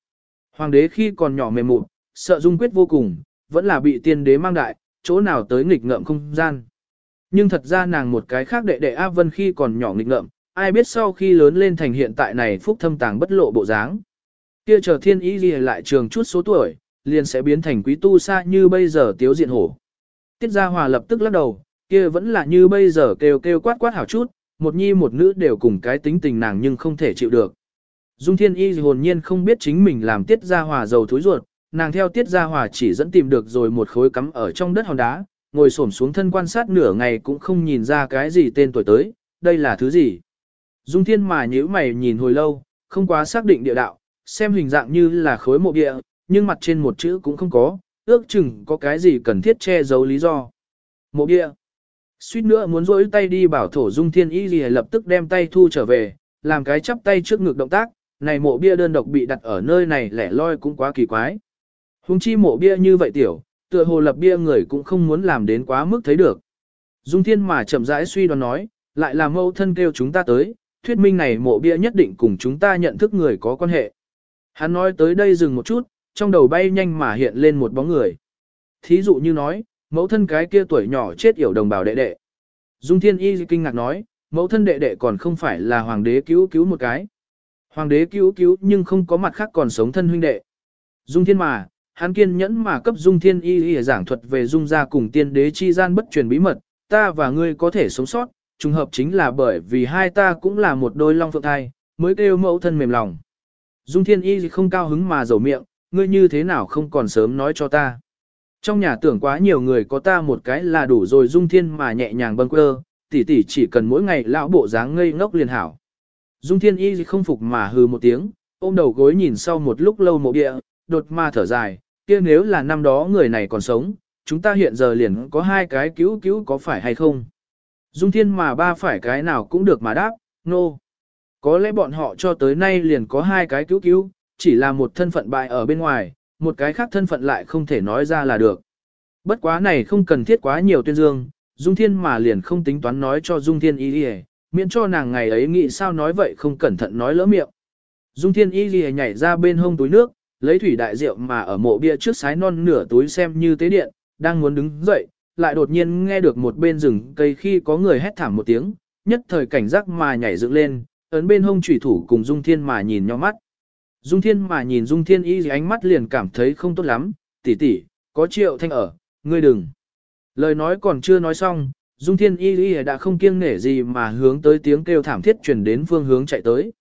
Speaker 1: Hoàng đế khi còn nhỏ mềm mụn, sợ dung quyết vô cùng, vẫn là bị tiên đế mang đại, chỗ nào tới nghịch ngợm không gian. Nhưng thật ra nàng một cái khác đệ đệ A Vân khi còn nhỏ nghịch ngợm, ai biết sau khi lớn lên thành hiện tại này phúc thâm tàng bất lộ bộ dáng. Kia chờ thiên ý gì lại trường chút số tuổi, liền sẽ biến thành quý tu xa như bây giờ tiếu diện hổ. Tiết Gia Hòa lập tức lắc đầu, kia vẫn là như bây giờ kêu kêu quát quát hảo chút, một nhi một nữ đều cùng cái tính tình nàng nhưng không thể chịu được. Dung Thiên Y hồn nhiên không biết chính mình làm Tiết Gia Hòa giàu thối ruột, nàng theo Tiết Gia Hòa chỉ dẫn tìm được rồi một khối cắm ở trong đất hòn đá, ngồi xổm xuống thân quan sát nửa ngày cũng không nhìn ra cái gì tên tuổi tới, đây là thứ gì. Dung Thiên mà nhíu mày nhìn hồi lâu, không quá xác định địa đạo, xem hình dạng như là khối mộ địa, nhưng mặt trên một chữ cũng không có, ước chừng có cái gì cần thiết che giấu lý do. Mộ địa. Suýt nữa muốn rỗi tay đi bảo thổ Dung Thiên Y gì lập tức đem tay thu trở về, làm cái chắp tay trước ngực động tác, này mộ bia đơn độc bị đặt ở nơi này lẻ loi cũng quá kỳ quái. Hùng chi mộ bia như vậy tiểu, tựa hồ lập bia người cũng không muốn làm đến quá mức thấy được. Dung Thiên mà chậm rãi suy đoán nói, lại là mâu thân kêu chúng ta tới, thuyết minh này mộ bia nhất định cùng chúng ta nhận thức người có quan hệ. Hắn nói tới đây dừng một chút, trong đầu bay nhanh mà hiện lên một bóng người. Thí dụ như nói, mẫu thân cái kia tuổi nhỏ chết yểu đồng bào đệ đệ. Dung Thiên Y kinh ngạc nói, mẫu thân đệ đệ còn không phải là hoàng đế cứu cứu một cái. Hoàng đế cứu cứu nhưng không có mặt khác còn sống thân huynh đệ. Dung Thiên mà, hắn kiên nhẫn mà cấp Dung Thiên Y Y giảng thuật về Dung gia cùng tiên đế chi gian bất truyền bí mật, ta và ngươi có thể sống sót, trùng hợp chính là bởi vì hai ta cũng là một đôi long phượng thai, mới kêu mẫu thân mềm lòng. Dung Thiên Y không cao hứng mà dầu miệng, ngươi như thế nào không còn sớm nói cho ta. Trong nhà tưởng quá nhiều người có ta một cái là đủ rồi Dung Thiên mà nhẹ nhàng bâng quơ, tỷ tỷ chỉ cần mỗi ngày lão bộ dáng ngây ngốc liền hảo. Dung Thiên Y không phục mà hừ một tiếng, ôm đầu gối nhìn sau một lúc lâu mộ địa, đột ma thở dài, kia nếu là năm đó người này còn sống, chúng ta hiện giờ liền có hai cái cứu cứu có phải hay không? Dung thiên mà ba phải cái nào cũng được mà đáp, nô. No. Có lẽ bọn họ cho tới nay liền có hai cái cứu cứu, chỉ là một thân phận bại ở bên ngoài, một cái khác thân phận lại không thể nói ra là được. Bất quá này không cần thiết quá nhiều tuyên dương, Dung Thiên mà liền không tính toán nói cho Dung Thiên y đi miễn cho nàng ngày ấy nghĩ sao nói vậy không cẩn thận nói lỡ miệng. Dung Thiên y đi nhảy ra bên hông túi nước, lấy thủy đại rượu mà ở mộ bia trước sái non nửa túi xem như tế điện, đang muốn đứng dậy, lại đột nhiên nghe được một bên rừng cây khi có người hét thảm một tiếng, nhất thời cảnh giác mà nhảy dựng lên, ấn bên hông chủy thủ cùng Dung Thiên mà nhìn nhau mắt. Dung Thiên mà nhìn Dung Thiên y ánh mắt liền cảm thấy không tốt lắm, tỷ tỷ, có triệu thanh ở, ngươi đừng. Lời nói còn chưa nói xong, Dung Thiên y y đã không kiêng nể gì mà hướng tới tiếng kêu thảm thiết truyền đến phương hướng chạy tới.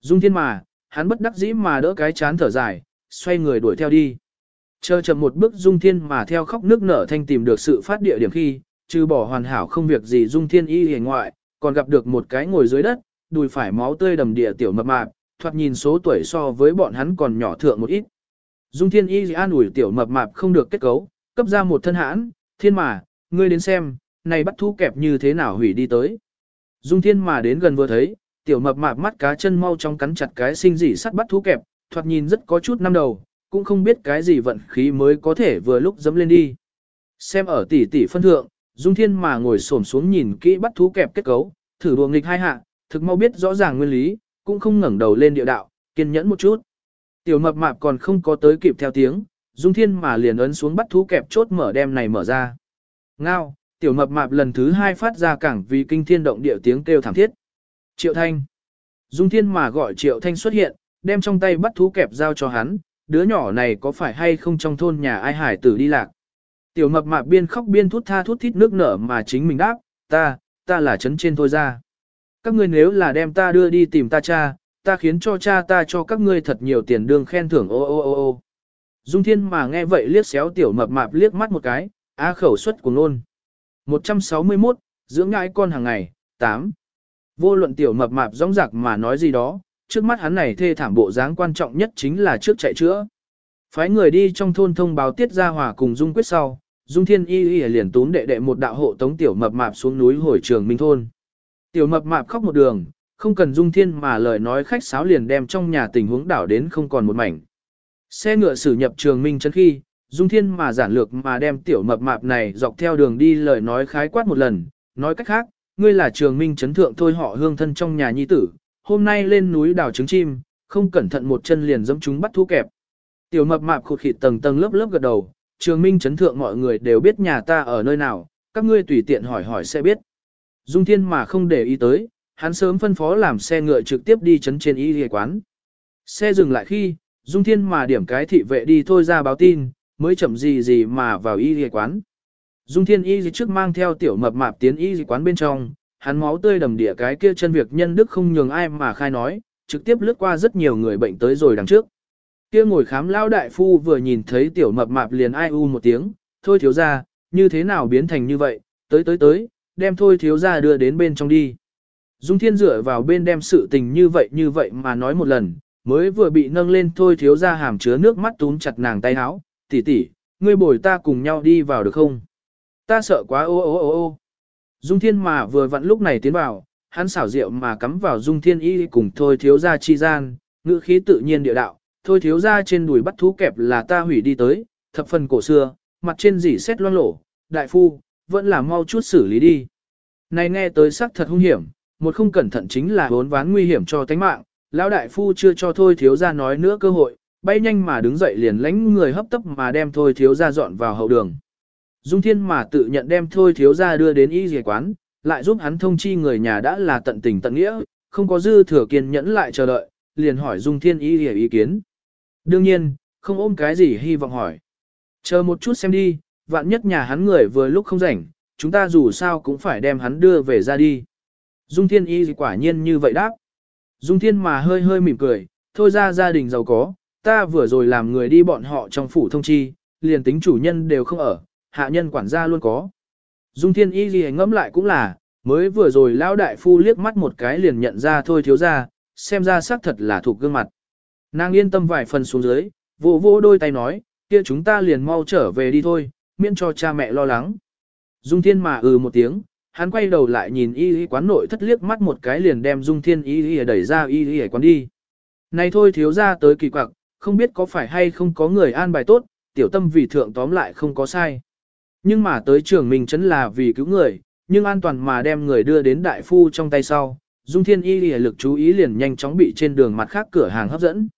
Speaker 1: Dung Thiên mà, hắn bất đắc dĩ mà đỡ cái chán thở dài, xoay người đuổi theo đi. Chờ chậm một bước Dung Thiên mà theo khóc nước nở thanh tìm được sự phát địa điểm khi, trừ bỏ hoàn hảo không việc gì Dung Thiên y hề ngoại, còn gặp được một cái ngồi dưới đất, đùi phải máu tươi đầm địa tiểu mập mạp, thoạt nhìn số tuổi so với bọn hắn còn nhỏ thượng một ít. Dung Thiên y an ủi tiểu mập mạp không được kết cấu, cấp ra một thân hãn, thiên mà, ngươi đến xem, này bắt thú kẹp như thế nào hủy đi tới. Dung Thiên mà đến gần vừa thấy, tiểu mập mạp mắt cá chân mau trong cắn chặt cái sinh dị sắt bắt thú kẹp, thoạt nhìn rất có chút năm đầu, cũng không biết cái gì vận khí mới có thể vừa lúc dấm lên đi. Xem ở tỷ tỷ phân thượng, Dung Thiên mà ngồi xổm xuống nhìn kỹ bắt thú kẹp kết cấu, thử đùa nghịch hai hạ, thực mau biết rõ ràng nguyên lý, cũng không ngẩng đầu lên địa đạo, kiên nhẫn một chút. Tiểu mập mạp còn không có tới kịp theo tiếng, Dung Thiên mà liền ấn xuống bắt thú kẹp chốt mở đem này mở ra. Ngao, tiểu mập mạp lần thứ hai phát ra cảng vì kinh thiên động địa tiếng kêu thảm thiết. Triệu Thanh. Dung Thiên mà gọi Triệu Thanh xuất hiện, đem trong tay bắt thú kẹp giao cho hắn, đứa nhỏ này có phải hay không trong thôn nhà ai hải tử đi lạc. Tiểu mập mạp biên khóc biên thút tha thút thít nước nở mà chính mình đáp, ta, ta là chấn trên thôi ra. Các ngươi nếu là đem ta đưa đi tìm ta cha, ta khiến cho cha ta cho các ngươi thật nhiều tiền đương khen thưởng ô ô ô ô. Dung thiên mà nghe vậy liếc xéo tiểu mập mạp liếc mắt một cái, á khẩu suất của nôn. 161, dưỡng ngãi con hàng ngày, 8. Vô luận tiểu mập mạp rong rạc mà nói gì đó, trước mắt hắn này thê thảm bộ dáng quan trọng nhất chính là trước chạy chữa. Phái người đi trong thôn thông báo tiết ra hòa cùng Dung quyết sau, Dung Thiên Y Y liền tún đệ đệ một đạo hộ tống tiểu mập mạp xuống núi hồi trường Minh thôn. Tiểu mập mạp khóc một đường, không cần Dung Thiên mà lời nói khách sáo liền đem trong nhà tình huống đảo đến không còn một mảnh. Xe ngựa xử nhập trường Minh chân khi, Dung Thiên mà giản lược mà đem tiểu mập mạp này dọc theo đường đi lời nói khái quát một lần, nói cách khác, ngươi là trường Minh chấn thượng thôi họ hương thân trong nhà nhi tử, hôm nay lên núi đào trứng chim, không cẩn thận một chân liền dẫm chúng bắt thú kẹp. Tiểu mập mạp khụt khịt tầng tầng lớp lớp gật đầu, trường minh chấn thượng mọi người đều biết nhà ta ở nơi nào, các ngươi tùy tiện hỏi hỏi sẽ biết. Dung thiên mà không để ý tới, hắn sớm phân phó làm xe ngựa trực tiếp đi chấn trên y ghề quán. Xe dừng lại khi, Dung thiên mà điểm cái thị vệ đi thôi ra báo tin, mới chậm gì gì mà vào y ghề quán. Dung thiên y trước mang theo tiểu mập mạp tiến y quán bên trong, hắn máu tươi đầm địa cái kia chân việc nhân đức không nhường ai mà khai nói, trực tiếp lướt qua rất nhiều người bệnh tới rồi đằng trước. Kia ngồi khám lao đại phu vừa nhìn thấy tiểu mập mạp liền ai u một tiếng, thôi thiếu ra, như thế nào biến thành như vậy, tới tới tới, đem thôi thiếu ra đưa đến bên trong đi. Dung thiên dựa vào bên đem sự tình như vậy như vậy mà nói một lần, mới vừa bị nâng lên thôi thiếu ra hàm chứa nước mắt túm chặt nàng tay áo, tỷ tỷ, ngươi bồi ta cùng nhau đi vào được không? Ta sợ quá ô ô ô ô. Dung Thiên mà vừa vặn lúc này tiến vào, hắn xảo diệu mà cắm vào Dung Thiên y cùng thôi thiếu gia chi gian, ngữ khí tự nhiên địa đạo, thôi thiếu gia trên đùi bắt thú kẹp là ta hủy đi tới, thập phần cổ xưa, mặt trên dỉ xét loang lổ, đại phu, vẫn là mau chút xử lý đi. Này nghe tới sắc thật hung hiểm, một không cẩn thận chính là bốn ván nguy hiểm cho tánh mạng, lão đại phu chưa cho thôi thiếu gia nói nữa cơ hội, bay nhanh mà đứng dậy liền lánh người hấp tấp mà đem thôi thiếu gia dọn vào hậu đường. Dung Thiên mà tự nhận đem thôi thiếu ra đưa đến y dề quán, lại giúp hắn thông chi người nhà đã là tận tình tận nghĩa, không có dư thừa kiên nhẫn lại chờ đợi, liền hỏi Dung Thiên y dề ý kiến. Đương nhiên, không ôm cái gì hy vọng hỏi. Chờ một chút xem đi, vạn nhất nhà hắn người vừa lúc không rảnh, chúng ta dù sao cũng phải đem hắn đưa về ra đi. Dung Thiên y quả nhiên như vậy đáp. Dung Thiên mà hơi hơi mỉm cười, thôi ra gia đình giàu có, ta vừa rồi làm người đi bọn họ trong phủ thông chi, liền tính chủ nhân đều không ở, hạ nhân quản gia luôn có. Dung thiên y gì ngẫm lại cũng là, mới vừa rồi lão đại phu liếc mắt một cái liền nhận ra thôi thiếu ra, xem ra xác thật là thuộc gương mặt. Nàng yên tâm vài phần xuống dưới, vô vô đôi tay nói, kia chúng ta liền mau trở về đi thôi, miễn cho cha mẹ lo lắng. Dung Thiên mà ừ một tiếng, hắn quay đầu lại nhìn y y quán nội thất liếc mắt một cái liền đem Dung Thiên y y đẩy ra y y quán đi. Này thôi thiếu ra tới kỳ quặc, không biết có phải hay không có người an bài tốt, tiểu tâm vì thượng tóm lại không có sai. Nhưng mà tới trường mình chấn là vì cứu người, nhưng an toàn mà đem người đưa đến đại phu trong tay sau, Dung Thiên Y lìa lực chú ý liền nhanh chóng bị trên đường mặt khác cửa hàng hấp dẫn.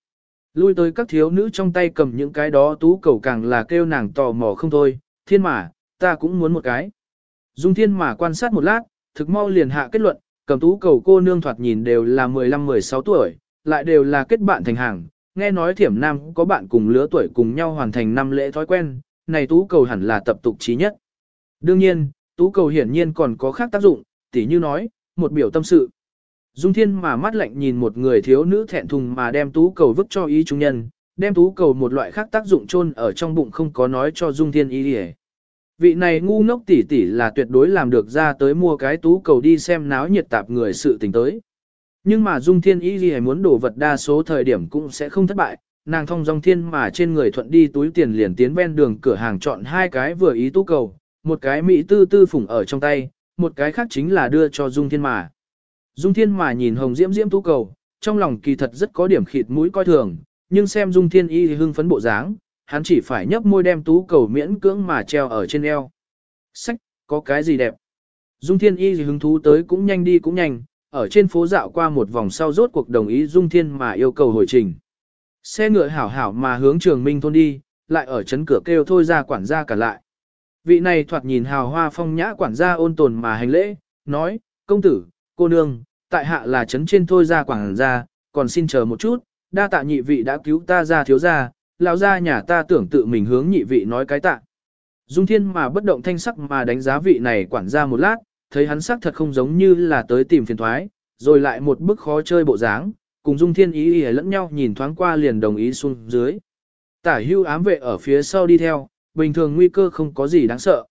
Speaker 1: Lui tới các thiếu nữ trong tay cầm những cái đó tú cầu càng là kêu nàng tò mò không thôi, thiên mà, ta cũng muốn một cái. Dung Thiên mà quan sát một lát, thực mau liền hạ kết luận, cầm tú cầu cô nương thoạt nhìn đều là 15-16 tuổi, lại đều là kết bạn thành hàng, nghe nói thiểm nam có bạn cùng lứa tuổi cùng nhau hoàn thành năm lễ thói quen, này tú cầu hẳn là tập tục trí nhất. Đương nhiên, tú cầu hiển nhiên còn có khác tác dụng, tỉ như nói, một biểu tâm sự. Dung thiên mà mắt lạnh nhìn một người thiếu nữ thẹn thùng mà đem tú cầu vứt cho ý chúng nhân, đem tú cầu một loại khác tác dụng chôn ở trong bụng không có nói cho dung thiên ý đi Vị này ngu ngốc tỷ tỷ là tuyệt đối làm được ra tới mua cái tú cầu đi xem náo nhiệt tạp người sự tình tới. Nhưng mà dung thiên ý gì muốn đổ vật đa số thời điểm cũng sẽ không thất bại, nàng thông dong thiên mà trên người thuận đi túi tiền liền tiến ven đường cửa hàng chọn hai cái vừa ý tú cầu, một cái mỹ tư tư phủng ở trong tay, một cái khác chính là đưa cho dung thiên mà. Dung thiên mà nhìn hồng diễm diễm tú cầu, trong lòng kỳ thật rất có điểm khịt mũi coi thường, nhưng xem dung thiên y thì hưng phấn bộ dáng, hắn chỉ phải nhấp môi đem tú cầu miễn cưỡng mà treo ở trên eo. Sách, có cái gì đẹp? Dung thiên y thì hứng thú tới cũng nhanh đi cũng nhanh, ở trên phố dạo qua một vòng sau rốt cuộc đồng ý dung thiên mà yêu cầu hồi trình. Xe ngựa hảo hảo mà hướng trường minh thôn đi, lại ở chấn cửa kêu thôi ra quản gia cả lại. Vị này thoạt nhìn hào hoa phong nhã quản gia ôn tồn mà hành lễ, nói, công tử, cô nương, tại hạ là chấn trên thôi ra quản gia, còn xin chờ một chút, đa tạ nhị vị đã cứu ta ra thiếu gia, lão gia nhà ta tưởng tự mình hướng nhị vị nói cái tạ. Dung thiên mà bất động thanh sắc mà đánh giá vị này quản gia một lát, thấy hắn sắc thật không giống như là tới tìm phiền thoái, rồi lại một bức khó chơi bộ dáng, cùng Dung thiên ý ý lẫn nhau nhìn thoáng qua liền đồng ý xuống dưới. Tả hưu ám vệ ở phía sau đi theo, bình thường nguy cơ không có gì đáng sợ.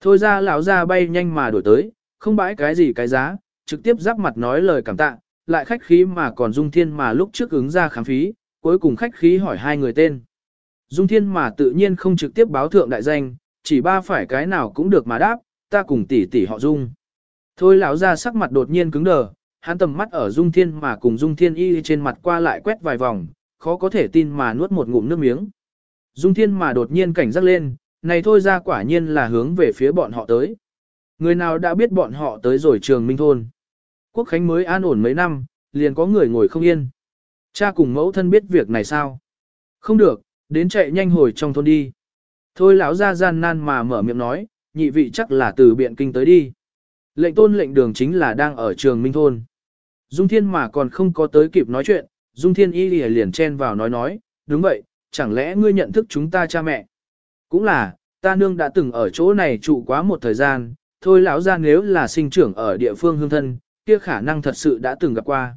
Speaker 1: Thôi ra lão ra bay nhanh mà đổi tới, không bãi cái gì cái giá, trực tiếp giáp mặt nói lời cảm tạ, lại khách khí mà còn Dung Thiên mà lúc trước ứng ra khám phí, cuối cùng khách khí hỏi hai người tên. Dung Thiên mà tự nhiên không trực tiếp báo thượng đại danh, chỉ ba phải cái nào cũng được mà đáp, ta cùng tỷ tỷ họ Dung. Thôi lão ra sắc mặt đột nhiên cứng đờ, hắn tầm mắt ở Dung Thiên mà cùng Dung Thiên y trên mặt qua lại quét vài vòng, khó có thể tin mà nuốt một ngụm nước miếng. Dung Thiên mà đột nhiên cảnh giác lên, này thôi ra quả nhiên là hướng về phía bọn họ tới. Người nào đã biết bọn họ tới rồi trường Minh Thôn. Quốc Khánh mới an ổn mấy năm, liền có người ngồi không yên. Cha cùng mẫu thân biết việc này sao? Không được, đến chạy nhanh hồi trong thôn đi. Thôi lão ra gian nan mà mở miệng nói, nhị vị chắc là từ biện kinh tới đi. Lệnh tôn lệnh đường chính là đang ở trường Minh Thôn. Dung Thiên mà còn không có tới kịp nói chuyện, Dung Thiên y liền chen vào nói nói, đúng vậy, chẳng lẽ ngươi nhận thức chúng ta cha mẹ? Cũng là, ta nương đã từng ở chỗ này trụ quá một thời gian, thôi lão ra nếu là sinh trưởng ở địa phương hương thân, kia khả năng thật sự đã từng gặp qua.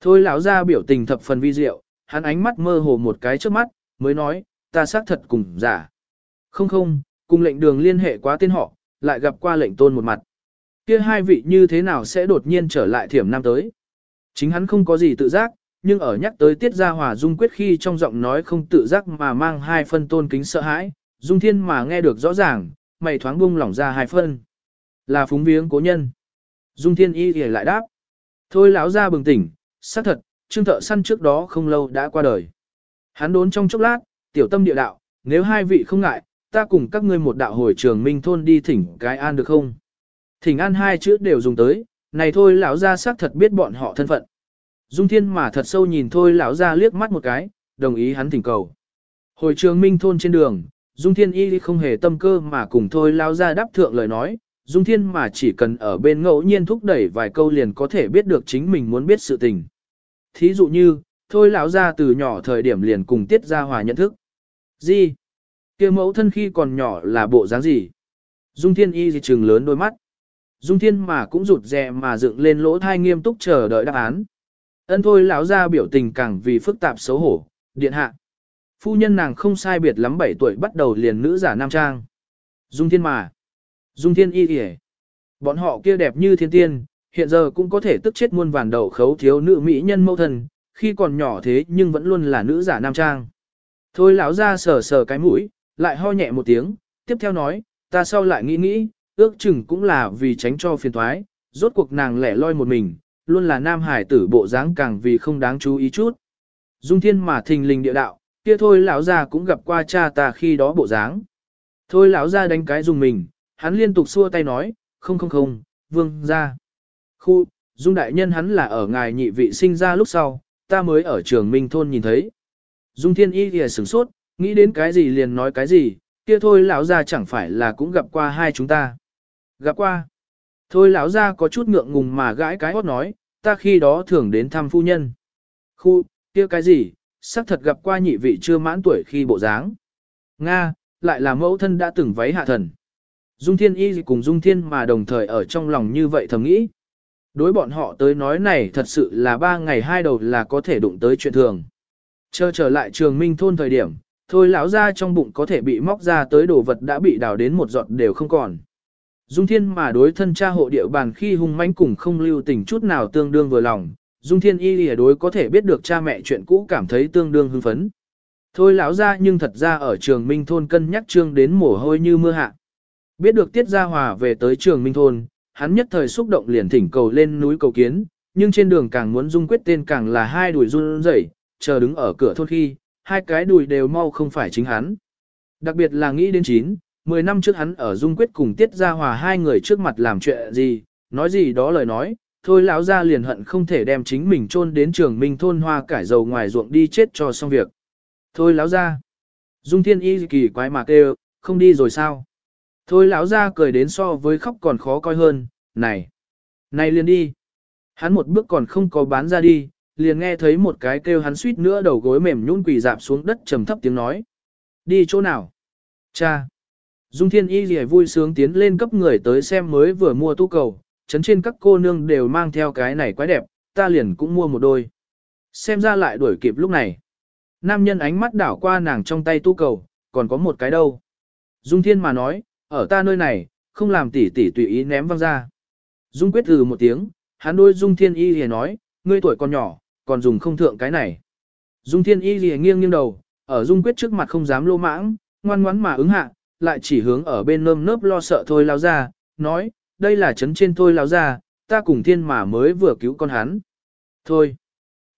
Speaker 1: Thôi lão ra biểu tình thập phần vi diệu, hắn ánh mắt mơ hồ một cái trước mắt, mới nói, ta xác thật cùng giả. Không không, cùng lệnh đường liên hệ quá tên họ, lại gặp qua lệnh tôn một mặt. Kia hai vị như thế nào sẽ đột nhiên trở lại thiểm nam tới. Chính hắn không có gì tự giác, nhưng ở nhắc tới tiết gia hòa dung quyết khi trong giọng nói không tự giác mà mang hai phân tôn kính sợ hãi, dung thiên mà nghe được rõ ràng, mày thoáng bung lỏng ra hai phân. Là phúng viếng cố nhân. Dung Thiên Y thì lại đáp. Thôi lão ra bừng tỉnh, xác thật, trương thợ săn trước đó không lâu đã qua đời. Hắn đốn trong chốc lát, tiểu tâm địa đạo, nếu hai vị không ngại, ta cùng các ngươi một đạo hồi trường minh thôn đi thỉnh cái an được không? Thỉnh an hai chữ đều dùng tới, này thôi lão gia xác thật biết bọn họ thân phận. Dung Thiên mà thật sâu nhìn thôi lão gia liếc mắt một cái, đồng ý hắn thỉnh cầu. Hồi trường minh thôn trên đường, Dung Thiên Y không hề tâm cơ mà cùng thôi lão gia đáp thượng lời nói, Dung Thiên mà chỉ cần ở bên ngẫu nhiên thúc đẩy vài câu liền có thể biết được chính mình muốn biết sự tình. Thí dụ như, thôi lão gia từ nhỏ thời điểm liền cùng tiết gia hòa nhận thức. Gì? kia mẫu thân khi còn nhỏ là bộ dáng gì? Dung Thiên y gì trừng lớn đôi mắt. Dung Thiên mà cũng rụt rè mà dựng lên lỗ thai nghiêm túc chờ đợi đáp án. Ân thôi lão ra biểu tình càng vì phức tạp xấu hổ, điện hạ. Phu nhân nàng không sai biệt lắm 7 tuổi bắt đầu liền nữ giả nam trang. Dung Thiên mà. Dung thiên y kìa. Bọn họ kia đẹp như thiên tiên, hiện giờ cũng có thể tức chết muôn vàn đầu khấu thiếu nữ mỹ nhân mẫu thần. khi còn nhỏ thế nhưng vẫn luôn là nữ giả nam trang. Thôi lão ra sờ sờ cái mũi, lại ho nhẹ một tiếng, tiếp theo nói, ta sau lại nghĩ nghĩ, ước chừng cũng là vì tránh cho phiền thoái, rốt cuộc nàng lẻ loi một mình, luôn là nam hải tử bộ dáng càng vì không đáng chú ý chút. Dung thiên mà thình lình địa đạo, kia thôi lão ra cũng gặp qua cha ta khi đó bộ dáng. Thôi lão ra đánh cái dùng mình, hắn liên tục xua tay nói, không không không, vương ra. Khu, dung đại nhân hắn là ở ngài nhị vị sinh ra lúc sau, ta mới ở trường Minh Thôn nhìn thấy. Dung thiên y thì sửng sốt, nghĩ đến cái gì liền nói cái gì, kia thôi lão ra chẳng phải là cũng gặp qua hai chúng ta. Gặp qua. Thôi lão ra có chút ngượng ngùng mà gãi cái hót nói, ta khi đó thường đến thăm phu nhân. Khu, kia cái gì, xác thật gặp qua nhị vị chưa mãn tuổi khi bộ dáng. Nga, lại là mẫu thân đã từng váy hạ thần. Dung Thiên Y cùng Dung Thiên mà đồng thời ở trong lòng như vậy thầm nghĩ. Đối bọn họ tới nói này thật sự là ba ngày hai đầu là có thể đụng tới chuyện thường. Chờ trở lại trường minh thôn thời điểm, thôi lão ra trong bụng có thể bị móc ra tới đồ vật đã bị đào đến một giọt đều không còn. Dung Thiên mà đối thân cha hộ địa bàn khi hung mãnh cùng không lưu tình chút nào tương đương vừa lòng, Dung Thiên Y lìa đối có thể biết được cha mẹ chuyện cũ cảm thấy tương đương hưng phấn. Thôi lão ra nhưng thật ra ở trường Minh Thôn cân nhắc trương đến mồ hôi như mưa hạ. Biết được Tiết Gia Hòa về tới trường Minh Thôn, hắn nhất thời xúc động liền thỉnh cầu lên núi cầu kiến, nhưng trên đường càng muốn dung quyết tên càng là hai đùi run rẩy, chờ đứng ở cửa thôn khi, hai cái đùi đều mau không phải chính hắn. Đặc biệt là nghĩ đến chín, 10 năm trước hắn ở dung quyết cùng Tiết Gia Hòa hai người trước mặt làm chuyện gì, nói gì đó lời nói, thôi lão ra liền hận không thể đem chính mình chôn đến trường Minh Thôn hoa cải dầu ngoài ruộng đi chết cho xong việc. Thôi lão ra. Dung thiên y kỳ quái mà kêu, không đi rồi sao? Thôi lão ra cười đến so với khóc còn khó coi hơn, này, này liền đi. Hắn một bước còn không có bán ra đi, liền nghe thấy một cái kêu hắn suýt nữa đầu gối mềm nhún quỳ dạp xuống đất trầm thấp tiếng nói. Đi chỗ nào? Cha. Dung thiên y gì vui sướng tiến lên cấp người tới xem mới vừa mua tu cầu, chấn trên các cô nương đều mang theo cái này quá đẹp, ta liền cũng mua một đôi. Xem ra lại đuổi kịp lúc này. Nam nhân ánh mắt đảo qua nàng trong tay tu cầu, còn có một cái đâu. Dung thiên mà nói, ở ta nơi này, không làm tỉ tỉ tùy ý ném văng ra. Dung quyết từ một tiếng, hắn đôi Dung thiên y lìa nói, ngươi tuổi còn nhỏ, còn dùng không thượng cái này. Dung thiên y lìa nghiêng nghiêng đầu, ở Dung quyết trước mặt không dám lô mãng, ngoan ngoãn mà ứng hạ, lại chỉ hướng ở bên nơm nớp lo sợ thôi lao ra, nói, đây là chấn trên thôi lao ra, ta cùng thiên mà mới vừa cứu con hắn. Thôi.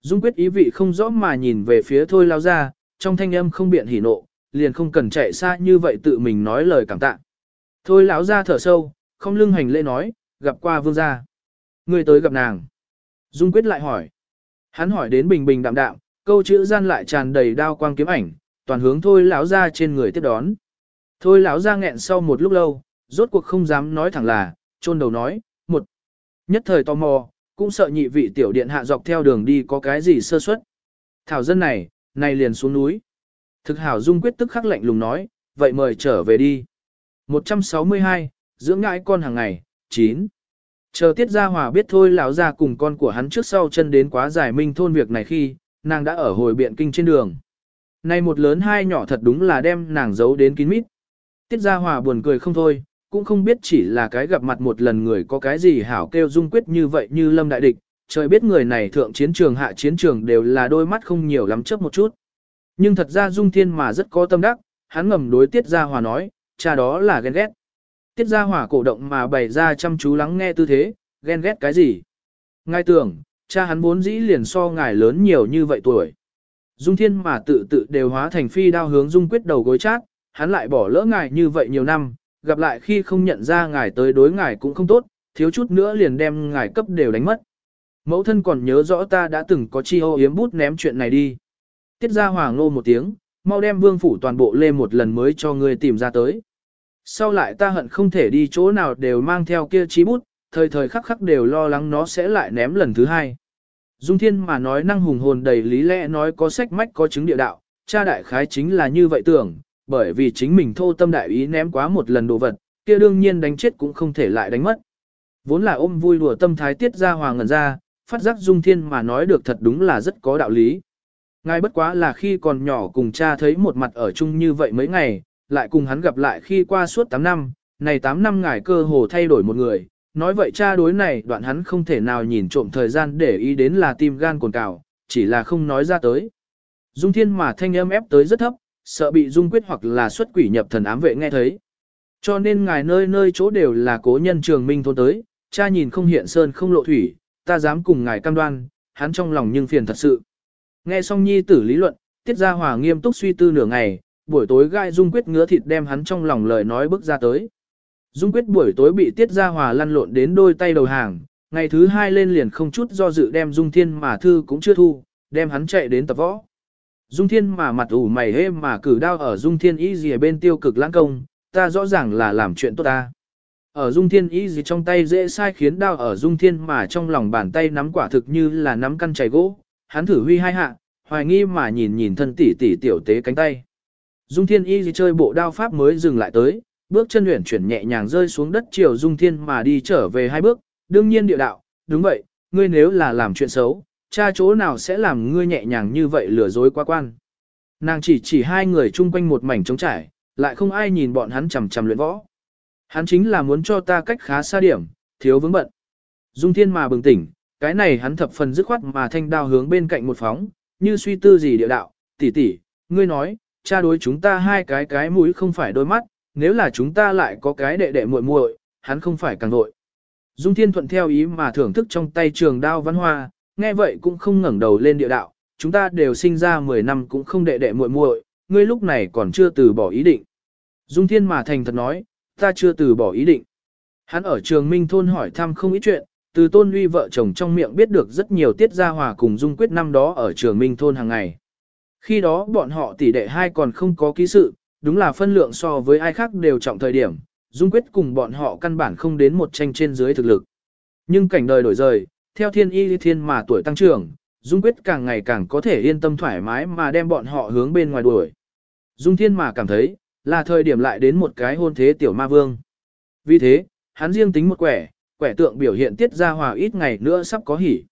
Speaker 1: Dung quyết ý vị không rõ mà nhìn về phía thôi lao ra, trong thanh âm không biện hỉ nộ, liền không cần chạy xa như vậy tự mình nói lời cảm tạ. Thôi lão ra thở sâu, không lưng hành lễ nói, gặp qua vương gia. Người tới gặp nàng. Dung quyết lại hỏi. Hắn hỏi đến bình bình đạm đạm, câu chữ gian lại tràn đầy đao quang kiếm ảnh, toàn hướng thôi lão ra trên người tiếp đón. Thôi lão ra nghẹn sau một lúc lâu, rốt cuộc không dám nói thẳng là, chôn đầu nói, một. Nhất thời tò mò, cũng sợ nhị vị tiểu điện hạ dọc theo đường đi có cái gì sơ suất. Thảo dân này, này liền xuống núi. Thực hảo dung quyết tức khắc lạnh lùng nói, vậy mời trở về đi. 162, dưỡng ngãi con hàng ngày, 9. Chờ tiết ra hòa biết thôi lão ra cùng con của hắn trước sau chân đến quá giải minh thôn việc này khi, nàng đã ở hồi biện kinh trên đường. Này một lớn hai nhỏ thật đúng là đem nàng giấu đến kín mít. Tiết Gia hòa buồn cười không thôi, cũng không biết chỉ là cái gặp mặt một lần người có cái gì hảo kêu dung quyết như vậy như lâm đại địch, trời biết người này thượng chiến trường hạ chiến trường đều là đôi mắt không nhiều lắm chấp một chút. Nhưng thật ra dung thiên mà rất có tâm đắc, hắn ngầm đối tiết Gia hòa nói, cha đó là ghen ghét. Tiết Gia Hòa cổ động mà bày ra chăm chú lắng nghe tư thế, ghen ghét cái gì? Ngài tưởng, cha hắn vốn dĩ liền so ngài lớn nhiều như vậy tuổi. Dung thiên mà tự tự đều hóa thành phi đao hướng dung quyết đầu gối chát, hắn lại bỏ lỡ ngài như vậy nhiều năm, gặp lại khi không nhận ra ngài tới đối ngài cũng không tốt, thiếu chút nữa liền đem ngài cấp đều đánh mất. Mẫu thân còn nhớ rõ ta đã từng có chi hô yếm bút ném chuyện này đi. Tiết ra hoàng ngô một tiếng, mau đem vương phủ toàn bộ lê một lần mới cho ngươi tìm ra tới. Sau lại ta hận không thể đi chỗ nào đều mang theo kia chí bút, thời thời khắc khắc đều lo lắng nó sẽ lại ném lần thứ hai. Dung Thiên mà nói năng hùng hồn đầy lý lẽ nói có sách mách có chứng địa đạo, cha đại khái chính là như vậy tưởng, bởi vì chính mình thô tâm đại ý ném quá một lần đồ vật, kia đương nhiên đánh chết cũng không thể lại đánh mất. Vốn là ôm vui đùa tâm thái tiết ra hoàng ngẩn ra, phát giác Dung Thiên mà nói được thật đúng là rất có đạo lý. Ngài bất quá là khi còn nhỏ cùng cha thấy một mặt ở chung như vậy mấy ngày, lại cùng hắn gặp lại khi qua suốt 8 năm, này 8 năm ngài cơ hồ thay đổi một người, nói vậy cha đối này đoạn hắn không thể nào nhìn trộm thời gian để ý đến là tim gan cồn cào, chỉ là không nói ra tới. Dung thiên mà thanh âm ép tới rất thấp, sợ bị dung quyết hoặc là xuất quỷ nhập thần ám vệ nghe thấy. Cho nên ngài nơi nơi chỗ đều là cố nhân trường minh thôn tới, cha nhìn không hiện sơn không lộ thủy, ta dám cùng ngài cam đoan, hắn trong lòng nhưng phiền thật sự. Nghe xong nhi tử lý luận, tiết gia hòa nghiêm túc suy tư nửa ngày, buổi tối gai dung quyết ngứa thịt đem hắn trong lòng lời nói bước ra tới. Dung quyết buổi tối bị tiết gia hòa lăn lộn đến đôi tay đầu hàng, ngày thứ hai lên liền không chút do dự đem dung thiên mà thư cũng chưa thu, đem hắn chạy đến tập võ. Dung thiên mà mặt ủ mày hê mà cử đao ở dung thiên y gì bên tiêu cực lãng công, ta rõ ràng là làm chuyện tốt ta. Ở dung thiên y gì trong tay dễ sai khiến đao ở dung thiên mà trong lòng bàn tay nắm quả thực như là nắm căn chày gỗ, hắn thử huy hai hạ, hoài nghi mà nhìn nhìn thân tỷ tỷ tiểu tế cánh tay. Dung thiên y gì chơi bộ đao pháp mới dừng lại tới, bước chân luyện chuyển nhẹ nhàng rơi xuống đất chiều dung thiên mà đi trở về hai bước, đương nhiên địa đạo, đúng vậy, ngươi nếu là làm chuyện xấu, cha chỗ nào sẽ làm ngươi nhẹ nhàng như vậy lừa dối quá quan. Nàng chỉ chỉ hai người chung quanh một mảnh trống trải, lại không ai nhìn bọn hắn chằm chằm luyện võ. Hắn chính là muốn cho ta cách khá xa điểm, thiếu vững bận. Dung thiên mà bừng tỉnh, cái này hắn thập phần dứt khoát mà thanh đao hướng bên cạnh một phóng, như suy tư gì địa đạo, tỷ tỷ, ngươi nói, cha đối chúng ta hai cái cái mũi không phải đôi mắt, nếu là chúng ta lại có cái đệ đệ muội muội, hắn không phải càng nội. Dung Thiên thuận theo ý mà thưởng thức trong tay trường đao văn hoa, nghe vậy cũng không ngẩng đầu lên địa đạo, chúng ta đều sinh ra 10 năm cũng không đệ đệ muội muội, ngươi lúc này còn chưa từ bỏ ý định. Dung Thiên mà thành thật nói, ta chưa từ bỏ ý định. Hắn ở trường Minh Thôn hỏi thăm không ít chuyện, từ tôn uy vợ chồng trong miệng biết được rất nhiều tiết gia hòa cùng Dung Quyết năm đó ở trường Minh Thôn hàng ngày. Khi đó bọn họ tỷ đệ hai còn không có ký sự, đúng là phân lượng so với ai khác đều trọng thời điểm, Dung Quyết cùng bọn họ căn bản không đến một tranh trên dưới thực lực. Nhưng cảnh đời đổi rời, theo thiên y thiên mà tuổi tăng trưởng, Dung Quyết càng ngày càng có thể yên tâm thoải mái mà đem bọn họ hướng bên ngoài đuổi. Dung Thiên mà cảm thấy, là thời điểm lại đến một cái hôn thế tiểu ma vương. Vì thế, hắn riêng tính một quẻ, quẻ tượng biểu hiện tiết ra hòa ít ngày nữa sắp có hỉ.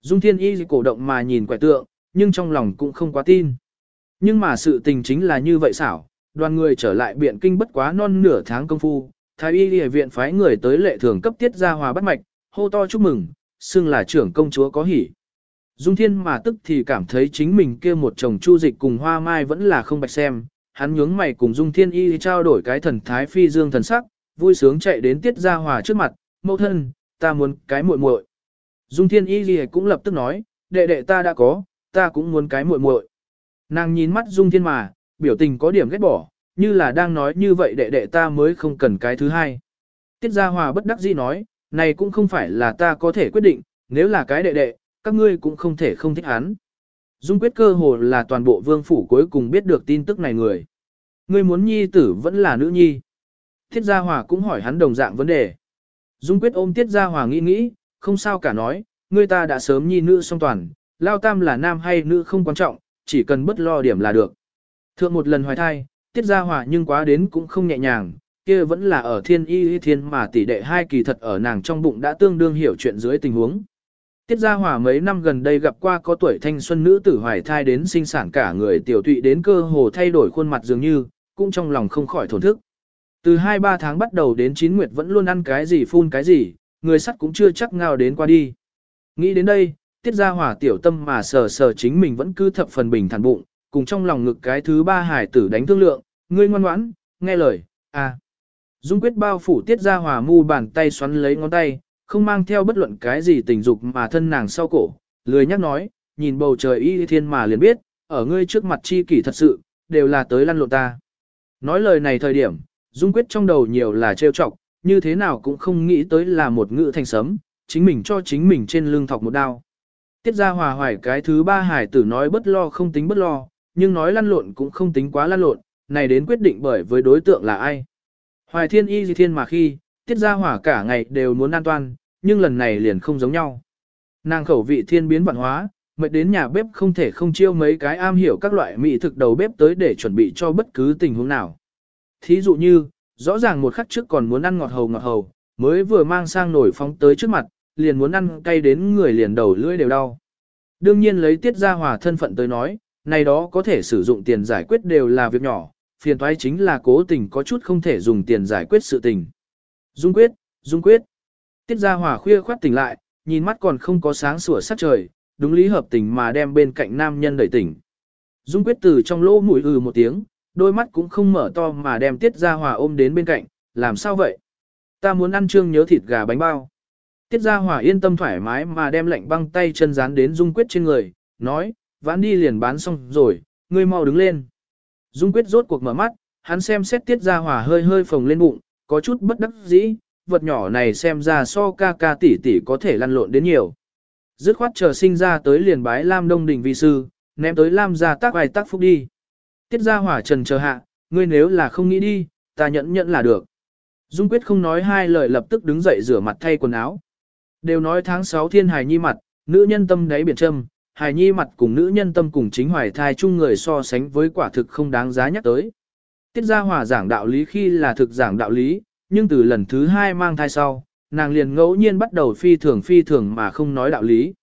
Speaker 1: Dung Thiên Y cổ động mà nhìn quẻ tượng, nhưng trong lòng cũng không quá tin. Nhưng mà sự tình chính là như vậy xảo, đoàn người trở lại biện kinh bất quá non nửa tháng công phu, thái y y viện phái người tới lệ thường cấp tiết ra hòa bắt mạch, hô to chúc mừng, xưng là trưởng công chúa có hỉ. Dung Thiên mà tức thì cảm thấy chính mình kia một chồng chu dịch cùng hoa mai vẫn là không bạch xem, hắn nhướng mày cùng Dung Thiên y trao đổi cái thần thái phi dương thần sắc, vui sướng chạy đến tiết Gia hòa trước mặt, mẫu thân, ta muốn cái muội muội. Dung Thiên y cũng lập tức nói, đệ đệ ta đã có, ta cũng muốn cái muội muội. Nàng nhìn mắt Dung Thiên mà, biểu tình có điểm ghét bỏ, như là đang nói như vậy đệ đệ ta mới không cần cái thứ hai. Tiết Gia Hòa bất đắc dĩ nói, này cũng không phải là ta có thể quyết định, nếu là cái đệ đệ, các ngươi cũng không thể không thích hắn. Dung quyết cơ hồ là toàn bộ vương phủ cuối cùng biết được tin tức này người. Ngươi muốn nhi tử vẫn là nữ nhi. Tiết Gia Hòa cũng hỏi hắn đồng dạng vấn đề. Dung quyết ôm Tiết Gia Hòa nghĩ nghĩ, không sao cả nói, ngươi ta đã sớm nhi nữ song toàn, lao tam là nam hay nữ không quan trọng, chỉ cần bất lo điểm là được. Thượng một lần hoài thai, tiết gia hòa nhưng quá đến cũng không nhẹ nhàng, kia vẫn là ở thiên y thiên mà tỷ đệ hai kỳ thật ở nàng trong bụng đã tương đương hiểu chuyện dưới tình huống. Tiết gia hòa mấy năm gần đây gặp qua có tuổi thanh xuân nữ tử hoài thai đến sinh sản cả người tiểu tụy đến cơ hồ thay đổi khuôn mặt dường như, cũng trong lòng không khỏi thổn thức. Từ 2-3 tháng bắt đầu đến 9 nguyệt vẫn luôn ăn cái gì phun cái gì, người sắt cũng chưa chắc ngao đến qua đi. Nghĩ đến đây, tiết gia hòa tiểu tâm mà sờ sờ chính mình vẫn cứ thập phần bình thản bụng, cùng trong lòng ngực cái thứ ba hải tử đánh thương lượng, ngươi ngoan ngoãn, nghe lời, à. Dung quyết bao phủ tiết ra hòa mu bàn tay xoắn lấy ngón tay, không mang theo bất luận cái gì tình dục mà thân nàng sau cổ, lười nhắc nói, nhìn bầu trời y thiên mà liền biết, ở ngươi trước mặt chi kỷ thật sự, đều là tới lăn lộn ta. Nói lời này thời điểm, Dung quyết trong đầu nhiều là trêu chọc, như thế nào cũng không nghĩ tới là một ngữ thành sấm, chính mình cho chính mình trên lưng thọc một đao. Tiết ra hòa hoài cái thứ ba hải tử nói bất lo không tính bất lo, nhưng nói lăn lộn cũng không tính quá lăn lộn, này đến quyết định bởi với đối tượng là ai. Hoài thiên y di thiên mà khi, tiết ra hỏa cả ngày đều muốn an toàn, nhưng lần này liền không giống nhau. Nàng khẩu vị thiên biến vạn hóa, mệt đến nhà bếp không thể không chiêu mấy cái am hiểu các loại mỹ thực đầu bếp tới để chuẩn bị cho bất cứ tình huống nào. Thí dụ như, rõ ràng một khắc trước còn muốn ăn ngọt hầu ngọt hầu, mới vừa mang sang nổi phóng tới trước mặt, liền muốn ăn cay đến người liền đầu lưỡi đều đau. Đương nhiên lấy tiết ra hòa thân phận tới nói, này đó có thể sử dụng tiền giải quyết đều là việc nhỏ, phiền toái chính là cố tình có chút không thể dùng tiền giải quyết sự tình. Dung quyết, dung quyết. Tiết ra hỏa khuya khoát tỉnh lại, nhìn mắt còn không có sáng sủa sắc trời, đúng lý hợp tình mà đem bên cạnh nam nhân đẩy tỉnh. Dung quyết từ trong lỗ mũi ừ một tiếng, đôi mắt cũng không mở to mà đem Tiết Gia Hòa ôm đến bên cạnh, làm sao vậy? Ta muốn ăn trương nhớ thịt gà bánh bao. Tiết Gia Hòa yên tâm thoải mái mà đem lạnh băng tay chân dán đến Dung Quyết trên người, nói, vãn đi liền bán xong rồi, ngươi mau đứng lên. Dung Quyết rốt cuộc mở mắt, hắn xem xét Tiết Gia hỏa hơi hơi phồng lên bụng, có chút bất đắc dĩ, vật nhỏ này xem ra so ca ca tỷ tỷ có thể lăn lộn đến nhiều. Dứt khoát chờ sinh ra tới liền bái Lam Đông Đình vi sư, ném tới Lam gia tác vài tác phúc đi. Tiết Gia hỏa trần chờ hạ, ngươi nếu là không nghĩ đi, ta nhẫn nhẫn là được. Dung Quyết không nói hai lời lập tức đứng dậy rửa mặt thay quần áo. Đều nói tháng 6 thiên hài nhi mặt, nữ nhân tâm đáy biển trâm, hài nhi mặt cùng nữ nhân tâm cùng chính hoài thai chung người so sánh với quả thực không đáng giá nhắc tới. Tiết Gia Hòa giảng đạo lý khi là thực giảng đạo lý, nhưng từ lần thứ hai mang thai sau, nàng liền ngẫu nhiên bắt đầu phi thường phi thường mà không nói đạo lý.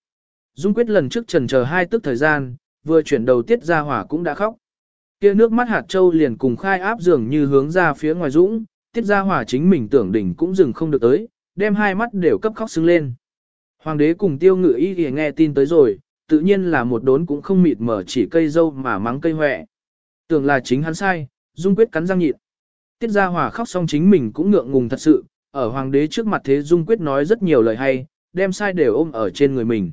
Speaker 1: Dung quyết lần trước trần chờ hai tức thời gian, vừa chuyển đầu Tiết Gia Hòa cũng đã khóc. Kia nước mắt hạt châu liền cùng khai áp dường như hướng ra phía ngoài dũng, Tiết Gia Hòa chính mình tưởng đỉnh cũng dừng không được tới, đem hai mắt đều cấp khóc sưng lên. Hoàng đế cùng tiêu ngự y thì nghe tin tới rồi, tự nhiên là một đốn cũng không mịt mở chỉ cây dâu mà mắng cây hoẹ. Tưởng là chính hắn sai, Dung quyết cắn răng nhịn. Tiết Gia Hòa khóc xong chính mình cũng ngượng ngùng thật sự, ở hoàng đế trước mặt thế Dung quyết nói rất nhiều lời hay, đem sai đều ôm ở trên người mình.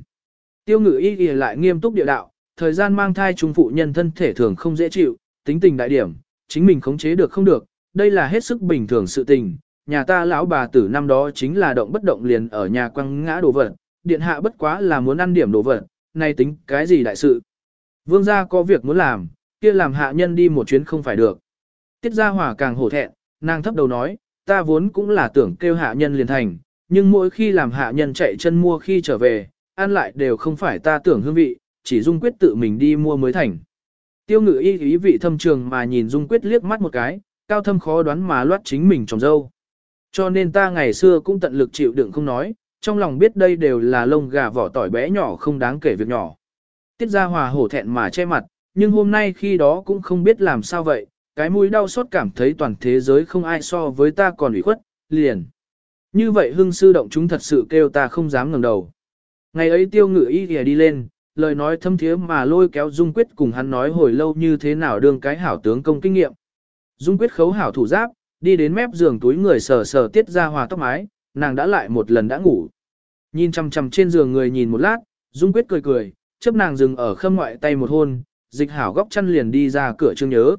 Speaker 1: Tiêu ngự y y lại nghiêm túc địa đạo, thời gian mang thai trung phụ nhân thân thể thường không dễ chịu, tính tình đại điểm, chính mình khống chế được không được, đây là hết sức bình thường sự tình. Nhà ta lão bà tử năm đó chính là động bất động liền ở nhà quăng ngã đồ vật, điện hạ bất quá là muốn ăn điểm đồ vật, nay tính cái gì đại sự. Vương gia có việc muốn làm, kia làm hạ nhân đi một chuyến không phải được. Tiết gia hỏa càng hổ thẹn, nàng thấp đầu nói, ta vốn cũng là tưởng kêu hạ nhân liền thành, nhưng mỗi khi làm hạ nhân chạy chân mua khi trở về, ăn lại đều không phải ta tưởng hương vị, chỉ dung quyết tự mình đi mua mới thành. Tiêu ngự y ý vị thâm trường mà nhìn dung quyết liếc mắt một cái, cao thâm khó đoán mà loát chính mình trong dâu. Cho nên ta ngày xưa cũng tận lực chịu đựng không nói, trong lòng biết đây đều là lông gà vỏ tỏi bé nhỏ không đáng kể việc nhỏ. Tiết ra hòa hổ thẹn mà che mặt, nhưng hôm nay khi đó cũng không biết làm sao vậy, cái mũi đau xót cảm thấy toàn thế giới không ai so với ta còn ủy khuất, liền. Như vậy hưng sư động chúng thật sự kêu ta không dám ngẩng đầu. Ngày ấy tiêu ngự y kìa đi lên, lời nói thâm thiế mà lôi kéo Dung Quyết cùng hắn nói hồi lâu như thế nào đương cái hảo tướng công kinh nghiệm. Dung Quyết khấu hảo thủ giáp, đi đến mép giường túi người sờ sờ tiết ra hòa tóc mái, nàng đã lại một lần đã ngủ. Nhìn chằm chằm trên giường người nhìn một lát, Dung Quyết cười cười, chấp nàng dừng ở khâm ngoại tay một hôn, dịch hảo góc chăn liền đi ra cửa chương nhớ.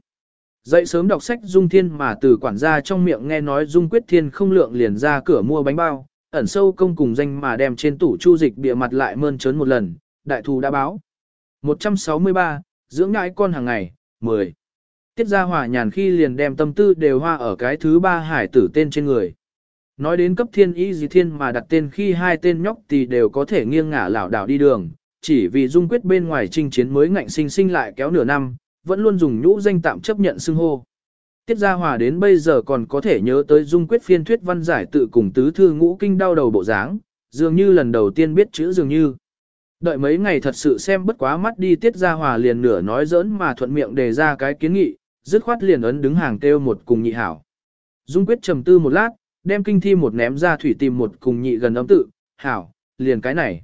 Speaker 1: Dậy sớm đọc sách Dung Thiên mà từ quản gia trong miệng nghe nói Dung Quyết Thiên không lượng liền ra cửa mua bánh bao, ẩn sâu công cùng danh mà đem trên tủ chu dịch bịa mặt lại mơn trớn một lần, đại thù đã báo. 163, dưỡng ngãi con hàng ngày, 10. Tiết gia hỏa nhàn khi liền đem tâm tư đều hoa ở cái thứ ba hải tử tên trên người. Nói đến cấp thiên ý gì thiên mà đặt tên khi hai tên nhóc thì đều có thể nghiêng ngả lảo đảo đi đường, chỉ vì dung quyết bên ngoài chinh chiến mới ngạnh sinh sinh lại kéo nửa năm, vẫn luôn dùng nhũ danh tạm chấp nhận xưng hô. Tiết Gia Hòa đến bây giờ còn có thể nhớ tới dung quyết phiên thuyết văn giải tự cùng tứ thư ngũ kinh đau đầu bộ dáng, dường như lần đầu tiên biết chữ dường như. Đợi mấy ngày thật sự xem bất quá mắt đi Tiết Gia Hòa liền nửa nói giỡn mà thuận miệng đề ra cái kiến nghị, dứt khoát liền ấn đứng hàng kêu một cùng nhị hảo. Dung quyết trầm tư một lát, đem kinh thi một ném ra thủy tìm một cùng nhị gần ấm tự, hảo, liền cái này.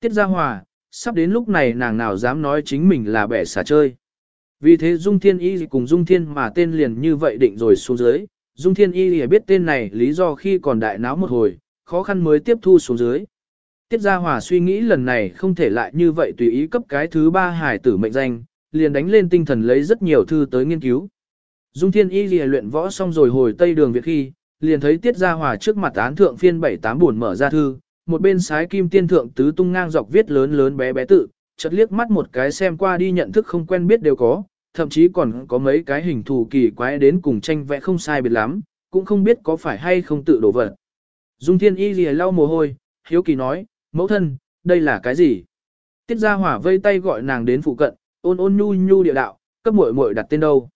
Speaker 1: Tiết Gia Hòa, sắp đến lúc này nàng nào dám nói chính mình là bẻ xả chơi. Vì thế Dung Thiên Y cùng Dung Thiên mà tên liền như vậy định rồi xuống dưới, Dung Thiên Y biết tên này lý do khi còn đại náo một hồi, khó khăn mới tiếp thu xuống dưới. Tiết Gia Hòa suy nghĩ lần này không thể lại như vậy tùy ý cấp cái thứ ba hải tử mệnh danh, liền đánh lên tinh thần lấy rất nhiều thư tới nghiên cứu. Dung Thiên Y lìa luyện võ xong rồi hồi Tây Đường Việt khi, liền thấy Tiết Gia Hòa trước mặt án thượng phiên 7-8 buồn mở ra thư, một bên sái kim tiên thượng tứ tung ngang dọc viết lớn lớn bé bé tự, chợt liếc mắt một cái xem qua đi nhận thức không quen biết đều có, thậm chí còn có mấy cái hình thù kỳ quái đến cùng tranh vẽ không sai biệt lắm, cũng không biết có phải hay không tự đổ vật. Dung Thiên Y lìa lau mồ hôi, hiếu kỳ nói, mẫu thân, đây là cái gì? Tiết Gia Hỏa vây tay gọi nàng đến phụ cận, ôn ôn nhu nhu địa đạo, cấp muội muội đặt tên đâu?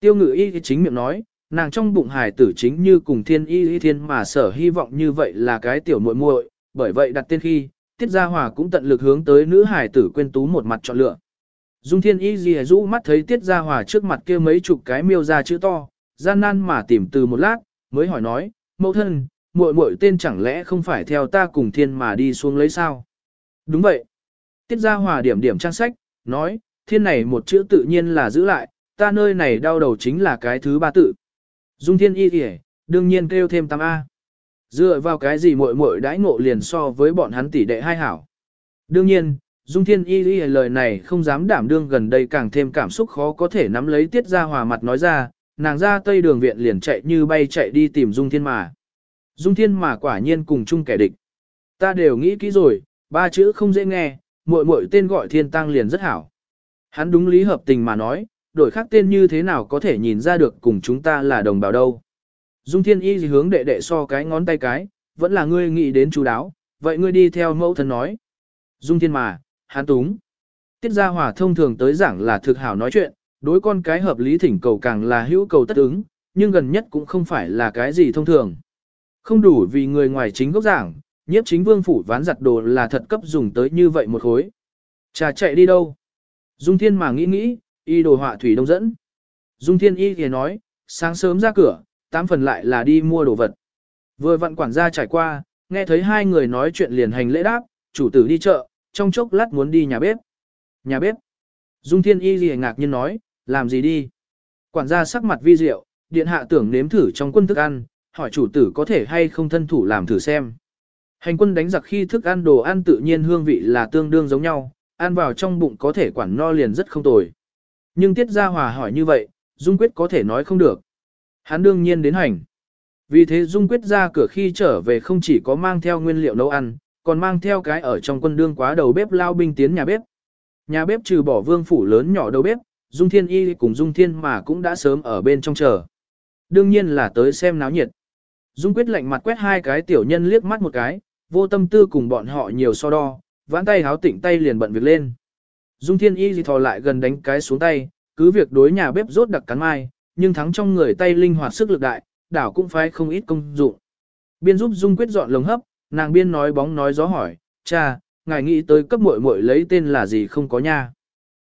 Speaker 1: Tiêu Ngự Y chính miệng nói, nàng trong bụng hải tử chính như cùng Thiên Y Y Thiên mà sở hy vọng như vậy là cái tiểu muội muội, bởi vậy đặt tên khi, Tiết Gia Hỏa cũng tận lực hướng tới nữ hải tử quên tú một mặt chọn lựa. Dung Thiên Y dì rũ mắt thấy Tiết Gia Hỏa trước mặt kia mấy chục cái miêu ra chữ to, gian nan mà tìm từ một lát, mới hỏi nói, mẫu thân, muội muội tên chẳng lẽ không phải theo ta cùng thiên mà đi xuống lấy sao? Đúng vậy. Tiết Gia Hòa điểm điểm trang sách, nói, thiên này một chữ tự nhiên là giữ lại, ta nơi này đau đầu chính là cái thứ ba tự. Dung thiên y kìa, đương nhiên kêu thêm tam A. Dựa vào cái gì muội muội đãi ngộ liền so với bọn hắn tỷ đệ hai hảo. Đương nhiên, Dung Thiên Y Y lời này không dám đảm đương gần đây càng thêm cảm xúc khó có thể nắm lấy tiết ra hòa mặt nói ra, nàng ra tây đường viện liền chạy như bay chạy đi tìm Dung Thiên mà. Dung Thiên mà quả nhiên cùng chung kẻ địch. Ta đều nghĩ kỹ rồi, ba chữ không dễ nghe, muội muội tên gọi Thiên Tăng liền rất hảo. Hắn đúng lý hợp tình mà nói, đổi khác tên như thế nào có thể nhìn ra được cùng chúng ta là đồng bào đâu. Dung Thiên Y hướng đệ đệ so cái ngón tay cái, vẫn là ngươi nghĩ đến chú đáo, vậy ngươi đi theo mẫu thân nói. Dung Thiên mà, hắn túng. Tiết Gia Hòa thông thường tới giảng là thực hảo nói chuyện, đối con cái hợp lý thỉnh cầu càng là hữu cầu tất ứng, nhưng gần nhất cũng không phải là cái gì thông thường. Không đủ vì người ngoài chính gốc giảng, nhiếp chính vương phủ ván giặt đồ là thật cấp dùng tới như vậy một khối. Trà chạy đi đâu? Dung Thiên mà nghĩ nghĩ, y đồ họa thủy đông dẫn. Dung Thiên y thì nói, sáng sớm ra cửa, tám phần lại là đi mua đồ vật. Vừa vặn quản gia trải qua, nghe thấy hai người nói chuyện liền hành lễ đáp, chủ tử đi chợ, trong chốc lát muốn đi nhà bếp. Nhà bếp. Dung Thiên Y gì ngạc nhiên nói, làm gì đi? Quản gia sắc mặt vi diệu, điện hạ tưởng nếm thử trong quân thức ăn, hỏi chủ tử có thể hay không thân thủ làm thử xem. Hành quân đánh giặc khi thức ăn đồ ăn tự nhiên hương vị là tương đương giống nhau, ăn vào trong bụng có thể quản no liền rất không tồi. Nhưng Tiết Gia Hòa hỏi như vậy, Dung Quyết có thể nói không được. Hắn đương nhiên đến hành. Vì thế Dung Quyết ra cửa khi trở về không chỉ có mang theo nguyên liệu nấu ăn, còn mang theo cái ở trong quân đương quá đầu bếp lao binh tiến nhà bếp. Nhà bếp trừ bỏ vương phủ lớn nhỏ đầu bếp, Dung Thiên Y cùng Dung Thiên mà cũng đã sớm ở bên trong chờ. Đương nhiên là tới xem náo nhiệt. Dung quyết lạnh mặt quét hai cái tiểu nhân liếc mắt một cái, vô tâm tư cùng bọn họ nhiều so đo, vãn tay háo tịnh tay liền bận việc lên. Dung Thiên Y gì thò lại gần đánh cái xuống tay, cứ việc đối nhà bếp rốt đặc cắn mai, nhưng thắng trong người tay linh hoạt sức lực đại, đảo cũng phải không ít công dụng. Biên giúp Dung quyết dọn lồng hấp, nàng biên nói bóng nói gió hỏi, cha, ngài nghĩ tới cấp muội muội lấy tên là gì không có nha.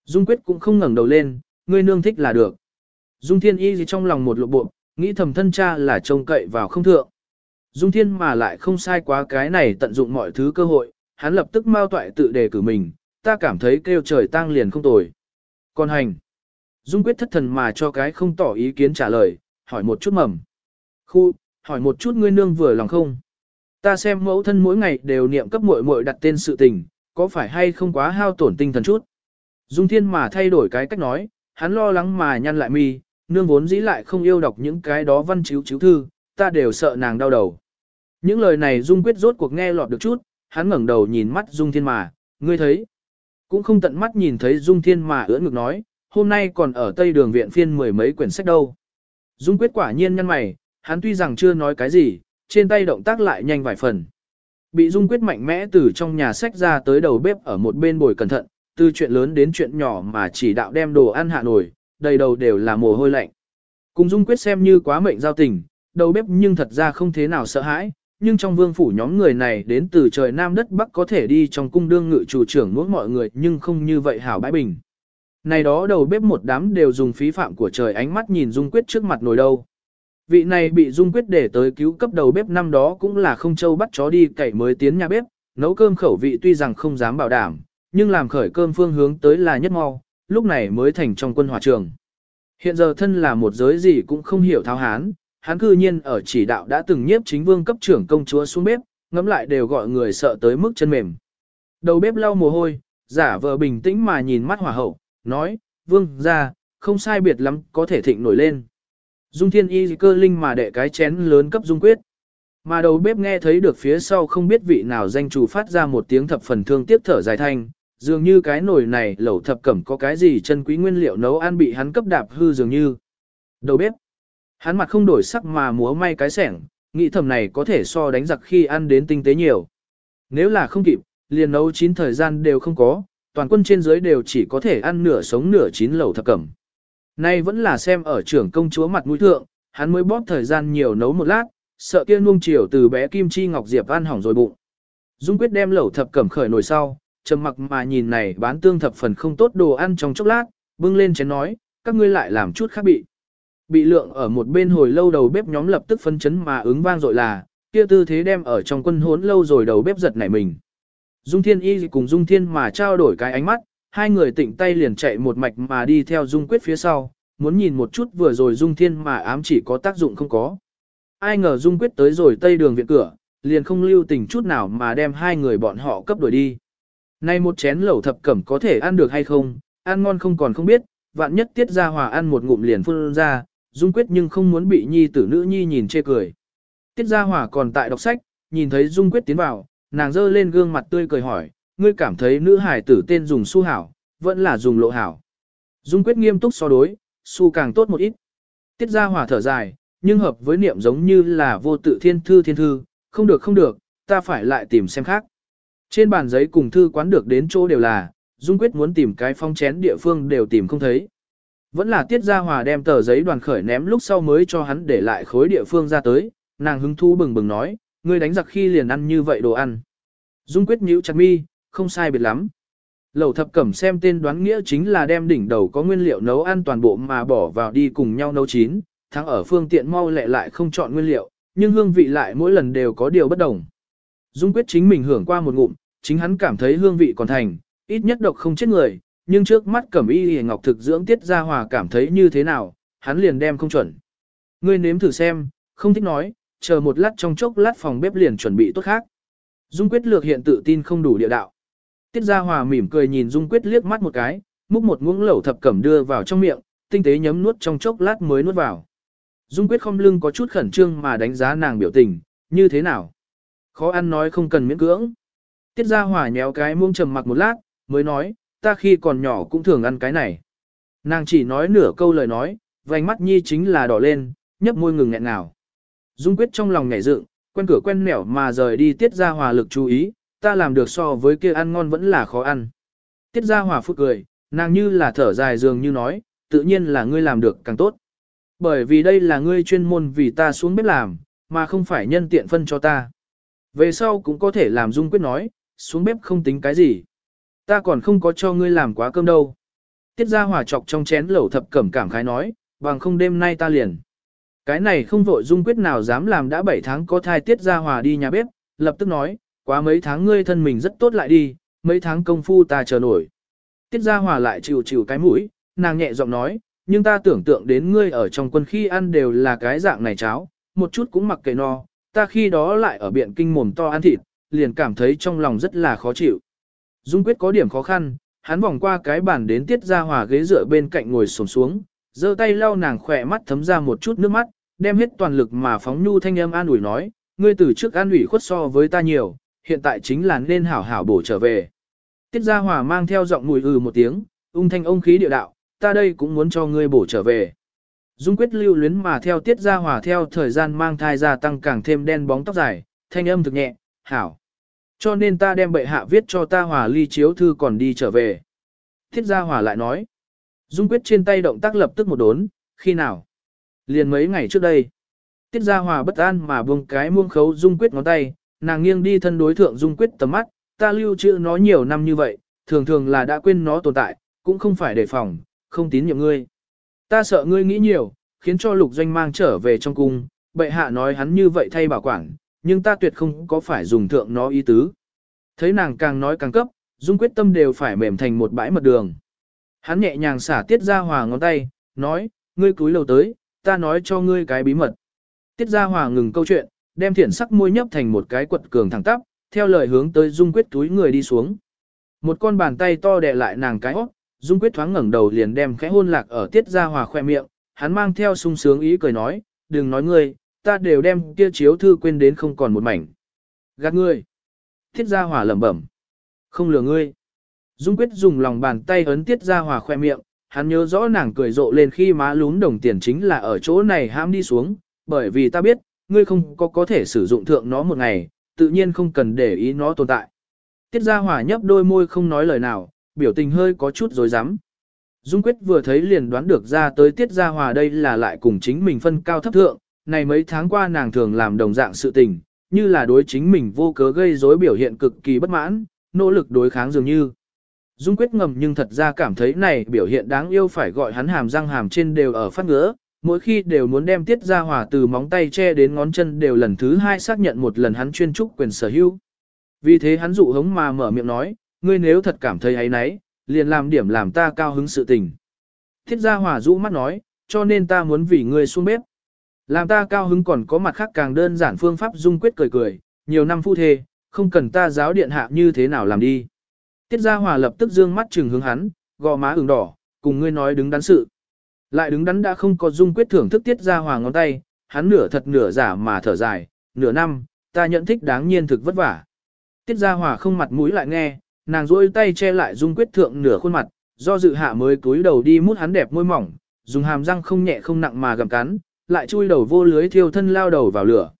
Speaker 1: Dung quyết cũng không ngẩng đầu lên, ngươi nương thích là được. Dung thiên y gì trong lòng một lộ bộ, nghĩ thầm thân cha là trông cậy vào không thượng. Dung thiên mà lại không sai quá cái này tận dụng mọi thứ cơ hội, hắn lập tức mau toại tự đề cử mình, ta cảm thấy kêu trời tang liền không tồi. Còn hành. Dung quyết thất thần mà cho cái không tỏ ý kiến trả lời, hỏi một chút mầm. Khu, hỏi một chút ngươi nương vừa lòng không? Ta xem mẫu thân mỗi ngày đều niệm cấp muội muội đặt tên sự tình, có phải hay không quá hao tổn tinh thần chút? Dung Thiên mà thay đổi cái cách nói, hắn lo lắng mà nhăn lại mi, nương vốn dĩ lại không yêu đọc những cái đó văn chiếu chiếu thư, ta đều sợ nàng đau đầu. Những lời này Dung quyết rốt cuộc nghe lọt được chút, hắn ngẩng đầu nhìn mắt Dung Thiên mà, ngươi thấy. Cũng không tận mắt nhìn thấy Dung Thiên mà ưỡn ngực nói, hôm nay còn ở Tây Đường viện phiên mười mấy quyển sách đâu. Dung quyết quả nhiên nhăn mày, hắn tuy rằng chưa nói cái gì, trên tay động tác lại nhanh vài phần. Bị Dung quyết mạnh mẽ từ trong nhà sách ra tới đầu bếp ở một bên bồi cẩn thận, từ chuyện lớn đến chuyện nhỏ mà chỉ đạo đem đồ ăn hạ nổi, đầy đầu đều là mồ hôi lạnh. Cùng Dung quyết xem như quá mệnh giao tình, đầu bếp nhưng thật ra không thế nào sợ hãi, nhưng trong vương phủ nhóm người này đến từ trời Nam đất Bắc có thể đi trong cung đương ngự chủ trưởng nuốt mọi người nhưng không như vậy hảo bãi bình. Này đó đầu bếp một đám đều dùng phí phạm của trời ánh mắt nhìn Dung Quyết trước mặt nồi đâu. Vị này bị Dung Quyết để tới cứu cấp đầu bếp năm đó cũng là không châu bắt chó đi cậy mới tiến nhà bếp, nấu cơm khẩu vị tuy rằng không dám bảo đảm, nhưng làm khởi cơm phương hướng tới là nhất mau, lúc này mới thành trong quân hỏa trường. Hiện giờ thân là một giới gì cũng không hiểu tháo hán, hắn cư nhiên ở chỉ đạo đã từng nhiếp chính vương cấp trưởng công chúa xuống bếp, ngắm lại đều gọi người sợ tới mức chân mềm. Đầu bếp lau mồ hôi, giả vờ bình tĩnh mà nhìn mắt hỏa hậu, nói, vương ra, không sai biệt lắm, có thể thịnh nổi lên. Dung thiên y cơ linh mà đệ cái chén lớn cấp dung quyết. Mà đầu bếp nghe thấy được phía sau không biết vị nào danh chủ phát ra một tiếng thập phần thương tiếc thở dài thanh, dường như cái nồi này lẩu thập cẩm có cái gì chân quý nguyên liệu nấu ăn bị hắn cấp đạp hư dường như. Đầu bếp, hắn mặt không đổi sắc mà múa may cái sẻng, nghĩ thầm này có thể so đánh giặc khi ăn đến tinh tế nhiều. Nếu là không kịp, liền nấu chín thời gian đều không có, toàn quân trên dưới đều chỉ có thể ăn nửa sống nửa chín lẩu thập cẩm. Nay vẫn là xem ở trưởng công chúa mặt mũi thượng, hắn mới bóp thời gian nhiều nấu một lát, sợ kia nuông chiều từ bé Kim Chi Ngọc Diệp ăn hỏng rồi bụng. Dung quyết đem lẩu thập cẩm khởi nồi sau, trầm mặc mà nhìn này bán tương thập phần không tốt đồ ăn trong chốc lát, bưng lên chén nói, các ngươi lại làm chút khác bị. Bị lượng ở một bên hồi lâu đầu bếp nhóm lập tức phân chấn mà ứng vang dội là, kia tư thế đem ở trong quân hốn lâu rồi đầu bếp giật nảy mình. Dung Thiên Y cùng Dung Thiên mà trao đổi cái ánh mắt, hai người tỉnh tay liền chạy một mạch mà đi theo Dung Quyết phía sau, muốn nhìn một chút vừa rồi Dung Thiên mà ám chỉ có tác dụng không có. Ai ngờ Dung Quyết tới rồi tây đường viện cửa, liền không lưu tình chút nào mà đem hai người bọn họ cấp đuổi đi. Nay một chén lẩu thập cẩm có thể ăn được hay không, ăn ngon không còn không biết, vạn nhất tiết ra hòa ăn một ngụm liền phun ra, Dung Quyết nhưng không muốn bị nhi tử nữ nhi nhìn chê cười. Tiết Gia Hòa còn tại đọc sách, nhìn thấy Dung Quyết tiến vào, nàng dơ lên gương mặt tươi cười hỏi, ngươi cảm thấy nữ hải tử tên dùng su hảo, vẫn là dùng lộ hảo. Dung Quyết nghiêm túc so đối, su càng tốt một ít. Tiết Gia Hòa thở dài, nhưng hợp với niệm giống như là vô tự thiên thư thiên thư, không được không được, ta phải lại tìm xem khác. Trên bàn giấy cùng thư quán được đến chỗ đều là, Dung Quyết muốn tìm cái phong chén địa phương đều tìm không thấy. Vẫn là Tiết Gia Hòa đem tờ giấy đoàn khởi ném lúc sau mới cho hắn để lại khối địa phương ra tới, nàng hứng thú bừng bừng nói, ngươi đánh giặc khi liền ăn như vậy đồ ăn. Dung quyết nhíu chặt mi, không sai biệt lắm. Lẩu thập cẩm xem tên đoán nghĩa chính là đem đỉnh đầu có nguyên liệu nấu ăn toàn bộ mà bỏ vào đi cùng nhau nấu chín, thắng ở phương tiện mau lẹ lại không chọn nguyên liệu, nhưng hương vị lại mỗi lần đều có điều bất đồng. Dung quyết chính mình hưởng qua một ngụm, chính hắn cảm thấy hương vị còn thành, ít nhất độc không chết người, nhưng trước mắt cẩm y hề ngọc thực dưỡng tiết ra hòa cảm thấy như thế nào, hắn liền đem không chuẩn. Ngươi nếm thử xem, không thích nói, chờ một lát trong chốc lát phòng bếp liền chuẩn bị tốt khác. Dung Quyết lược hiện tự tin không đủ địa đạo. Tiết Gia Hòa mỉm cười nhìn Dung Quyết liếc mắt một cái, múc một muỗng lẩu thập cẩm đưa vào trong miệng, tinh tế nhấm nuốt trong chốc lát mới nuốt vào. Dung Quyết không lưng có chút khẩn trương mà đánh giá nàng biểu tình, như thế nào? Khó ăn nói không cần miễn cưỡng. Tiết Gia Hòa nhéo cái muỗng trầm mặc một lát, mới nói, ta khi còn nhỏ cũng thường ăn cái này. Nàng chỉ nói nửa câu lời nói, vành mắt nhi chính là đỏ lên, nhấp môi ngừng nghẹn nào. Dung quyết trong lòng nhảy dựng, quen cửa quen nẻo mà rời đi tiết ra hòa lực chú ý, ta làm được so với kia ăn ngon vẫn là khó ăn. Tiết ra hòa phút cười, nàng như là thở dài dường như nói, tự nhiên là ngươi làm được càng tốt. Bởi vì đây là ngươi chuyên môn vì ta xuống bếp làm, mà không phải nhân tiện phân cho ta. Về sau cũng có thể làm Dung quyết nói, xuống bếp không tính cái gì. Ta còn không có cho ngươi làm quá cơm đâu. Tiết ra hòa chọc trong chén lẩu thập cẩm cảm khái nói, bằng không đêm nay ta liền. Cái này không vội dung quyết nào dám làm đã 7 tháng có thai tiết ra hòa đi nhà bếp, lập tức nói, quá mấy tháng ngươi thân mình rất tốt lại đi, mấy tháng công phu ta chờ nổi. Tiết ra hòa lại chịu chịu cái mũi, nàng nhẹ giọng nói, nhưng ta tưởng tượng đến ngươi ở trong quân khi ăn đều là cái dạng này cháo, một chút cũng mặc kệ no, ta khi đó lại ở biện kinh mồm to ăn thịt, liền cảm thấy trong lòng rất là khó chịu. Dung quyết có điểm khó khăn, hắn vòng qua cái bàn đến tiết ra hòa ghế dựa bên cạnh ngồi xổm xuống, giơ tay lau nàng khỏe mắt thấm ra một chút nước mắt, đem hết toàn lực mà phóng nhu thanh âm an ủi nói, ngươi từ trước an ủi khuất so với ta nhiều, hiện tại chính là nên hảo hảo bổ trở về. Tiết Gia Hòa mang theo giọng mùi ừ một tiếng, ung thanh ông khí địa đạo, ta đây cũng muốn cho ngươi bổ trở về. Dung quyết lưu luyến mà theo Tiết Gia Hòa theo thời gian mang thai gia tăng càng thêm đen bóng tóc dài, thanh âm thực nhẹ, hảo. Cho nên ta đem bệ hạ viết cho ta hòa ly chiếu thư còn đi trở về. Thiết Gia Hòa lại nói. Dung quyết trên tay động tác lập tức một đốn, khi nào? Liền mấy ngày trước đây, Tiết Gia Hòa bất an mà buông cái muông khấu Dung Quyết ngón tay, nàng nghiêng đi thân đối thượng Dung Quyết tầm mắt, ta lưu trữ nó nhiều năm như vậy, thường thường là đã quên nó tồn tại, cũng không phải đề phòng, không tín nhiệm ngươi. Ta sợ ngươi nghĩ nhiều, khiến cho lục doanh mang trở về trong cung, bệ hạ nói hắn như vậy thay bảo quản, nhưng ta tuyệt không có phải dùng thượng nó ý tứ. Thấy nàng càng nói càng cấp, Dung quyết tâm đều phải mềm thành một bãi mật đường. Hắn nhẹ nhàng xả tiết gia hòa ngón tay, nói, ngươi cúi lầu tới, ta nói cho ngươi cái bí mật. Tiết Gia Hòa ngừng câu chuyện, đem thiển sắc môi nhấp thành một cái quật cường thẳng tắp, theo lời hướng tới Dung Quyết túi người đi xuống. Một con bàn tay to đè lại nàng cái óc, Dung Quyết thoáng ngẩng đầu liền đem khẽ hôn lạc ở Tiết Gia Hòa khoe miệng, hắn mang theo sung sướng ý cười nói, đừng nói ngươi, ta đều đem kia chiếu thư quên đến không còn một mảnh. Gạt ngươi. Tiết Gia Hòa lẩm bẩm. Không lừa ngươi. Dung Quyết dùng lòng bàn tay ấn Tiết Gia Hòa khoe miệng, hắn nhớ rõ nàng cười rộ lên khi má lún đồng tiền chính là ở chỗ này ham đi xuống, bởi vì ta biết, ngươi không có có thể sử dụng thượng nó một ngày, tự nhiên không cần để ý nó tồn tại. Tiết Gia hòa nhấp đôi môi không nói lời nào, biểu tình hơi có chút dối rắm Dung Quyết vừa thấy liền đoán được ra tới Tiết Gia Hòa đây là lại cùng chính mình phân cao thấp thượng, này mấy tháng qua nàng thường làm đồng dạng sự tình, như là đối chính mình vô cớ gây rối biểu hiện cực kỳ bất mãn, nỗ lực đối kháng dường như. Dung quyết ngầm nhưng thật ra cảm thấy này biểu hiện đáng yêu phải gọi hắn hàm răng hàm trên đều ở phát ngứa, mỗi khi đều muốn đem tiết ra hòa từ móng tay che đến ngón chân đều lần thứ hai xác nhận một lần hắn chuyên trúc quyền sở hữu. Vì thế hắn dụ hống mà mở miệng nói, ngươi nếu thật cảm thấy ấy nấy, liền làm điểm làm ta cao hứng sự tình. Thiết gia hòa rũ mắt nói, cho nên ta muốn vì ngươi xuống bếp. Làm ta cao hứng còn có mặt khác càng đơn giản phương pháp dung quyết cười cười, nhiều năm phu thê, không cần ta giáo điện hạ như thế nào làm đi. Tiết gia hòa lập tức dương mắt trừng hướng hắn, gò má ửng đỏ, cùng ngươi nói đứng đắn sự. Lại đứng đắn đã không có dung quyết thưởng thức tiết gia hòa ngón tay, hắn nửa thật nửa giả mà thở dài, nửa năm, ta nhận thích đáng nhiên thực vất vả. Tiết gia hòa không mặt mũi lại nghe, nàng rôi tay che lại dung quyết thượng nửa khuôn mặt, do dự hạ mới cúi đầu đi mút hắn đẹp môi mỏng, dùng hàm răng không nhẹ không nặng mà gặm cắn, lại chui đầu vô lưới thiêu thân lao đầu vào lửa.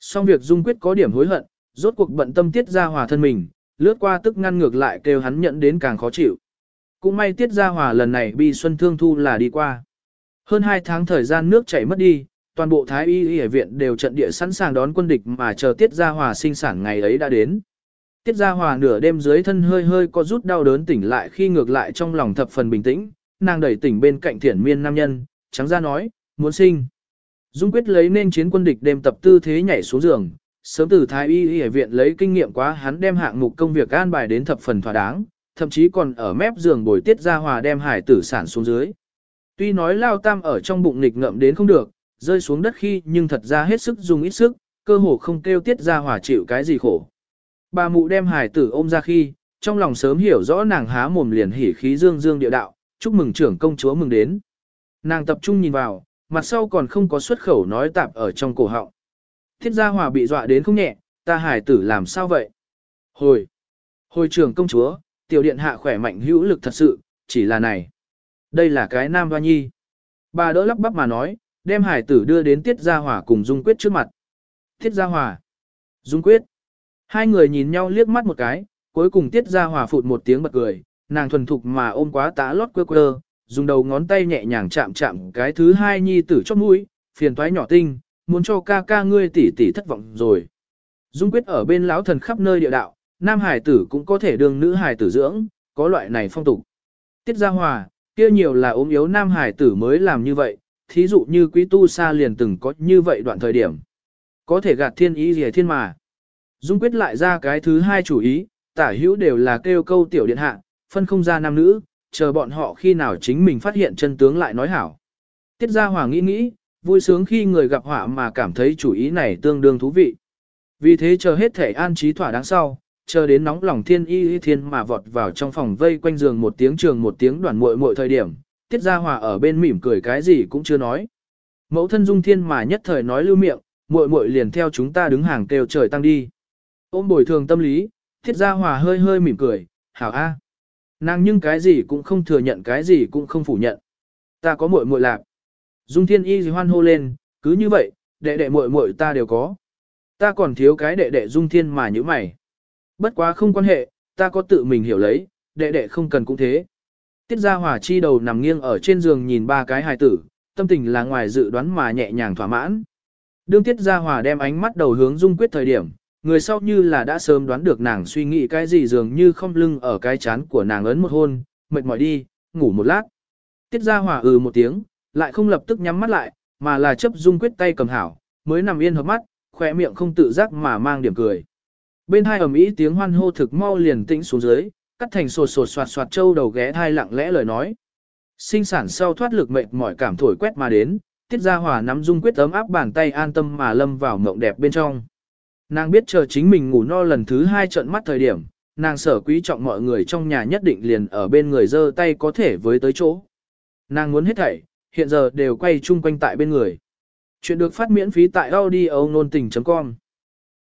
Speaker 1: Xong việc dung quyết có điểm hối hận, rốt cuộc bận tâm tiết gia hòa thân mình, lướt qua tức ngăn ngược lại kêu hắn nhận đến càng khó chịu. Cũng may tiết gia hòa lần này bị xuân thương thu là đi qua. Hơn 2 tháng thời gian nước chảy mất đi, toàn bộ Thái y y viện đều trận địa sẵn sàng đón quân địch mà chờ tiết gia hòa sinh sản ngày ấy đã đến. Tiết Gia Hòa nửa đêm dưới thân hơi hơi có rút đau đớn tỉnh lại khi ngược lại trong lòng thập phần bình tĩnh, nàng đẩy tỉnh bên cạnh thiển miên nam nhân, trắng ra nói, muốn sinh. Dung quyết lấy nên chiến quân địch đêm tập tư thế nhảy xuống giường, sớm từ Thái y y viện lấy kinh nghiệm quá hắn đem hạng mục công việc an bài đến thập phần thỏa đáng, thậm chí còn ở mép giường bồi Tiết Gia Hòa đem hải tử sản xuống dưới. Tuy nói lao tam ở trong bụng nghịch ngậm đến không được, rơi xuống đất khi nhưng thật ra hết sức dùng ít sức, cơ hồ không kêu Tiết Gia Hòa chịu cái gì khổ. Bà mụ đem hải tử ôm ra khi, trong lòng sớm hiểu rõ nàng há mồm liền hỉ khí dương dương địa đạo, chúc mừng trưởng công chúa mừng đến. Nàng tập trung nhìn vào, mặt sau còn không có xuất khẩu nói tạp ở trong cổ họng. Thiết gia hòa bị dọa đến không nhẹ, ta hải tử làm sao vậy? Hồi! Hồi trưởng công chúa, tiểu điện hạ khỏe mạnh hữu lực thật sự, chỉ là này. Đây là cái nam hoa nhi. Bà đỡ lắp bắp mà nói, đem hải tử đưa đến tiết gia hòa cùng dung quyết trước mặt. Tiết gia hòa! Dung quyết! Hai người nhìn nhau liếc mắt một cái, cuối cùng tiết gia hòa phụt một tiếng bật cười, nàng thuần thục mà ôm quá tá lót quơ quơ, dùng đầu ngón tay nhẹ nhàng chạm chạm cái thứ hai nhi tử chót mũi, phiền toái nhỏ tinh, muốn cho ca ca ngươi tỷ tỷ thất vọng rồi. Dung quyết ở bên lão thần khắp nơi địa đạo, nam hải tử cũng có thể đương nữ hải tử dưỡng, có loại này phong tục. Tiết gia hòa, kia nhiều là ốm yếu nam hải tử mới làm như vậy, thí dụ như quý tu sa liền từng có như vậy đoạn thời điểm. Có thể gạt thiên ý gì thiên mà. Dung quyết lại ra cái thứ hai chủ ý, tả hữu đều là kêu câu tiểu điện hạ, phân không ra nam nữ, chờ bọn họ khi nào chính mình phát hiện chân tướng lại nói hảo. Tiết gia hoàng nghĩ nghĩ, vui sướng khi người gặp họa mà cảm thấy chủ ý này tương đương thú vị. Vì thế chờ hết thể an trí thỏa đáng sau, chờ đến nóng lòng thiên y y thiên mà vọt vào trong phòng vây quanh giường một tiếng trường một tiếng đoàn muội muội thời điểm, tiết gia hòa ở bên mỉm cười cái gì cũng chưa nói. Mẫu thân dung thiên mà nhất thời nói lưu miệng, muội muội liền theo chúng ta đứng hàng kêu trời tăng đi. Ôm bồi thường tâm lý, Tiết gia hòa hơi hơi mỉm cười, hảo a. Nàng nhưng cái gì cũng không thừa nhận cái gì cũng không phủ nhận. Ta có muội muội lạc. Dung thiên y gì hoan hô lên, cứ như vậy, đệ đệ muội muội ta đều có. Ta còn thiếu cái đệ đệ dung thiên mà như mày. Bất quá không quan hệ, ta có tự mình hiểu lấy, đệ đệ không cần cũng thế. Tiết gia hòa chi đầu nằm nghiêng ở trên giường nhìn ba cái hài tử, tâm tình là ngoài dự đoán mà nhẹ nhàng thỏa mãn. Đương tiết gia hòa đem ánh mắt đầu hướng dung quyết thời điểm, người sau như là đã sớm đoán được nàng suy nghĩ cái gì dường như không lưng ở cái chán của nàng ấn một hôn, mệt mỏi đi, ngủ một lát. Tiết ra hỏa ừ một tiếng, lại không lập tức nhắm mắt lại, mà là chấp dung quyết tay cầm hảo, mới nằm yên hợp mắt, khỏe miệng không tự giác mà mang điểm cười. Bên hai ầm ĩ tiếng hoan hô thực mau liền tĩnh xuống dưới, cắt thành sột sột soạt soạt trâu đầu ghé thai lặng lẽ lời nói. Sinh sản sau thoát lực mệt mỏi cảm thổi quét mà đến, tiết ra hỏa nắm dung quyết ấm áp bàn tay an tâm mà lâm vào mộng đẹp bên trong. Nàng biết chờ chính mình ngủ no lần thứ hai trận mắt thời điểm, nàng sở quý trọng mọi người trong nhà nhất định liền ở bên người dơ tay có thể với tới chỗ. Nàng muốn hết thảy, hiện giờ đều quay chung quanh tại bên người. Chuyện được phát miễn phí tại audio nôn tình.com